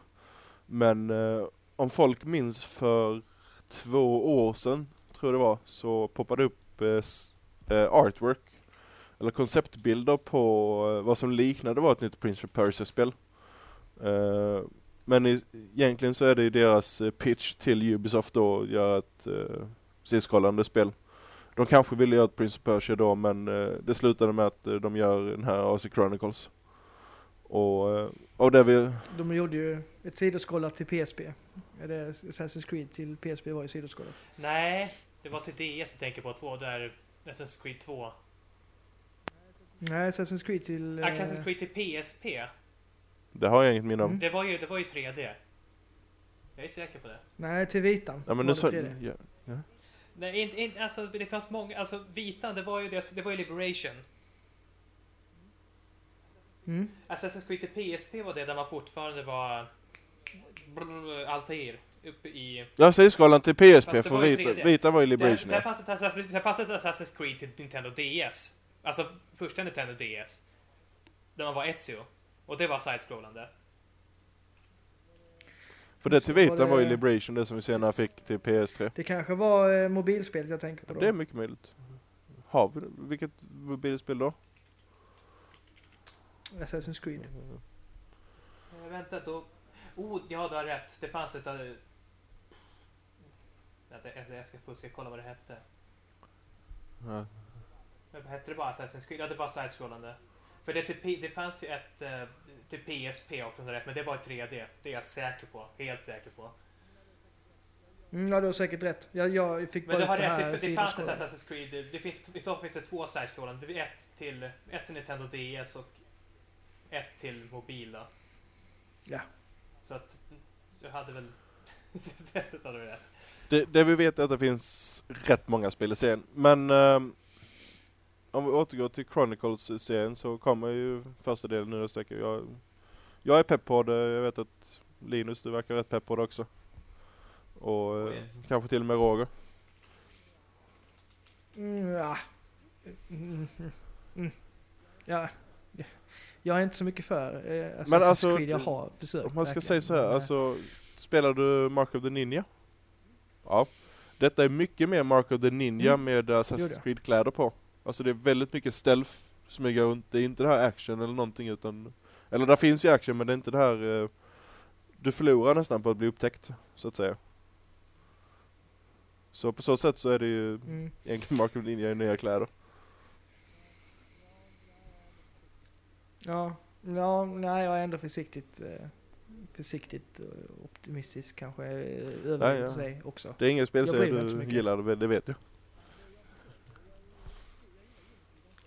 Men uh, om folk minns för två år sedan, tror jag det var, så poppade upp artwork eller konceptbilder på vad som liknade var ett nytt Prince of Persia-spel. Eh, men i, egentligen så är det ju deras eh, pitch till Ubisoft då att göra ett uh, sidskrollande spel. De kanske ville göra ett Prince of Persia då men eh, det slutade med att eh, de gör den här AC Chronicles. Och, eh, och det vi, De gjorde ju ett sidoskållat till PSP. Eller Assassin's Creed till PSP var ju sidoskållat. Nej, det var till DS jag tänker på. Två där Assassin's Creed 2. Nej, Assassin's Creed till... eh, Assassin's Creed till PSP. Det har jag inget minne om. Mm. Det var ju, det var ju 3D. Jag är säker på det. Nej, till Vitan. Ja, men nu så, det 3D. ja, Nej, inte, inte, alltså det fanns många, alltså Vitan, det var ju, det, det var ju Liberation. Mm. Assassin's Creed till PSP var det där man fortfarande var Altair uppe i... ja sidskalan till PSP det för Vita, 3D. Vita var ju Där, Liberation där, ja. fanns ett Assassin's, där fanns ett Assassin's Creed till Nintendo DS. Alltså första Nintendo DS. Där man var Ezio. Och det var side-scrollande. För det till Så var Vita var ju det- Liberation, det som vi senare fick till PS3. Det kanske var eh, mobilspelet jag tänker på då. Det är mycket möjligt. Har vi vilket mobilspel då? Assassin's Creed. Eh, vänta då. Oh, ja du har rätt. Det fanns ett... Uh, vänta, jag jag ska fuska kolla vad det hette. Ja. Men Hette det bara Assassin's Creed? Ja, det var side-scrollande. För det, till, P- det fanns ju ett till PSP också, men det var i 3D. Det är jag säker på. Helt säker på. Mm, ja, du har säkert rätt. Jag, jag fick Men bara du har det rätt, det, det fanns ett. Assassin's Creed. Det, det finns, I så fall finns det två side-scrollande. Det är ett till, ett till Nintendo DS och ett till mobil då. Ja. Så att du hade väl... Dessutom hade du rätt. Det, det vi vet är att det finns rätt många spel i serien. Men ehm, om vi återgår till Chronicles-serien så kommer ju första delen nu nästa vecka. Jag, jag är pepp på det. Jag vet att Linus, du verkar rätt pepp på det också. Och eh, Yes. kanske till och med Roger. Mm, ja. Mm, mm, ja. Jag är inte så mycket för eh, Assassin's Men alltså, Creed. Jag har försökt. Om man ska verkligen. säga så här, eh, alltså spelar du Mark of the Ninja? Ja. Detta är mycket mer Mark of the Ninja Mm. med Assassin's. Creed-kläder på. Alltså det är väldigt mycket stealth, smyga runt. Det är inte det här action eller någonting utan... Eller där finns ju action men det är inte det här... eh, du förlorar nästan på att bli upptäckt, så att säga. Så på så sätt så är det ju Mm. egentligen Mark Ninja i nya kläder. Ja, ja, nej, jag är ändå försiktigt, eh, försiktigt eh, optimistisk kanske, överdrivet Ja, säga också. Det är ingen spelserie du gillar, det det vet jag.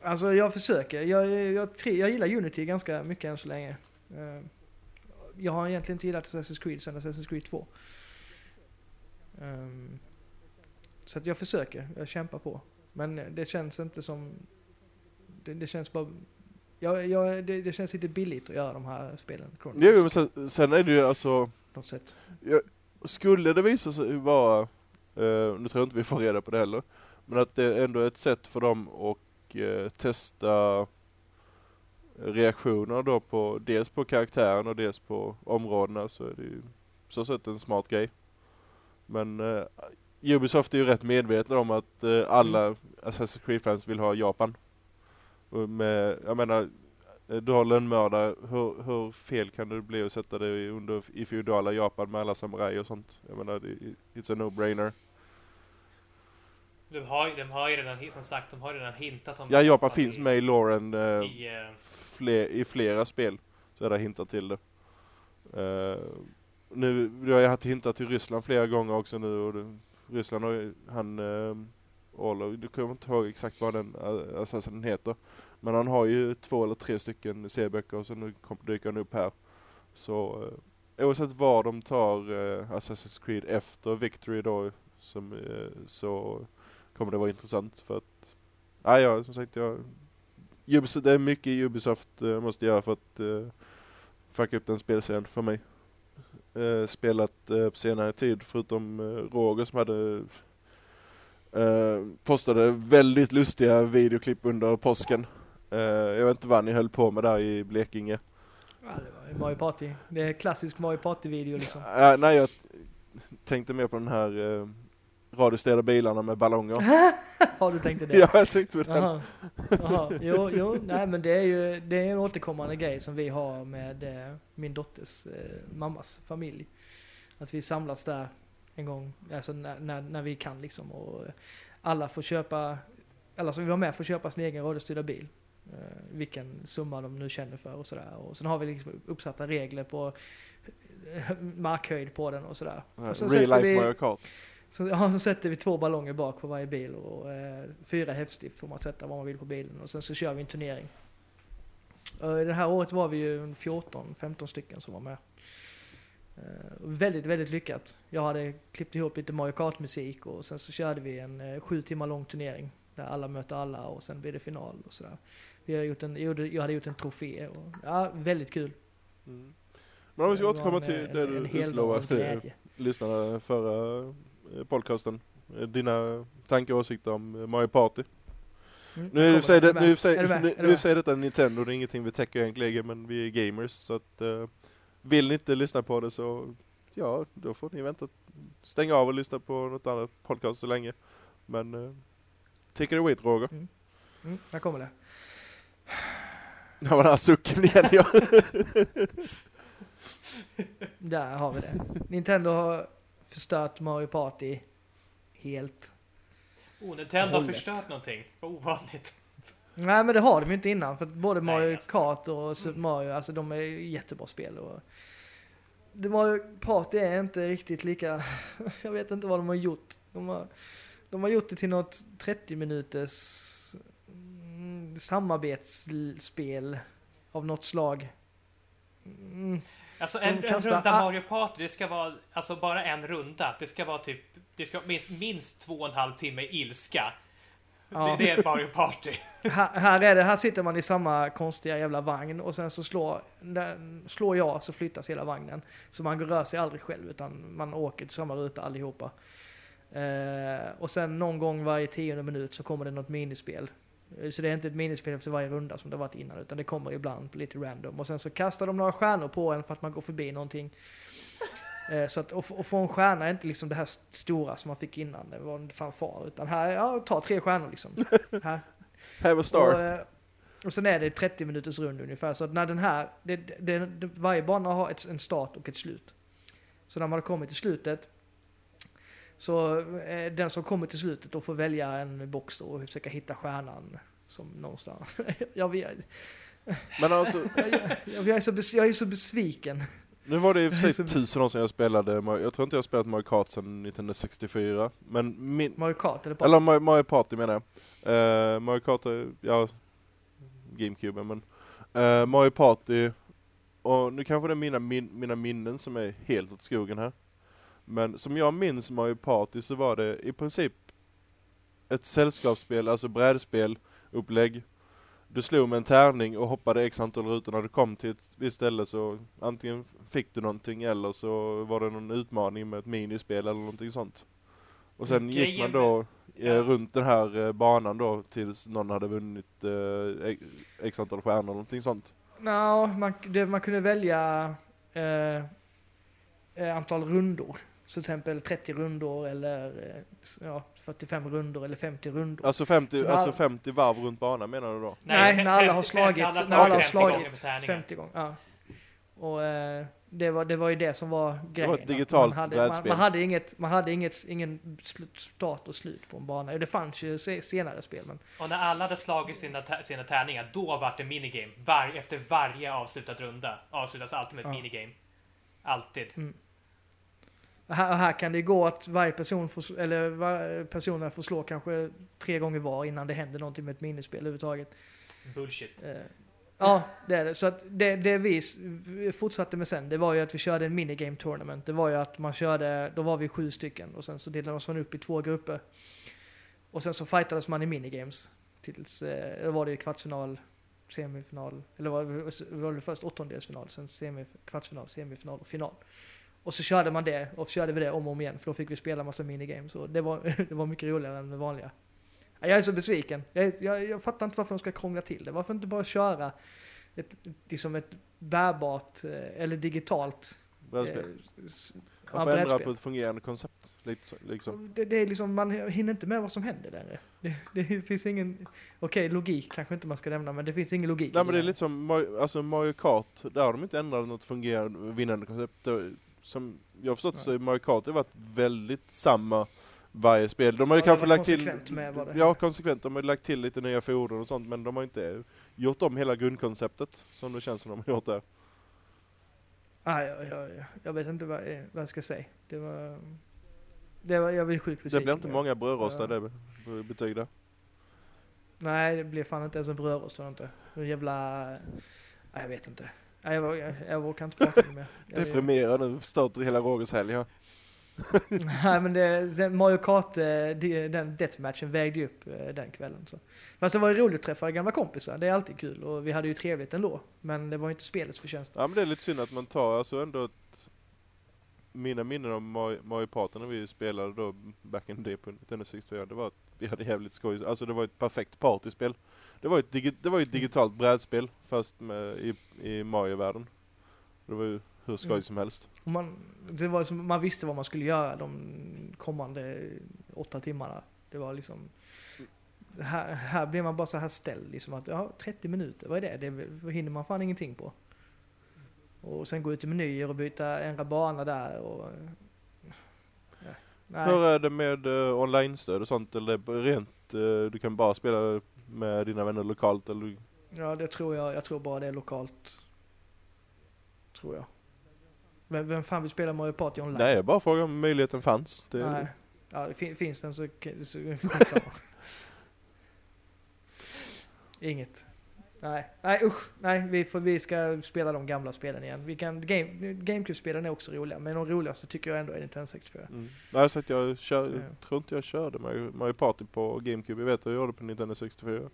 Alltså jag försöker, jag, jag, jag gillar Unity ganska mycket än så länge. Eh, Jag har egentligen inte gillat Assassin's Creed sedan Assassin's Creed 2. Ehm, Så att jag försöker, jag kämpar på. Men det känns inte som... Det, det känns bara... Jag, jag, det, det känns lite billigt att göra de här spelen. Jo, men sen, sen är det ju alltså... något sätt. Skulle det visa sig vara, eh, nu tror jag inte vi får reda på det heller, men att det ändå är ett sätt för dem att eh, testa reaktioner då på dels på karaktären och dels på områdena så är det ju så sett en smart grej. Men eh, Ubisoft är ju rätt medvetna om att eh, alla Assassin's Creed-fans vill ha Japan. Och med, jag menar, eh, du har lönnmördare, hur, hur fel kan det bli att sätta det under, i feodala Japan med alla samurajer och sånt? Jag menar, det, it's a no-brainer. De har, de har ju redan, som sagt, de har redan hintat om... Ja, Japan finns i- med i Lauren eh, I, eh, fler, i flera spel. Så är det hintat till det. Eh, nu, vi har haft hintat till Ryssland flera gånger också nu och det, Ryssland har ju, han, uh, Orlov, du kommer inte ihåg exakt vad den uh, assassinen heter. Men han har ju två eller tre stycken C-böcker och så nu kom, dyker han upp här. Så eh, oavsett var de tar eh, Assassin's Creed efter Victory då som, eh, så kommer det vara intressant för att, ja, ja som sagt jag, Ubisoft, det är mycket Ubisoft eh, måste göra för att eh, fucka upp den spelserien för mig. Eh, spelat eh, på senare tid förutom eh, Roger som hade postade väldigt lustiga videoklipp under påsken. Jag vet inte vad ni höll på med där i Blekinge. Ja, det var Mario Party. Det är klassisk Mario Party-video liksom. Uh, nej, jag tänkte mer på den här uh, radiostyrda bilarna med ballonger. Har du tänkt det? ja, jag tänkte på den. Aha. Aha. Jo, jo, nej men det är ju det är en återkommande grej som vi har med eh, min dotters eh, mammas familj. Att vi samlas där en gång, alltså när, när, när vi kan liksom och alla får köpa, alla som vill vara med får köpa sin egen radiostyrda bil. Eh, vilken summa de nu känner för och sådär. Och sen har vi liksom uppsatta regler på markhöjd på den och sådär. Och sen Real life vi- Mario Kart. Så, ja, så sätter vi två ballonger bak på varje bil och eh, fyra häftstift får man sätta vad man vill på bilen och sen så kör vi en turnering. Och det här året var vi ju en 14-15 stycken som var med. Eh, väldigt, väldigt lyckat. Jag hade klippt ihop lite Mario Kart-musik och sen så körde vi en eh, sju timmar lång turnering där alla möter alla och sen blir det final och sådär. Vi har gjort en, jag hade gjort en trofé och ja, väldigt kul. Mm. Men om vi ska var återkomma till eh, det du utlovade lyssnarna förra eh, podcasten. Eh, Dina tankar och åsikter om eh, Mario Party. Mm, Nu är det i och för sig detta Nintendo, det är ingenting vi täcker egentligen men vi är gamers så att eh, vill ni inte lyssna på det så ja, då får ni vänta. Stänga av och lyssna på något annat podcast så länge. Men uh, take it away Roger. Mm, här kommer det. Det var den här sucken igen ja. Där har vi det. Nintendo har förstört Mario Party helt. Oh, Nintendo har förstört någonting. Vad ovanligt. Nej men det har de ju inte innan för både Nej, Mario jag ska- Kart och Super Mario, alltså de är jättebra spel. Och Mario Party är inte riktigt lika, jag vet inte vad de har gjort. De har, de har gjort det till något 30 minuters mm, samarbetsspel av något slag. Mm. Alltså en, en runda Mario Party, det ska vara alltså bara en runda. Det ska vara typ, det ska minst, minst två och en halv timme ilska. Ja. Det, det är Mario Party. Här, här, är det, här sitter man i samma konstiga jävla vagn och sen så slår, slår jag så flyttas hela vagnen. Så man rör sig aldrig själv utan man åker till samma ruta allihopa. Eh, och sen någon gång varje tionde minut så kommer det något minispel. Så det är inte ett minispel efter varje runda som det varit innan utan det kommer ibland lite random. Och sen så kastar de några stjärnor på en för att man går förbi någonting. Eh, Så att, och, och få en stjärna är inte liksom det här st- stora som man fick innan, det var en fanfar. Utan här, ja, ta tre stjärnor liksom. här, Have a och, star. eh, och sen är det 30 minuters rund ungefär. Så att när den här, det, det, det, varje bana har ett, en start och ett slut. Så när man har kommit till slutet så eh, den som kommer till slutet då får välja en box då och försöka hitta stjärnan som någonstans. jag, vet, Men alltså, jag, jag, jag, är så jag är så besviken. nu var det i och för sig tusen år sedan jag spelade, jag tror inte jag har spelat Mario Kart sedan 1964. Men min, Mario Kart eller bara... Eller Mario, Mario Party menar jag. Uh, Mario Kart, är- ja, GameCube men uh, Mario Party, och nu kanske det är mina, min, mina minnen som är helt åt skogen här. Men som jag minns Mario Party så var det i princip ett sällskapsspel, alltså brädspel, upplägg. Du slog med en tärning och hoppade x antal rutor. När du kom till ett visst ställe så antingen fick du någonting eller så var det någon utmaning med ett minispel eller någonting sånt. Och sen gick Grejen man då eh, Ja. runt den här eh, banan då tills någon hade vunnit eh, x- antal stjärnor eller någonting sånt. Nå, man, det, man kunde välja eh, antal rundor. Så till exempel 30 rundor eller eh, ja, 45 rundor eller 50 rundor. Alltså 50, Så när- alltså 50 varv runt banan menar du då? Nej, när alla har slagit, alla när alla har 50 gånger med slagit tärningen. 50 gånger. Ja. Och eh, det, var, det var ju det som var grejen. ett att digitalt man hade, man, man hade inget, man hade inget, ingen slut- start och slut på en bana. Det fanns ju se- senare spel men Och när alla hade slagit sina, sina tärningar, då var det minigame. Var, efter varje avslutad runda avslutas alltid med ett Ja. minigame. Alltid. Här, här kan det gå att varje person får, eller var, personerna får slå kanske tre gånger var innan det händer någonting med ett minispel överhuvudtaget. Bullshit. Eh, Ja, det är det. Så att det, det vi fortsatte med sen, det var ju att vi körde en minigame tournament. Det var ju att man körde, då var vi sju stycken och sen så delades man upp i två grupper. Och sen så fightades man i minigames. Tills, eh, då var det ju kvartsfinal, semifinal, eller var, var det först åttondelsfinal, sen semif kvartsfinal, semifinal och final. Och så körde man det, och så körde vi det om och om igen, för då fick vi spela massa minigames. Och det var, det var mycket roligare än det vanliga. Ja, Jag är så besviken. Jag, jag, jag fattar inte varför de ska krångla till det. Varför inte bara köra ett, liksom ett bärbart, eh, eller digitalt eh, Brädspel. ja, Varför ändra på ett fungerande koncept? Liksom. Det, det är liksom, man hinner inte med vad som händer längre. Det, det finns ingen, okej logik kanske inte man ska nämna, men det finns ingen logik. Nej men det är lite som alltså Mario Kart, där har de inte ändrat något fungerande vinnande koncept. Som jag har förstått så är Mario Kart har varit väldigt samma varje spel. De har ju Ja, kanske lagt till... Ja, konsekvent. De har lagt till lite nya fordon och sånt men de har inte gjort om hela grundkonceptet som det känns som de har gjort där. Ah, jag, jag, jag vet inte vad, jag- vad jag ska säga. Det var, det var jag blir sjukt Det blir inte många brödrostar Ja. det be- betyg där. Nej, det blev fan inte ens en brödrost inte. En jävla... Nej, jag vet inte. Nej, jag, jag, jag vågar inte prata med mer. Jag- Deprimerad nu, förstört hela Rogers helg här. Nej men det, Mario Kart, eh, det- den deathmatchen vägde upp eh, den kvällen. Så. Fast det var roligt att träffa gamla kompisar, det är alltid kul och vi hade ju trevligt ändå. Men det var inte spelets förtjänst. Ja men det är lite synd att man tar alltså ändå ett mina minnen om Mario Mario Party när vi spelade då back in the day på Nintendo 64, det var att vi hade jävligt skoj. Alltså det var ett perfekt partyspel. Det var ett, digi- det var ju ett digitalt brädspel fast med, i, i Mario-världen. Det var ju hur skoj Mm. som helst. Man, det var som, man visste vad man skulle göra de kommande åtta timmarna. Det var liksom... Här, här blev man bara så här ställd, liksom att ja, 30 minuter, vad är det? Det hinner man fan ingenting på. Och sen gå ut i menyer och byta, ändra bana där och... Nej. Hur är det med uh, online-stöd och sånt? Eller rent, eh, du kan bara spela med dina vänner lokalt eller? Ja, det tror jag. Jag tror bara det är lokalt. Tror jag. Vem, vem fan vill spela Mario Party online? Nej, jag bara frågar om möjligheten fanns. Det, Nej. Ja, det fin, finns den så, så skitsamma. Inget. Nej, nej usch. Nej, vi, får, vi ska spela de gamla spelen igen. Vi kan, game, GameCube-spelen är också roliga, men de roligaste tycker jag ändå är Nintendo 64. Mm. Nej, så att jag kör, jag tror inte jag körde Mario, Mario Party på GameCube. Jag vet att jag gjorde på Nintendo 64.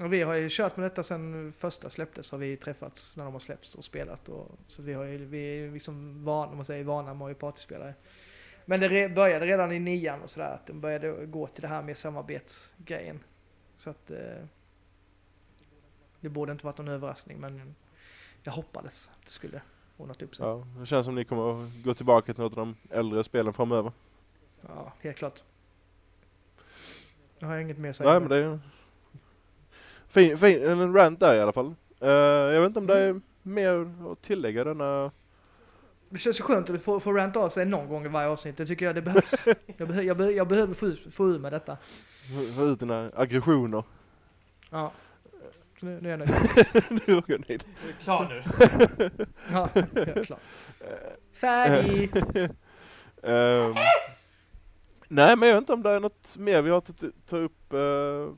Och vi har ju kört med detta sen första släpptes, har vi träffats när de har släppts och spelat. Och, så vi, har ju, vi är liksom vana, om man säger vana Mario Party-spelare. Men det re, började redan i nian och sådär, att de började gå till det här med samarbetsgrejen. Så att eh, det borde inte varit någon överraskning, men jag hoppades att det skulle ordnat upp sig. Ja, Ja, det känns som ni kommer att gå tillbaka till något av de äldre spelen framöver. helt klart. Jag har inget mer att säga. Nej men det är fin, fin, en rant där i alla fall. Eh, jag vet inte om det är mer att tillägga denna... Det känns så skönt att få, få ranta av sig någon gång i varje avsnitt. Det tycker jag det behövs. jag, behö, jag, behö, jag behöver få, ut- få ur med detta. Få ut dina aggressioner. Ja. Nu, nu är jag nöjd. nu är jag nöjd. Är du klar nu? Ja, helt klart. Färdig! Ehm, nej men jag vet inte om det är något mer vi har att ta upp uh,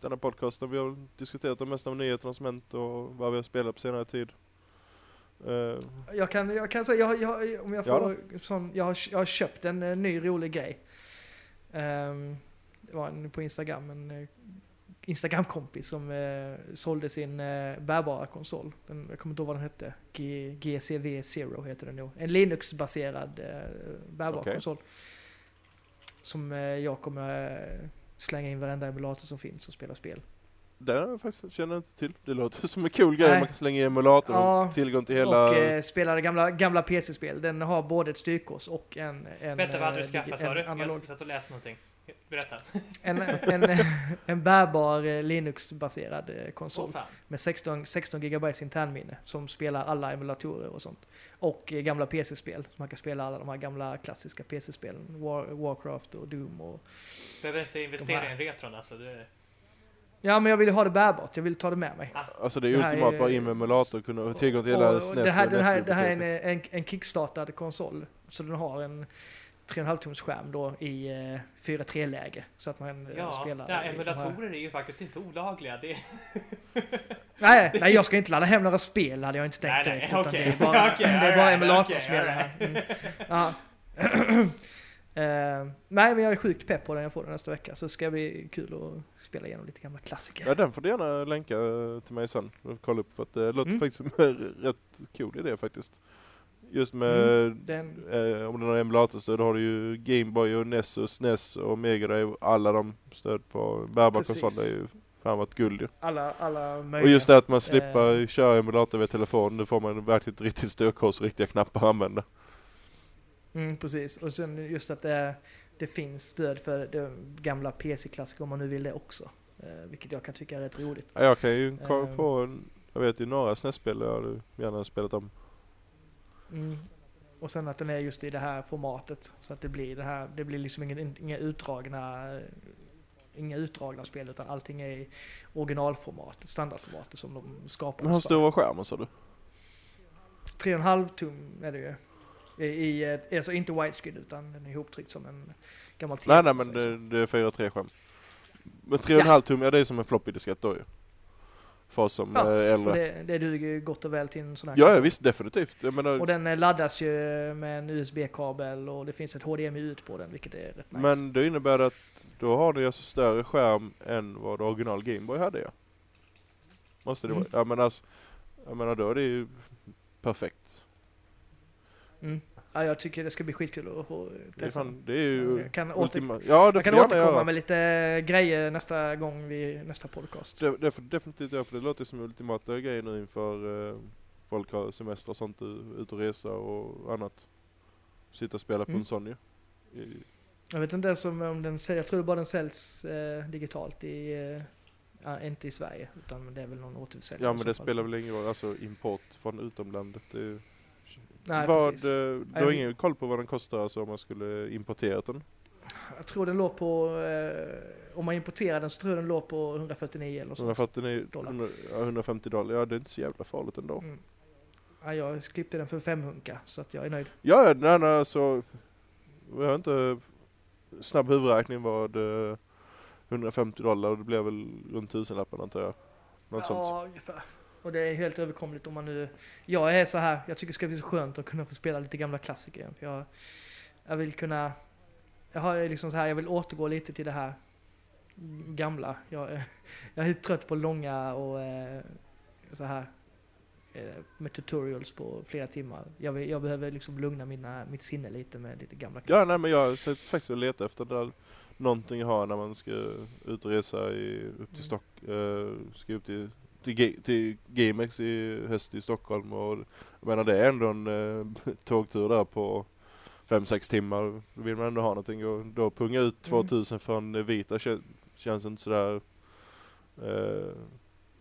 denna podcasten. Vi har diskuterat det mesta om nyheterna som hänt och vad vi har spelat på senare tid. Eh, Jag kan, jag kan säga, jag, har- jag, om jag Ja får sån, jag har, jag har köpt en eh, ny rolig grej. Ehm, det var en på Instagram, en eh, Instagram-kompis som eh, sålde sin eh, bärbara konsol. Den, jag kommer inte ihåg vad den hette. G, GCV Zero heter den nog. En Linux-baserad eh, bärbar Okej. konsol. Som eh, jag kommer eh, slänga in varenda emulator som finns och spela spel. det jag faktiskt känner jag inte till. Det låter som en cool grej. Nej. Man kan slänga i emulator Ja, och tillgång till hela... Och eh, spelade gamla, gamla PC-spel. Den har både ett styrkors och en... en Vänta, vad hade du eh, skaffat sa du? analog. Jag satt och läste någonting. Berätta. En, en, en bärbar eh, Linux-baserad eh, konsol fan. med 16, 16 GB internminne som spelar alla emulatorer och sånt. Och eh, gamla PC-spel, så man kan spela alla de här gamla klassiska PC-spelen. War, Warcraft och Doom och... Behöver inte investera i en retron alltså. Det... Ja, men jag ville ha det bärbart, jag ville ta det med mig. Alltså det är Det ultimat är- bara in med emulator och kunna ha tillgång till hela SNES det här, och den här, det här är en, en, en kickstartad konsol. Så den har en 3,5 tums skärm då i eh, 4.3-läge. Så att man eh, Ja, spelar. ja, emulatorer är ju faktiskt inte olagliga. Det... Nej, nej, jag ska inte ladda hem några spel hade jag inte tänkt Nej, nej, direkt, okej. Det är bara, Okej, det är bara okej, emulatorspel det här. Mm. Ja. Eh, nej, men jag är sjukt pepp på den jag får den nästa vecka. Så ska det bli kul att spela igenom lite gamla klassiker. Ja, den får du gärna länka till mig sen och kolla upp för att det låter Mm. faktiskt som en rätt cool idé faktiskt. Just med, Mm, den, eh, om den har emulatorstöd har du ju Gameboy och NES och SNES och Mega Drive, alla de stöd på bärbar Precis. konsol. Det är ju fan varit guld ju. alla, alla möjliga. Och just det att man slipper Eh. köra emulator via telefon, nu får man verkligen riktigt styrkors och riktiga knappar att använda. Mm, precis. Och sen just att det, det finns stöd för det gamla PC-klassiker om man nu vill det också. Eh, vilket jag kan tycka är rätt roligt. Ja, jag kan ju komma Ehm. på, en, jag vet ju några SNES-spel jag hade gärna spelat om. Mm. Och sen att den är just i det här formatet. Så att det blir det här, det blir liksom inga, inga utdragna Inga utdragna spel utan allting är i originalformatet, standardformatet som de skapar. Men hur stor var skärmen sa du? 3,5 tum är det ju. I, i, ett- alltså inte widescreen utan den är ihoptryckt som en gammal Nej TV, nej så men det, det är 4-3 skärm. Men 3,5 tum, ja det är som en floppy diskett då ju. För oss som Ja, är Och äldre. det, det duger ju gott och väl till en sån här Ja, ja visst definitivt. Jag menar, Och den eh, laddas ju med en USB-kabel och det finns ett HDMI ut på den vilket är rätt nice. men det innebär att då har ni alltså större skärm än vad original Gameboy hade ja. Måste det Mm. vara. Ja men alltså, jag menar då är det ju perfekt. Mm. Ja, jag tycker det ska bli skitkul att få Det är, testa. fan, det är ju Jag kan, åter, ultima- Ja det jag kan återkomma göra. med lite grejer nästa gång vid nästa podcast. Det, det definitivt göra för det låter som ultimata grejer nu inför eh, folk har semester och sånt, u- ut och resa och annat. Sitta och spela på Mm. en sån ju. I- Jag vet inte ens om, om den säljs, jag tror bara den säljs eh, digitalt i, eh, ja, inte i Sverige utan det är väl någon återförsäljning. Ja men det spelar väl ingen roll, alltså import från utomlandet. Det är, Nej, vad, precis. eh, du har ingen koll på vad den kostar alltså om man skulle importera den? Jag tror den låg på, eh, om man importerar den så tror jag den låg på 149 eller sånt. 149, dollar. 100, ja, 150 dollar, ja det är inte så jävla farligt ändå. Mm. Ja, jag klippte den för 500 så att jag är nöjd. Ja, ja, nej, nej, alltså. Jag har inte snabb huvudräkning var det 150 dollar och det blev väl runt tusenlappen antar jag. Något sånt. Ja, ungefär. Och det är helt överkomligt om man nu... Jag är så här, jag tycker det ska bli så skönt att kunna få spela lite gamla klassiker igen. För jag, jag vill kunna... Jag har liksom så här, jag vill återgå lite till det här gamla. Jag, jag är trött på långa och eh, så här eh, med tutorials på flera timmar. Jag, jag behöver liksom lugna mina, mitt sinne lite med lite gamla Ja, klassiker. nej men jag sitter faktiskt och letar efter där någonting jag har när man ska ut och resa i, upp till Mm. Stock, eh, ska upp till, till, till GameX i höst i Stockholm och jag menar det är ändå en eh, tågtur där på 5-6 timmar. Då vill man ändå ha någonting och då punga ut 2000 från eh, Vita kän, känns inte sådär eh,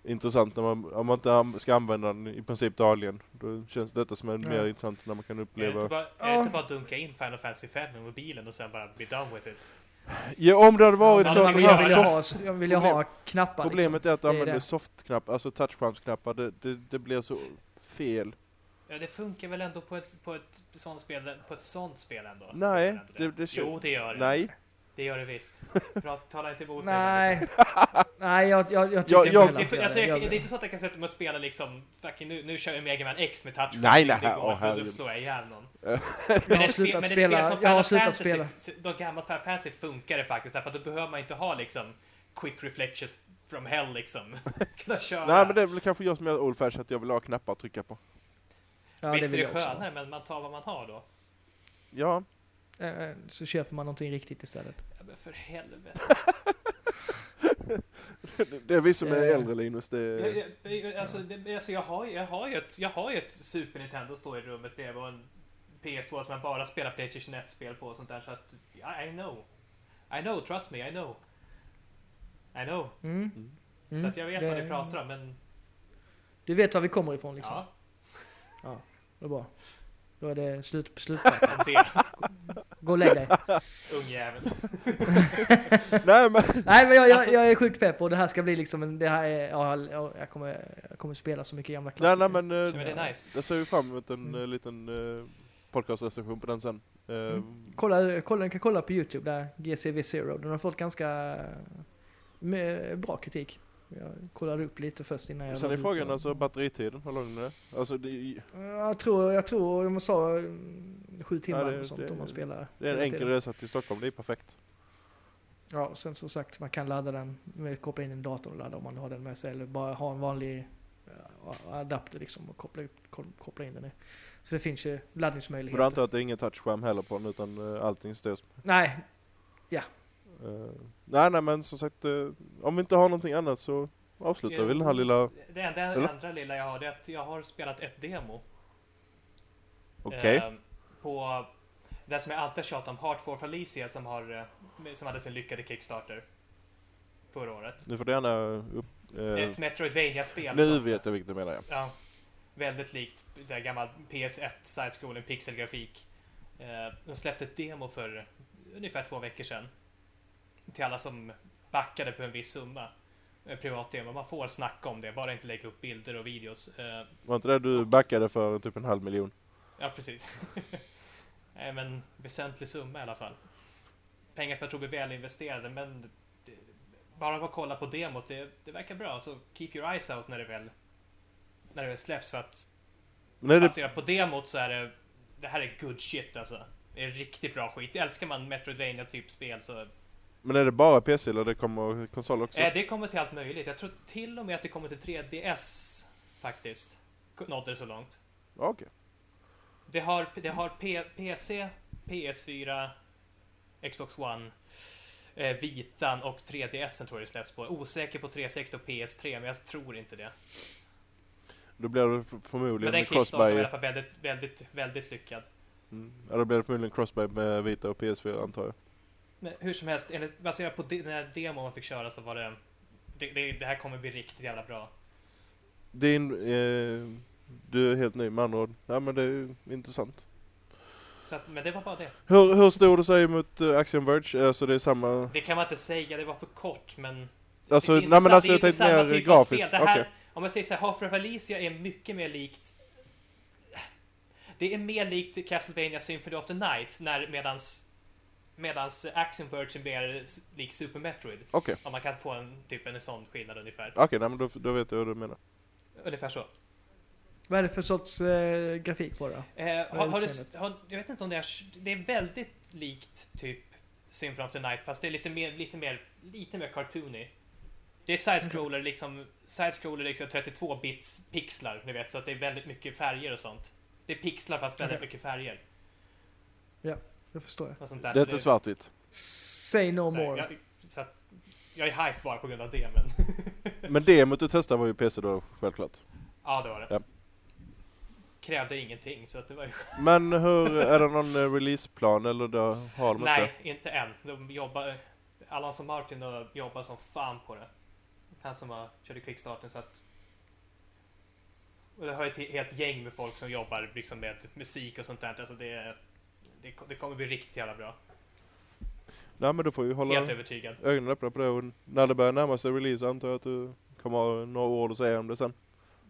intressant när man, om man inte ska använda den i princip dagligen. Då känns detta som en Ja. mer intressant när man kan Är det uppleva inte bara, är det inte bara att dunka in Final Fantasy 5 i mobilen och sen bara be done with it? Ja om det hade varit Ja, så att jag de vill, här soft, ha, jag vill ju ha knappar Problemet är att liksom. du Det är använder det. softknappar, alltså touchskärmsknappar, det, det, det blir så fel. Ja, det funkar väl ändå på ett, på ett sånt spel, på ett sånt spel ändå? Nej, det, det, kän- Jo, det gör det. Nej. Det gör det visst. Bra, tala inte emot. Nej, nej jag, jag, jag tycker Jag- inte jag- Det, jag- alltså, jag, jag- det är inte så att jag kan sätta mig och spela liksom, fucking, nu, nu kör jag Mega Man X med touch. Nej, det, nej, det går inte, då slår jag ihjäl någon. jag Men har ett spel, slutat men ett spela. spel som Jag har slutat Fantasy, spela. de gamla Final Fantasy funkar det faktiskt, därför att då behöver man inte ha liksom quick reflections from hell liksom. Kunna köra. Nej men det är väl kanske jag som är old fashion att jag vill ha knappar att trycka på. Ja, Visst vill är det jag skönare, men man tar vad man har då. Ja, Så köper man någonting riktigt istället. Ja, men för helvete. det, är vi som är Eh. äldre Linus. Det är, Jag, jag, alltså, det, alltså jag, har, jag, har ju ett, jag har ju ett Super Nintendo står i rummet bredvid och en PS2 som jag bara spelar Playstation 1-spel på och sånt där så att ja, I know. I know, trust me, I know. I know. Mm. Så Mm. att jag vet Det- vad ni pratar om men Du vet var vi kommer ifrån liksom. ja, Det är bra. Då är det slut, slut. Det. Gå och lägg dig. Ungjävel. Nej men, Nej men jag, jag, Alltså- jag är sjukt pepp och det här ska bli liksom en, det här är, ja, ja, jag kommer, jag kommer spela så mycket gamla nej, klassiker. nej men Så men det eh, är nice. jag ser ju fram emot en Mm. eh, liten uh, podcastrecension på den sen. Eh, Mm. Kolla, kolla, ni kan kolla på Youtube där, GCV Zero. Den har fått ganska med, bra kritik. Jag kollade upp lite först innan jag... Sen är frågan alltså batteritiden, hur lång är. Alltså det, Jag tror, jag tror de sa mm, sju timmar Ja, det- och sånt det- om man spelar. det är en enkel tiden. resa till Stockholm, det är perfekt. Ja, sen som sagt man kan ladda den, med koppla in en dator och ladda om man har den med sig eller bara ha en vanlig ja, adapter liksom och koppla, koppla in den i. Så det finns ju Men du laddningsmöjligheter. antar att det är ingen touchskärm heller på den utan uh, allting styrs Nej, Eh, nej, nej, men som sagt, eh, om vi inte har någonting annat så avslutar vi den här lilla... Det enda Eller? andra lilla jag har det är att jag har spelat ett demo. Okej. Eh, på det som jag alltid tjatat om, Heart for Felicia som, har, som hade sin lyckade Kickstarter förra året. Nu får du gärna upp... Ett Metroidvania-spel. nu som- vet jag vilket du menar, ja. Ja, väldigt likt det gammal PS1 side-scrolling pixelgrafik. Eh, de släppte ett demo för ungefär två veckor sedan. Till alla som backade på en viss summa. Eh, Privat demo. Man får snacka om det, bara inte lägga upp bilder och videos. Eh, Var inte det du backade för typ en halv miljon? Ja, precis. Nej, men väsentlig summa i alla fall. Pengar som jag tror blir väl investerade, men bara att kolla på demot, det, det verkar bra. Så keep your eyes out när det väl, när det väl släpps. För att Men är det, baserat på demot så är det, det här är good shit alltså. Det är riktigt bra skit. Älskar man Metroidvania typ spel så... men är det bara PC eller det kommer konsol också? Eh, det kommer till allt möjligt. Jag tror till och med att det kommer till 3DS faktiskt. Nådde det så långt. Okej. Det har, det har P, PC, PS4, Xbox One, eh, Vitan och 3DS tror jag det släpps på. Osäker på 360 och PS3, men jag tror inte det. Då blir det f- Men förmodligen den Kickstarter var i alla fall väldigt, väldigt, väldigt lyckad. Mm. Ja, då blir det förmodligen crossbuy med Vita och PS4 antar jag. Men hur som helst, enligt, baserat på de, den här demon man fick köra så var det, det, det... Det här kommer bli riktigt jävla bra. Din, eh, du är helt ny med andra ord. Ja men det är ju intressant. Så att, men det var bara det. Hur, hur stod det sig mot uh, Axiom Verge? Alltså det är samma... Det kan man inte säga, det var för kort men... Alltså, det är nej men alltså det jag tänkte mer typ grafiskt. Det här, Okej. Om man säger så här, Half of Alicia är mycket mer likt... Det är mer likt Castlevania Symphony of the Night, när, medans, medans Action Verge är mer lik Super Metroid. Okej, Om man kan få en, typ en sån skillnad ungefär. okej, nej men då, då vet jag vad du menar. Ungefär så. vad är det för sorts eh, grafik på det? då? Eh, har, har du, har, jag vet inte om det är... Det är väldigt likt typ Symphony of the Night, fast det är lite mer, lite mer, lite mer cartoony. Det är side-scroller liksom, side-scroller liksom 32 bits pixlar, ni vet, så att det är väldigt mycket färger och sånt. Det är pixlar fast väldigt Okej. mycket färger. Det förstår jag. Och sånt där. Det är inte svartvitt. Say no nej, more. jag, så att, jag är hype bara på grund av det, men... Men demot du testade var ju PC då, självklart. ja, det var det. Ja. Krävde ingenting, så att det var ju... Men hur, är det någon eh, releaseplan eller då har de inte? Nej, inte än. De jobbar... Alonso Martin och jobbar som fan på det. Han som har kört i Quickstarten så att... Och det har ett helt gäng med folk som jobbar liksom med musik och sånt där. Alltså det, det, det kommer bli riktigt jävla bra. Nej men då får vi hålla Helt övertygad. ögonen öppna på det och när det börjar närma sig release antar jag att du kommer ha några ord att säga om det sen.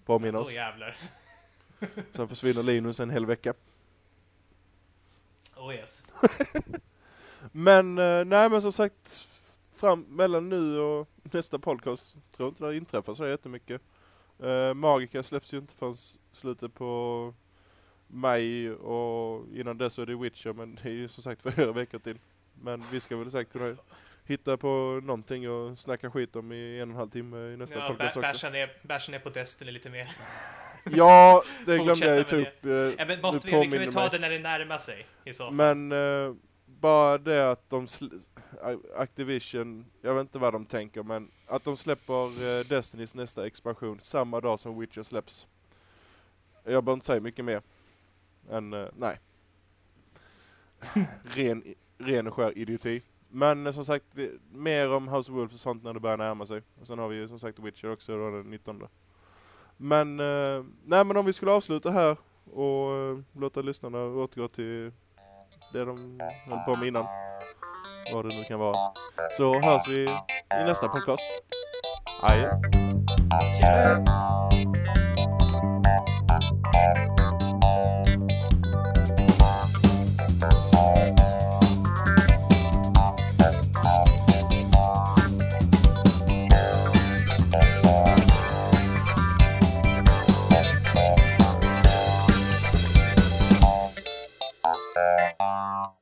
Påminna Då oss. jävlar. Sen försvinner Linus en hel vecka. Oh yes. Men eh, nej men som sagt fram mellan nu och nästa podcast tror jag inte det inträffar så jättemycket. Uh, Magica släpps ju inte förrän slutet på maj och innan dess så är det Witcher men det är ju som sagt fyra veckor till. Men vi ska väl säkert kunna hitta på någonting och snacka skit om i en och en halv timme i nästa Ja, podcast också. ner, bärsa ner på Destiny lite mer. Ja, det glömde jag ju ta upp. eh, Ja, men måste vi, vi kan väl ta mig. det när det närmar sig i så fall. Men eh, bara det att de Activision, jag vet inte vad de tänker men att de släpper eh, Destinys nästa expansion samma dag som Witcher släpps. Jag behöver inte säga mycket mer. Än, eh, nej. ren, ren och skär idioti. Men eh, som sagt, vi, mer om House of Wolves och sånt när det börjar närma sig. Och sen har vi ju som sagt Witcher också då den 19. Men, eh, nej men om vi skulle avsluta här och eh, låta lyssnarna återgå till det de höll på med innan. Vad det nu kan vara. Så hörs vi i nästa podcast. Adjö.